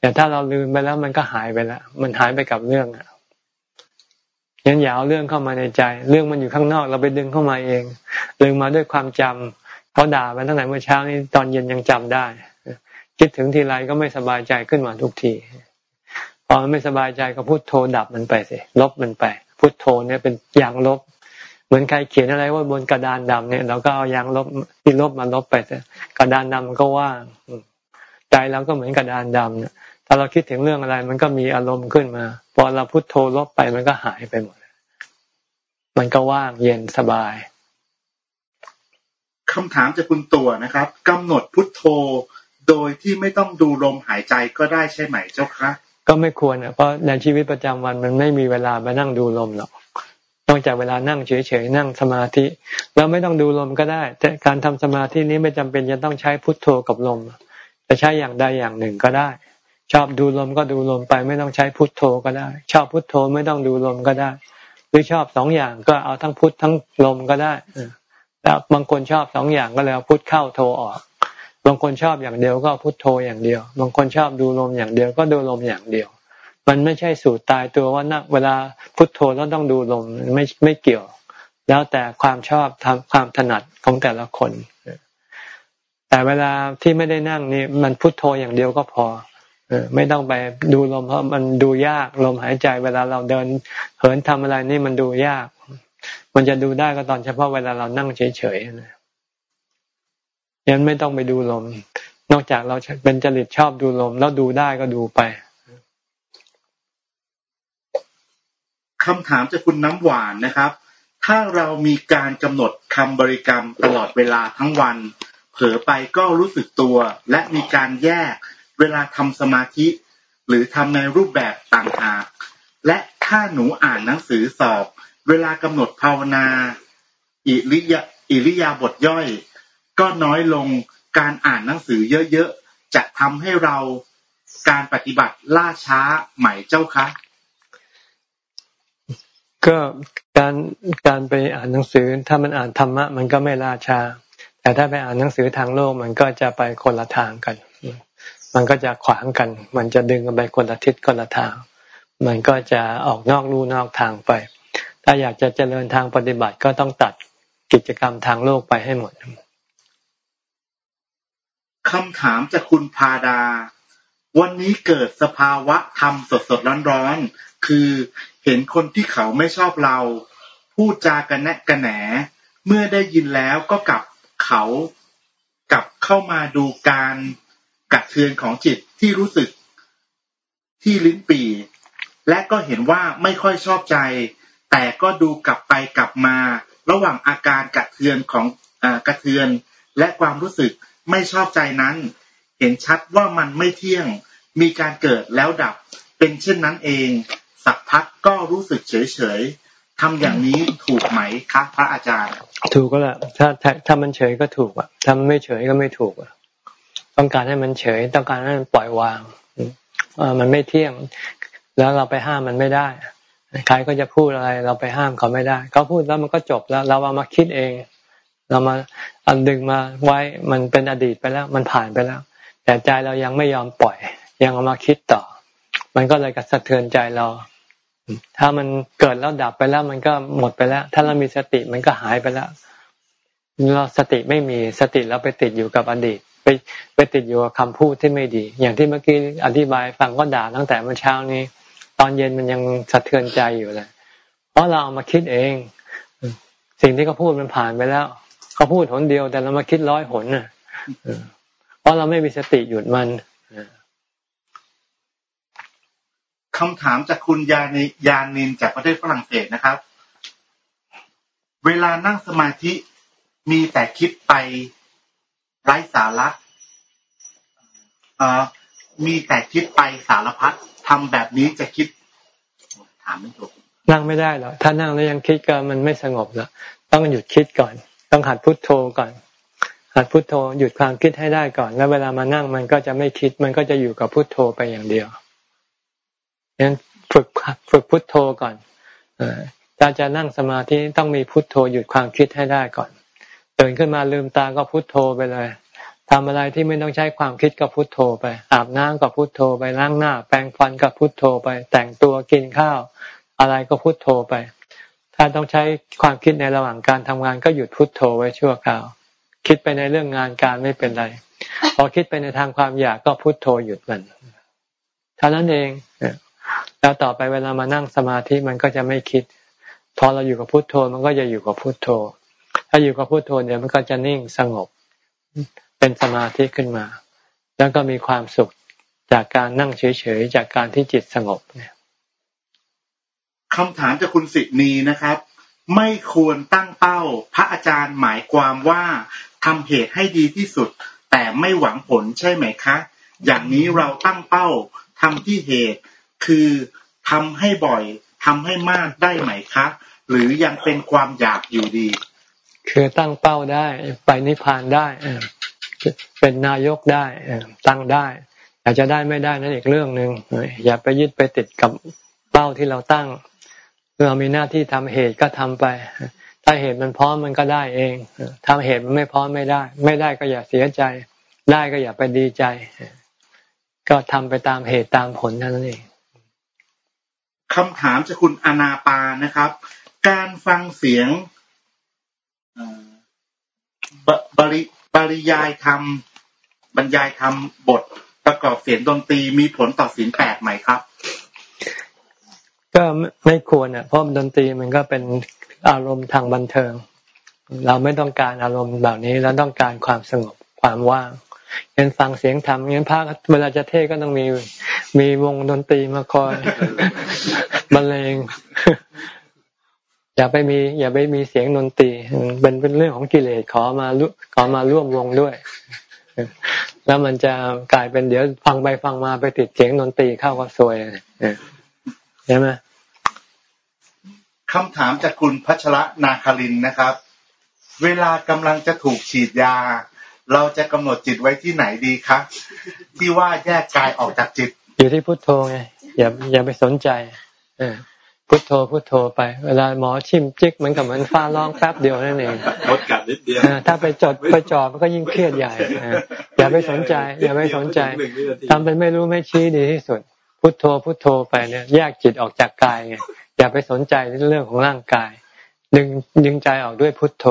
แต่ถ้าเราลืมไปแล้วมันก็หายไปแล้วมันหายไปกับเรื่องอะ ยันอย่าเอาเรื่องเข้ามาในใจ เรื่องมันอยู่ข้างนอก เราไปดึงเข้ามาเองดึงมาด้วยความจำเขาด่าไปตั้งแต่เมื่อเช้านี้ตอนเย็นยังจำได้ คิดถึงทีไรก็ไม่สบายใจขึ้นมาทุกทีพอไม่สบายใจก็พุโทโธดับมันไปสิลบมันไป พุโทโธเนี่ยเป็นอย่างลบ เหมือนใครเขียนอะไรว่าบนกระดานดำเนี่ยเราก็เอายางลบที่ลบมาลบไปกระดานดำมันก็ว่างใจเราก็เหมือนกระดานดำเนี่ย ถ้าเราคิดถึงเรื่องอะไร มันก็มีอารมณ์ขึ้นมาพอเราพุโทโธลบไปมันก็หายไปหมด มันก็ว่างเย็นสบายคำถามจากคุณตัวนะครับกำหนดพุทโธโดยที่ไม่ต้องดูลมหายใจก็ได้ใช่ไหมเจ้าคะก็ไม่ควรอะเพราะในชีวิตประจำวันมันไม่มีเวลามานั่งดูลมหรอกนอกจากเวลานั่งเฉยๆนั่งสมาธิเราไม่ต้องดูลมก็ได้ แต่การทำสมาธินี้ไม่จำเป็นจะต้องใช้พุทโธกับลม จะใช้อย่างใดอย่างหนึ่งก็ได้ ชอบดูลมก็ดูลมไปไม่ต้องใช้พุทโธก็ได้ ชอบพุทโธไม่ต้องดูลมก็ได้ หรือชอบสองอย่างก็เอาทั้งพุททั้งลมก็ได้แล้วบางคนชอบสองอย่างก็เลยเอาพุทเข้าโธออก บางคนชอบอย่างเดียวก็พุทโธอย่างเดียว บางคนชอบดูลมอย่างเดียวก็ดูลมอย่างเดียว มันไม่ใช่สูตรตายตัวว่านักเวลาพุทโธแล้วต้องดูลมไม่ไม่เกี่ยว แล้วแต่ความชอบทำความถนัดของแต่ละคน แต่เวลาที่ไม่ได้นั่งนี่มันพุทโธอย่างเดียวก็พอ ไม่ต้องไปดูลมเพราะมันดูยากลมหายใจ เวลาเราเดินเหินทำอะไรนี่มันดูยาก มันจะดูได้ก็ตอนเฉพาะเวลาเรานั่งเฉยๆนะยันไม่ต้องไปดูลม นอกจากเราเป็นจริตชอบดูลม แล้วดูได้ก็ดูไปคำถามจากคุณน้ำหวานนะครับ ถ้าเรามีการกำหนดคำบริกรรมตลอดเวลาทั้งวัน เผลอไปก็รู้สึกตัว และมีการแยก เวลาทำสมาธิ หรือทำในรูปแบบต่างหากและถ้าหนูอ่านหนังสือสอบ เวลากำหนดภาวนา อิริยาอิริยาบทย่อย ก็น้อยลงการอ่านหนังสือเยอะๆจะทำให้เราการปฏิบัติล่าช้าไหมเจ้าคะก็การการไปอ่านหนังสือ ถ้ามันอ่านธรรมะมันก็ไม่ล่าช้าแต่ถ้าไปอ่านหนังสือทางโลกมันก็จะไปคนละทางกัน มันก็จะขวางกัน มันจะดึงกันไปคนละทิศคนละทาง มันก็จะออกนอกลู่นอกทางไป ถ้าอยากจะเจริญทางปฏิบัติก็ต้องตัดกิจกรรมทางโลกไปให้หมดคำถามจากคุณพาดา วันนี้เกิดสภาวะธรรมสดสดร้อนๆคือเห็นคนที่เขาไม่ชอบเรา พูดจากันแนะกันแหน เมื่อได้ยินแล้วก็กลับเขากลับเข้ามาดูการ กัดเทือนของจิตที่รู้สึกที่ลิ้นปีและก็เห็นว่าไม่ค่อยชอบใจ แต่ก็ดูกลับไปกลับมา ระหว่างอาการกัดเทือนของอกระเทือน และความรู้สึกไม่ชอบใจนั้น เห็นชัดว่ามันไม่เที่ยงมีการเกิดแล้วดับเป็นเช่นนั้นเอง สักพักก็รู้สึกเฉยเฉยทำอย่างนี้ถูกไหมครับพระอาจารย์ ถูกก็แหละถ้าถ้ามันเฉยก็ถูกอะถ้ามันไม่เฉยก็ไม่ถูกอะ ต้องการให้มันเฉย ต้องการให้มันปล่อยวางอ่ามันไม่เที่ยง แล้วเราไปห้ามมันไม่ได้ใครก็จะพูดอะไร เราไปห้ามเขาไม่ได้ เขาพูดแล้วมันก็จบแล้ว เราเอามาคิดเอง เรามาอันดึงมาไว้มันเป็นอดีตไปแล้ว มันผ่านไปแล้ว แต่ใจเรายังไม่ยอมปล่อย ยังเอามาคิดต่อ มันก็เลยกระสะเทือนใจเรา ถ้ามันเกิดแล้วดับไปแล้ว มันก็หมดไปแล้ว ถ้าเรามีสติมันก็หายไปแล้วเราสติไม่มีสติเราไปติดอยู่กับอดีต ไปไปติดอยู่กับคำพูดที่ไม่ดี อย่างที่เมื่อกี้อธิบายฟังก็ด่าตั้งแต่เมื่อเช้านี้ ตอนเย็นมันยังสะเทือนใจอยู่เลย เพราะเราเอามาคิดเอง สิ่งที่เขาพูดมันผ่านไปแล้วเขาพูดหนเดียวแต่เรามาคิดร้อยหนน่ะเพราะเราไม่มีสติหยุดมันคำถามจากคุณยานิยานินจากประเทศฝรั่งเศสนะครับ เวลานั่งสมาธิมีแต่คิดไป ไร้สาระมีแต่คิดไปสารพัดทำแบบนี้จะคิด ถามไม่ถูกนั่งไม่ได้หรอกถ้านั่งแล้วยังคิดก็มันไม่สงบแล้วต้องหยุดคิดก่อน ต้องหัดพุดโทโธก่อน หัดพุดโทโธหยุดความคิดให้ได้ก่อน แล้วเวลามานั่งมันก็จะไม่คิด มันก็จะอยู่กับพุโทโธไปอย่างเดียวงั้นฝึกฝึกพุทโธก่อนถ้าจะนั่งสมาธิต้องมีพุทโธหยุดความคิดให้ได้ก่อน ตื่นขึ้นมาลืมตาก็พุทโธไปเลยทำอะไรที่ไม่ต้องใช้ความคิดก็พุทโธไป อาบน้ำก็พุทโธไปล้างหน้า แปรงฟันก็พุทโธไป แต่งตัวกินข้าว อะไรก็พุทโธไป ถ้าต้องใช้ความคิดในระหว่างการทำงานก็หยุดพุทโธไว้ชั่วคราว คิดไปในเรื่องงานการไม่เป็นไร พอคิดไปในทางความอยากก็พุทโธหยุดมันเท่านั้นเองแล้วต่อไปเวลามานั่งสมาธิมันก็จะไม่คิด พอเราอยู่กับพุทโธมันก็จะอยู่กับพุทโธ ถ้าอยู่กับพุทโธเดี๋ยวมันก็จะนิ่งสงบเป็นสมาธิขึ้นมา แล้วก็มีความสุขจากการนั่งเฉยๆจากการที่จิตสงบเนี่ยคำถามจากคุณสินีนะครับ ไม่ควรตั้งเป้า พระอาจารย์หมายความว่าทำเหตุให้ดีที่สุด แต่ไม่หวังผลใช่ไหมคะ อย่างนี้เราตั้งเป้าทำที่เหตุคือทำให้บ่อยทำให้มากได้ไหมคะ หรือยังเป็นความอยากอยู่ดี คือตั้งเป้าได้ ไปนิพพานได้เป็นนายกได้ตั้งได้อาจจะได้ไม่ได้นั่นอีกเรื่องหนึ่งอย่าไปยึดไปติดกับเป้าที่เราตั้ง เรามีหน้าที่ทำเหตุก็ทำไป ถ้าเหตุมันพร้อมมันก็ได้เองทำเหตุมันไม่พร้อมไม่ได้ ไม่ได้ก็อย่าเสียใจ ได้ก็อย่าไปดีใจ ก็ทำไปตามเหตุตามผลนั่นเองคำถามจากคุณอนาปานะครับ การฟังเสียง บริบริยายทำบรรยายทำบทประกอบเสียงดนตรีมีผลต่อศีลแปดไหมครับ ก็ไม่ควรอะเพราะดนตรีมันก็เป็นอารมณ์ทางบันเทิง เราไม่ต้องการอารมณ์แบบนี้เราต้องการความสงบความว่างเห็นฟังเสียงธรรมงั้นพระเวลาจะเทศก็ต้องมีมีวงดนตรีมาคอยบรรเลง อย่าไปมี อย่าไปมีเสียงดนตรีเป็นเป็นเรื่องของกิเลสขอมาขอมาร่วมวงด้วย แล้วมันจะกลายเป็นเดี๋ยวฟังไปฟังมาไปติดเสียงดนตรีเข้าก็ซวยใช่ไหมคำถามจากคุณพัชระนาคารินนะครับ เวลากำลังจะถูกฉีดยา เราจะกำหนดจิตไว้ที่ไหนดีครับที่ว่าแยกกายออกจากจิต อยู่ที่พุทโธไงอย่าอย่าไปสนใจ เออ พุทโธพุทโธไป เวลาหมอชิมจิกมันกับมันฟ้าร้องแป๊บเดียวนั่นเองลดกัดนิดเดียวถ้าไปจดไปจอดมันก็ยิ่งเครียดใหญ่อย่าไปสนใจ อย่าไปสนใจทำเป็นไม่รู้ไม่ชี้ดีที่สุด พุทโธพุทโธไปเนี่ยแยกจิตออกจากกายไงอย่าไปสนใจเรื่องของร่างกาย ดึงดึงใจออกด้วยพุทโธ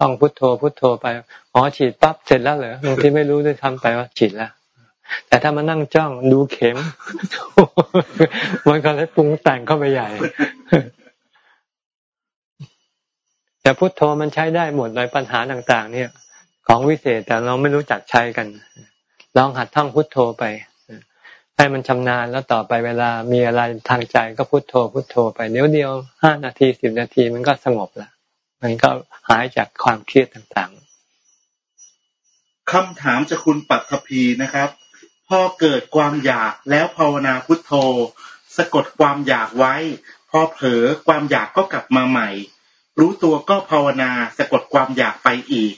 ต้องพุทโธพุทโธไปหมอฉีดปั๊บเสร็จแล้วเหรอบางทีไม่รู้ด้วยทำไปว่าฉีดแล้ว แต่ถ้ามานั่งจ้องดูเข็ม มันก็เลยปรุงแต่งเข้าไปใหญ่แต่พุทโธมันใช้ได้หมดเลยปัญหาต่าง ๆ เนี่ย ของวิเศษแต่เราไม่รู้จักใช้กัน ลองหัดท่องพุทโธไปให้มันชำนาญแล้วต่อไปเวลามีอะไรทางใจก็พุทโธ พุทโธไปเดี๋ยวเดียวห้านาทีสิบนาทีมันก็สงบละมันก็หายจากความเครียดต่างๆคำถามจากคุณปัทภีนะครับ พอเกิดความอยากแล้วภาวนาพุทโธ สะกดความอยากไว้ พอเผลอความอยากก็กลับมาใหม่ รู้ตัวก็ภาวนาสะกดความอยากไปอีก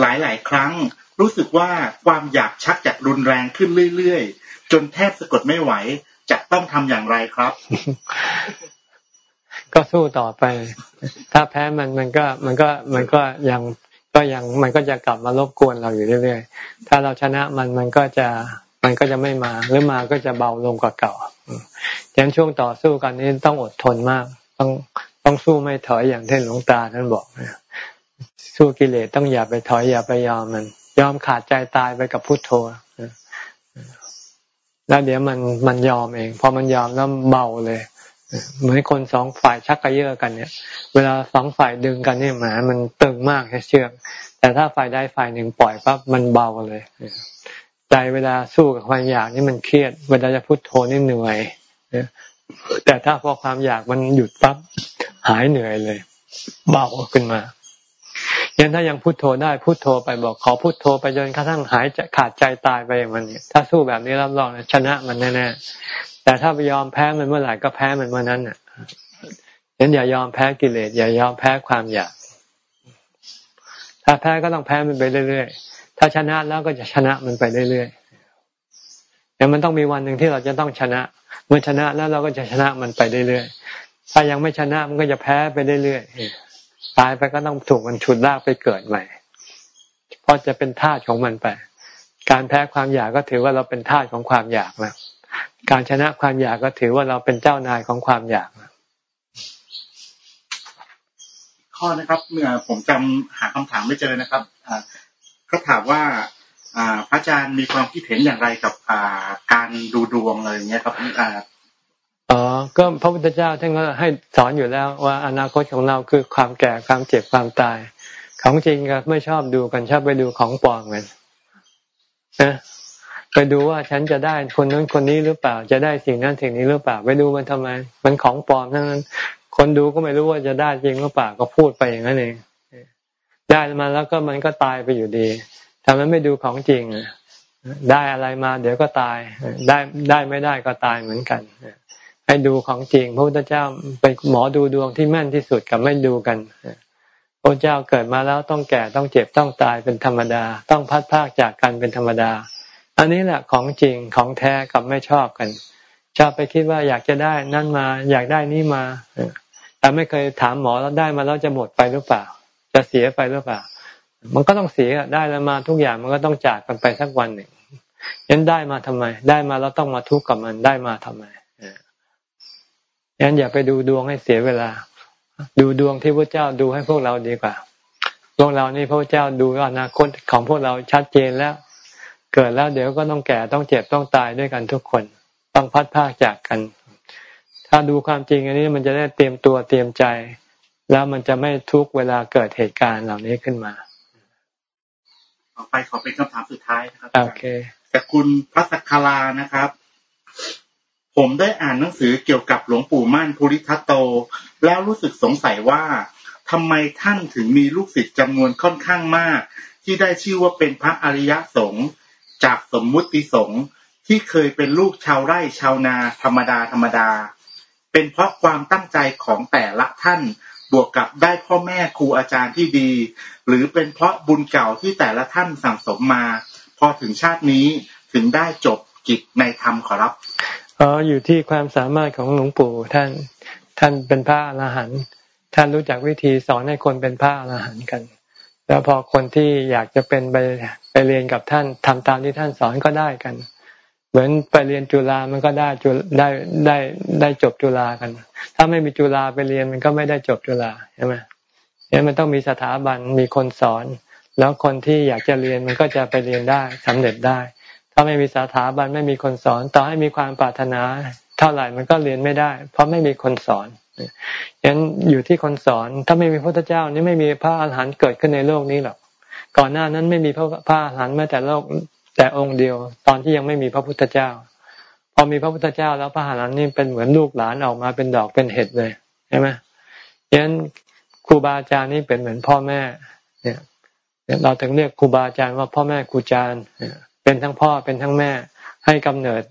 หลายๆ ครั้ง รู้สึกว่าความอยากชักจะรุนแรงขึ้นเรื่อยๆ จนแทบสะกดไม่ไหวจะต้องทำอย่างไรครับ ก็สู้ต่อไป ถ้าแพ้มันมันก็มันก็มันก็ยังก็ยังมันก็จะกลับมารบกวนเราอยู่เรื่อยๆ ถ้าเราชนะมันมันก็จะ มันก็จะไม่มาหรือมาก็จะเบาลงกว่าเก่าดังนั้นช่วงต่อสู้กันนี้ต้องอดทนมาก ต้องต้องสู้ไม่ถอยอย่างที่หลวงตาท่านบอกสู้กิเลสต้องอย่าไปถอยอย่าไปยอมมัน ยอมขาดใจตายไปกับพุทโธแล้วเดี๋ยวมันมันยอมเองพอมันยอมแล้วเบาเลยเหมือนคนสองฝ่ายชักกระเยาะกันเนี่ย เวลาสองฝ่ายดึงกันเนี่ยหมามันตึงมากแค่เชือกแต่ถ้าฝ่ายใดฝ่ายหนึ่งปล่อยปั๊บมันเบาเลย ใจเวลาสู้กับความอยากนี่มันเครียด เวลาจะพุโทโธนี่เหนื่อยแต่ถ้าพอความอยากมันหยุดปั๊บหายเหนื่อยเลย เบาขึ้นมายังถ้ายังพุโทโธได้พุโทโธไปบอกขอพุโทโธไปจนกระทั่งหายจะขาดใจตายไปอย่างมันเนี่ยถ้าสู้แบบนี้รับรองชนะมันแน่ๆแต่ถ้าไปยอมแพ้มันเมื่อไหร่ก็แพ้มันเมื่อนั้นอะยันอย่ายอมแพ้กิเลสอย่ายอมแพ้ความอยาก ถ้าแพ้ก็ต้องแพ้มันไปเรื่อยๆ ถ้าชนะแล้วก็จะชนะมันไปเรื่อยๆแต่มันต้องมีวันหนึ่งที่เราจะต้องชนะ เมื่อชนะแล้วเราก็จะชนะมันไปเรื่อยๆถ้ายังไม่ชนะมันก็จะแพ้ไปเรื่อยๆตายไปก็ต้องถูกมันฉุดลากไปเกิดใหม่เพราะจะเป็นทาสของมันไป การแพ้ความอยากก็ถือว่าเราเป็นทาสของความอยากแล้วการชนะความอยากก็ถือว่าเราเป็นเจ้านายของความอยากข้อนะครับเมื่อผมจำหาคำถามไม่เจอนะครับ ก็ถามว่าพระอาจารย์มีความคิดเห็นอย่างไรกับการดูดวงอะไรเงี้ยครับอ๋อก็พระพุทธเจ้าท่านก็ให้สอนอยู่แล้วว่าอนาคตของเราคือความแก่ความเจ็บความตาย ของจริงก็ไม่ชอบดูกันชอบไปดูของปลอมกันนะไปดูว่าฉันจะได้คนนั้นคนนี้หรือเปล่า จะได้สิ่งนั้นสิ่งนี้หรือเปล่า ไปดูมันทำไม มันของปลอมทั้งนั้น คนดูก็ไม่รู้ว่าจะได้จริงหรือเปล่าก็พูดไปอย่างนั้นเอง ได้มาแล้วก็มันก็ตายไปอยู่ดีทำไมไม่ดูของจริงได้อะไรมาเดี๋ยวก็ตายได้ได้ไม่ได้ก็ตายเหมือนกันให้ดูของจริง พระพุทธเจ้าเป็นหมอดูดวงที่แม่นที่สุดกับไม่ดูกันพระเจ้าเกิดมาแล้วต้องแก่ต้องเจ็บต้องตายเป็นธรรมดา ต้องพัดพากจากกันเป็นธรรมดา อันนี้แหละของจริงของแท้กับไม่ชอบกัน ชอบไปคิดว่าอยากจะได้นั่นมา อยากได้นี่มาแต่ไม่เคยถามหมอแล้วได้มาแล้วจะหมดไปหรือเปล่า จะเสียไปหรือเปล่า มันก็ต้องเสียได้แล้วมาทุกอย่างมันก็ต้องจากกันไปสักวันหนึ่งยันได้มาทำไม ได้มาแล้วต้องมาทุกข์กับมันได้มาทำไมยันอย่าไปดูดวงให้เสียเวลา ดูดวงที่พระเจ้าดูให้พวกเราดีกว่าพวกเรานี่พระเจ้าดูอนาคตของพวกเราชัดเจนแล้ว เกิดแล้วเดี๋ยวก็ต้องแก่ต้องเจ็บต้องตายด้วยกันทุกคนต้องพัดพากจากกัน ถ้าดูความจริงอันนี้มันจะได้เตรียมตัวเตรียมใจ แล้วมันจะไม่ทุกเวลาเกิดเหตุการณ์เหล่านี้ขึ้นมาต่อไปขอเป็นคำถามสุดท้ายนะครับโอเคจากคุณพัสคารานะครับ ผมได้อ่านหนังสือเกี่ยวกับหลวงปู่มั่นภูริทัตโต แล้วรู้สึกสงสัยว่าทำไมท่านถึงมีลูกศิษย์จำนวนค่อนข้างมาก ที่ได้ชื่อว่าเป็นพระอริยสงฆ์จากสมมุติสงฆ์ที่เคยเป็นลูกชาวไร่ชาวนาธรรมดาธรรมดา เป็นเพราะความตั้งใจของแต่ละท่าน บวกกับได้พ่อแม่ครูอาจารย์ที่ดี หรือเป็นเพราะบุญเก่าที่แต่ละท่านสั่งสมมา พอถึงชาตินี้ถึงได้จบกิจในธรรมขอรับอ๋ออยู่ที่ความสามารถของหลวงปู่ท่าน ท่านเป็นพระอรหันต์ท่านรู้จักวิธีสอนให้คนเป็นพระอรหันต์กัน แล้วพอคนที่อยากจะเป็นไปไปเรียนกับท่านทำตามที่ท่านสอนก็ได้กัน เหมือนไปเรียนจุฬามันก็ได้จุได้ได้ได้จบจุฬากัน ถ้าไม่มีจุฬาไปเรียนมันก็ไม่ได้จบจุฬาใช่ไหมเนี่ยมันต้องมีสถาบันมีคนสอน แล้วคนที่อยากจะเรียนมันก็จะไปเรียนได้สำเร็จได้ ถ้าไม่มีสถาบันไม่มีคนสอน ต่อให้มีความปรารถนาเท่าไหร่มันก็เรียนไม่ได้ เพราะไม่มีคนสอนยันอยู่ที่คนสอนถ้าไม่มีพระพุทธเจ้านี่ไม่มีพระอาหารหันต์เกิดขึ้นในโลกนี้หรอกก่อนหน้านั้นไม่มีพระพระอาหารหันต์แม้แต่โลก แต่องค์เดียว ตอนที่ยังไม่มีพระพุทธเจ้า พอมีพระพุทธเจ้าแล้วพระอาหารหันต์นี่เป็นเหมือนลูกหลานออกมาเป็นดอกเป็นเห็ดเลยใช่ไหมยันครูบาอาจารย์นี่เป็นเหมือนพ่อแม่ เนี่ยเราถึงเรียกครูบาอาจารย์ว่าพ่อแม่ครูอาจารย์เป็นทั้งพ่อเป็นทั้งแม่ ให้กำเนิด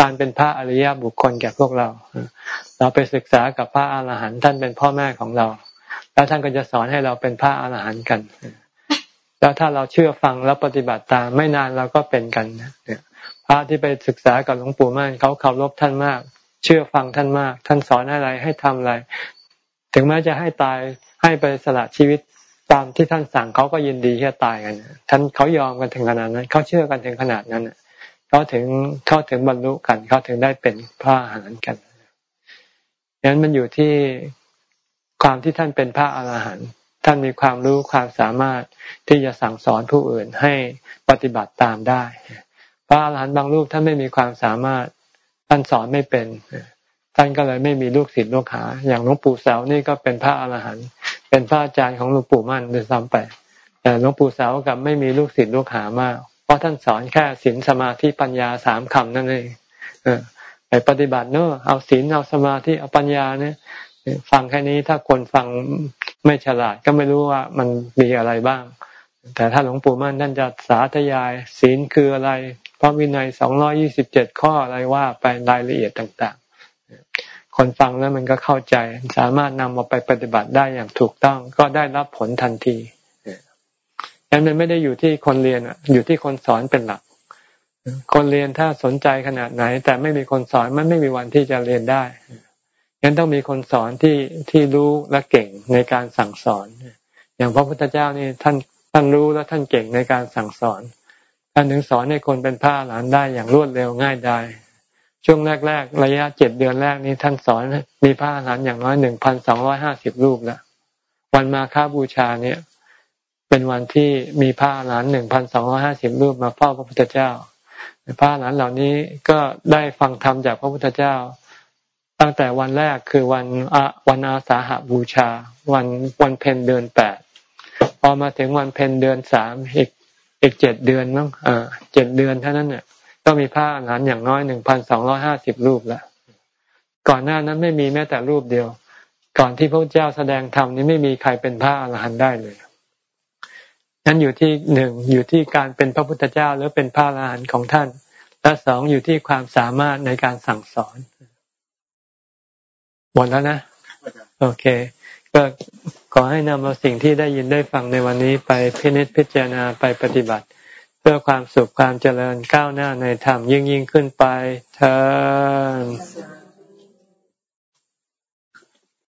การเป็นพระอริยบุคคลแก่พวกเรา เราไปศึกษากับพระอาหารหันต์ท่านเป็นพ่อแม่ของเรา แล้วท่านก็จะสอนให้เราเป็นพระอาหารหันต์กัน แล้วถ้าเราเชื่อฟังแล้วปฏิบัติตามไม่นานเราก็เป็นกันเนี่ยพระที่ไปศึกษากับหลวงปู่มั่นเขาเคารพท่านมาก เชื่อฟังท่านมาก ท่านสอนอะไรให้ทำอะไร ถึงแม้จะให้ตายให้ไปสละชีวิตตามที่ท่านสั่งเขาก็ยินดีที่จะตายกันท่านเขายอมกันถึงขนาดนั้นเขาเชื่อกันถึงขนาดนั้นเขาถึงเขาถึงบรรลุกันเขาถึงได้เป็นพระอรหันต์กันฉะนั้นมันอยู่ที่ความที่ท่านเป็นพระอรหันต์ ท่านมีความรู้ความสามารถที่จะสั่งสอนผู้อื่นให้ปฏิบัติตามได้พระอรหันต์บางรูปท่านไม่มีความสามารถท่านสอนไม่เป็นท่านก็เลยไม่มีลูกศิษย์ลูกหา อย่างหลวงปู่เสานี่ก็เป็นพระอรหันต์เป็นพระอาจารย์ของหลวงปู่มั่นโดยซ้ำไปแต่หลวงปู่เสากับไม่มีลูกศิษย์ลูกหามาก เพราะท่านสอนแค่ศีลสมาธิปัญญาสามคำนั่นเองไปปฏิบัติเนอะเอาศีลเอาสมาธิเอาปัญญาเนี่ย ฟังแค่นี้ถ้าคนฟัง ไม่ฉลาดก็ไม่รู้ว่ามันมีอะไรบ้าง แต่ถ้าหลวงปู่มั่นท่านจะสาธยายศีลคืออะไรพระวินัยสองร้อยี่สิบเจ็ดข้ออะไรว่าไปรายละเอียดต่างๆ คนฟังแล้วมันก็เข้าใจ สามารถนำมาไปปฏิบัติได้อย่างถูกต้อง ก็ได้รับผลทันทีนั้นมันไม่ได้อยู่ที่คนเรียนอยู่ที่คนสอนเป็นหลัก คนเรียนถ้าสนใจขนาดไหน แต่ไม่มีคนสอนมันไม่มีวันที่จะเรียนได้ ยังต้องมีคนสอนที่ที่รู้และเก่งในการสั่งสอน อย่างพระพุทธเจ้านี่ท่านท่านรู้และท่านเก่งในการสั่งสอนท่านถึงสอนให้คนเป็นพระหลานได้อย่างรวดเร็วง่ายได้ช่วงแรก ๆ ระยะเจ็ดเดือนแรกนี้ท่านสอนมีพระหลานอย่างน้อยหนึ่งพันสองร้อยห้าสิบรูปแล้ววันมาฆบูชาเนี่ย เป็นวันที่มีพระหลานหนึ่งพันสองร้อห้าสิบรูปมาเฝ้าพระพุทธเจ้าพระหลานเหล่านี้ก็ได้ฟังธรรมจากพระพุทธเจ้า ตั้งแต่วันแรกคือวันวันอาสาหบูชา วันวันเพ็ญเดือนแปดพอมาถึงวันเพ็ญเดือนสามอีกอีกเจ็ดเดือนมั้งเอ่าเจ็ดเดือนเท่านั้นเนี่ยก็มีพระหลานอย่างน้อยหนึ่งพันสองร้อยห้าสิบรูปแล้วก่อนหน้านั้นไม่มีแม้แต่รูปเดียว ก่อนที่พระเจ้าแสดงธรรมนี้ไม่มีใครเป็นพระอรหันต์ได้เลยนั้นอยู่ที่หนึ่งอยู่ที่การเป็นพระพุทธเจ้าหรือเป็นพระอรหันต์ของท่าน และสองอยู่ที่ความสามารถในการสั่งสอน หมดแล้วนะ โอเค ก็ขอให้นำเอาสิ่งที่ได้ยินได้ฟังในวันนี้ไปพินิจพิจารณาไปปฏิบัติ เพื่อความสุขความเจริญก้าวหน้าในธรรมยิ่งยิ่งขึ้นไปเธอ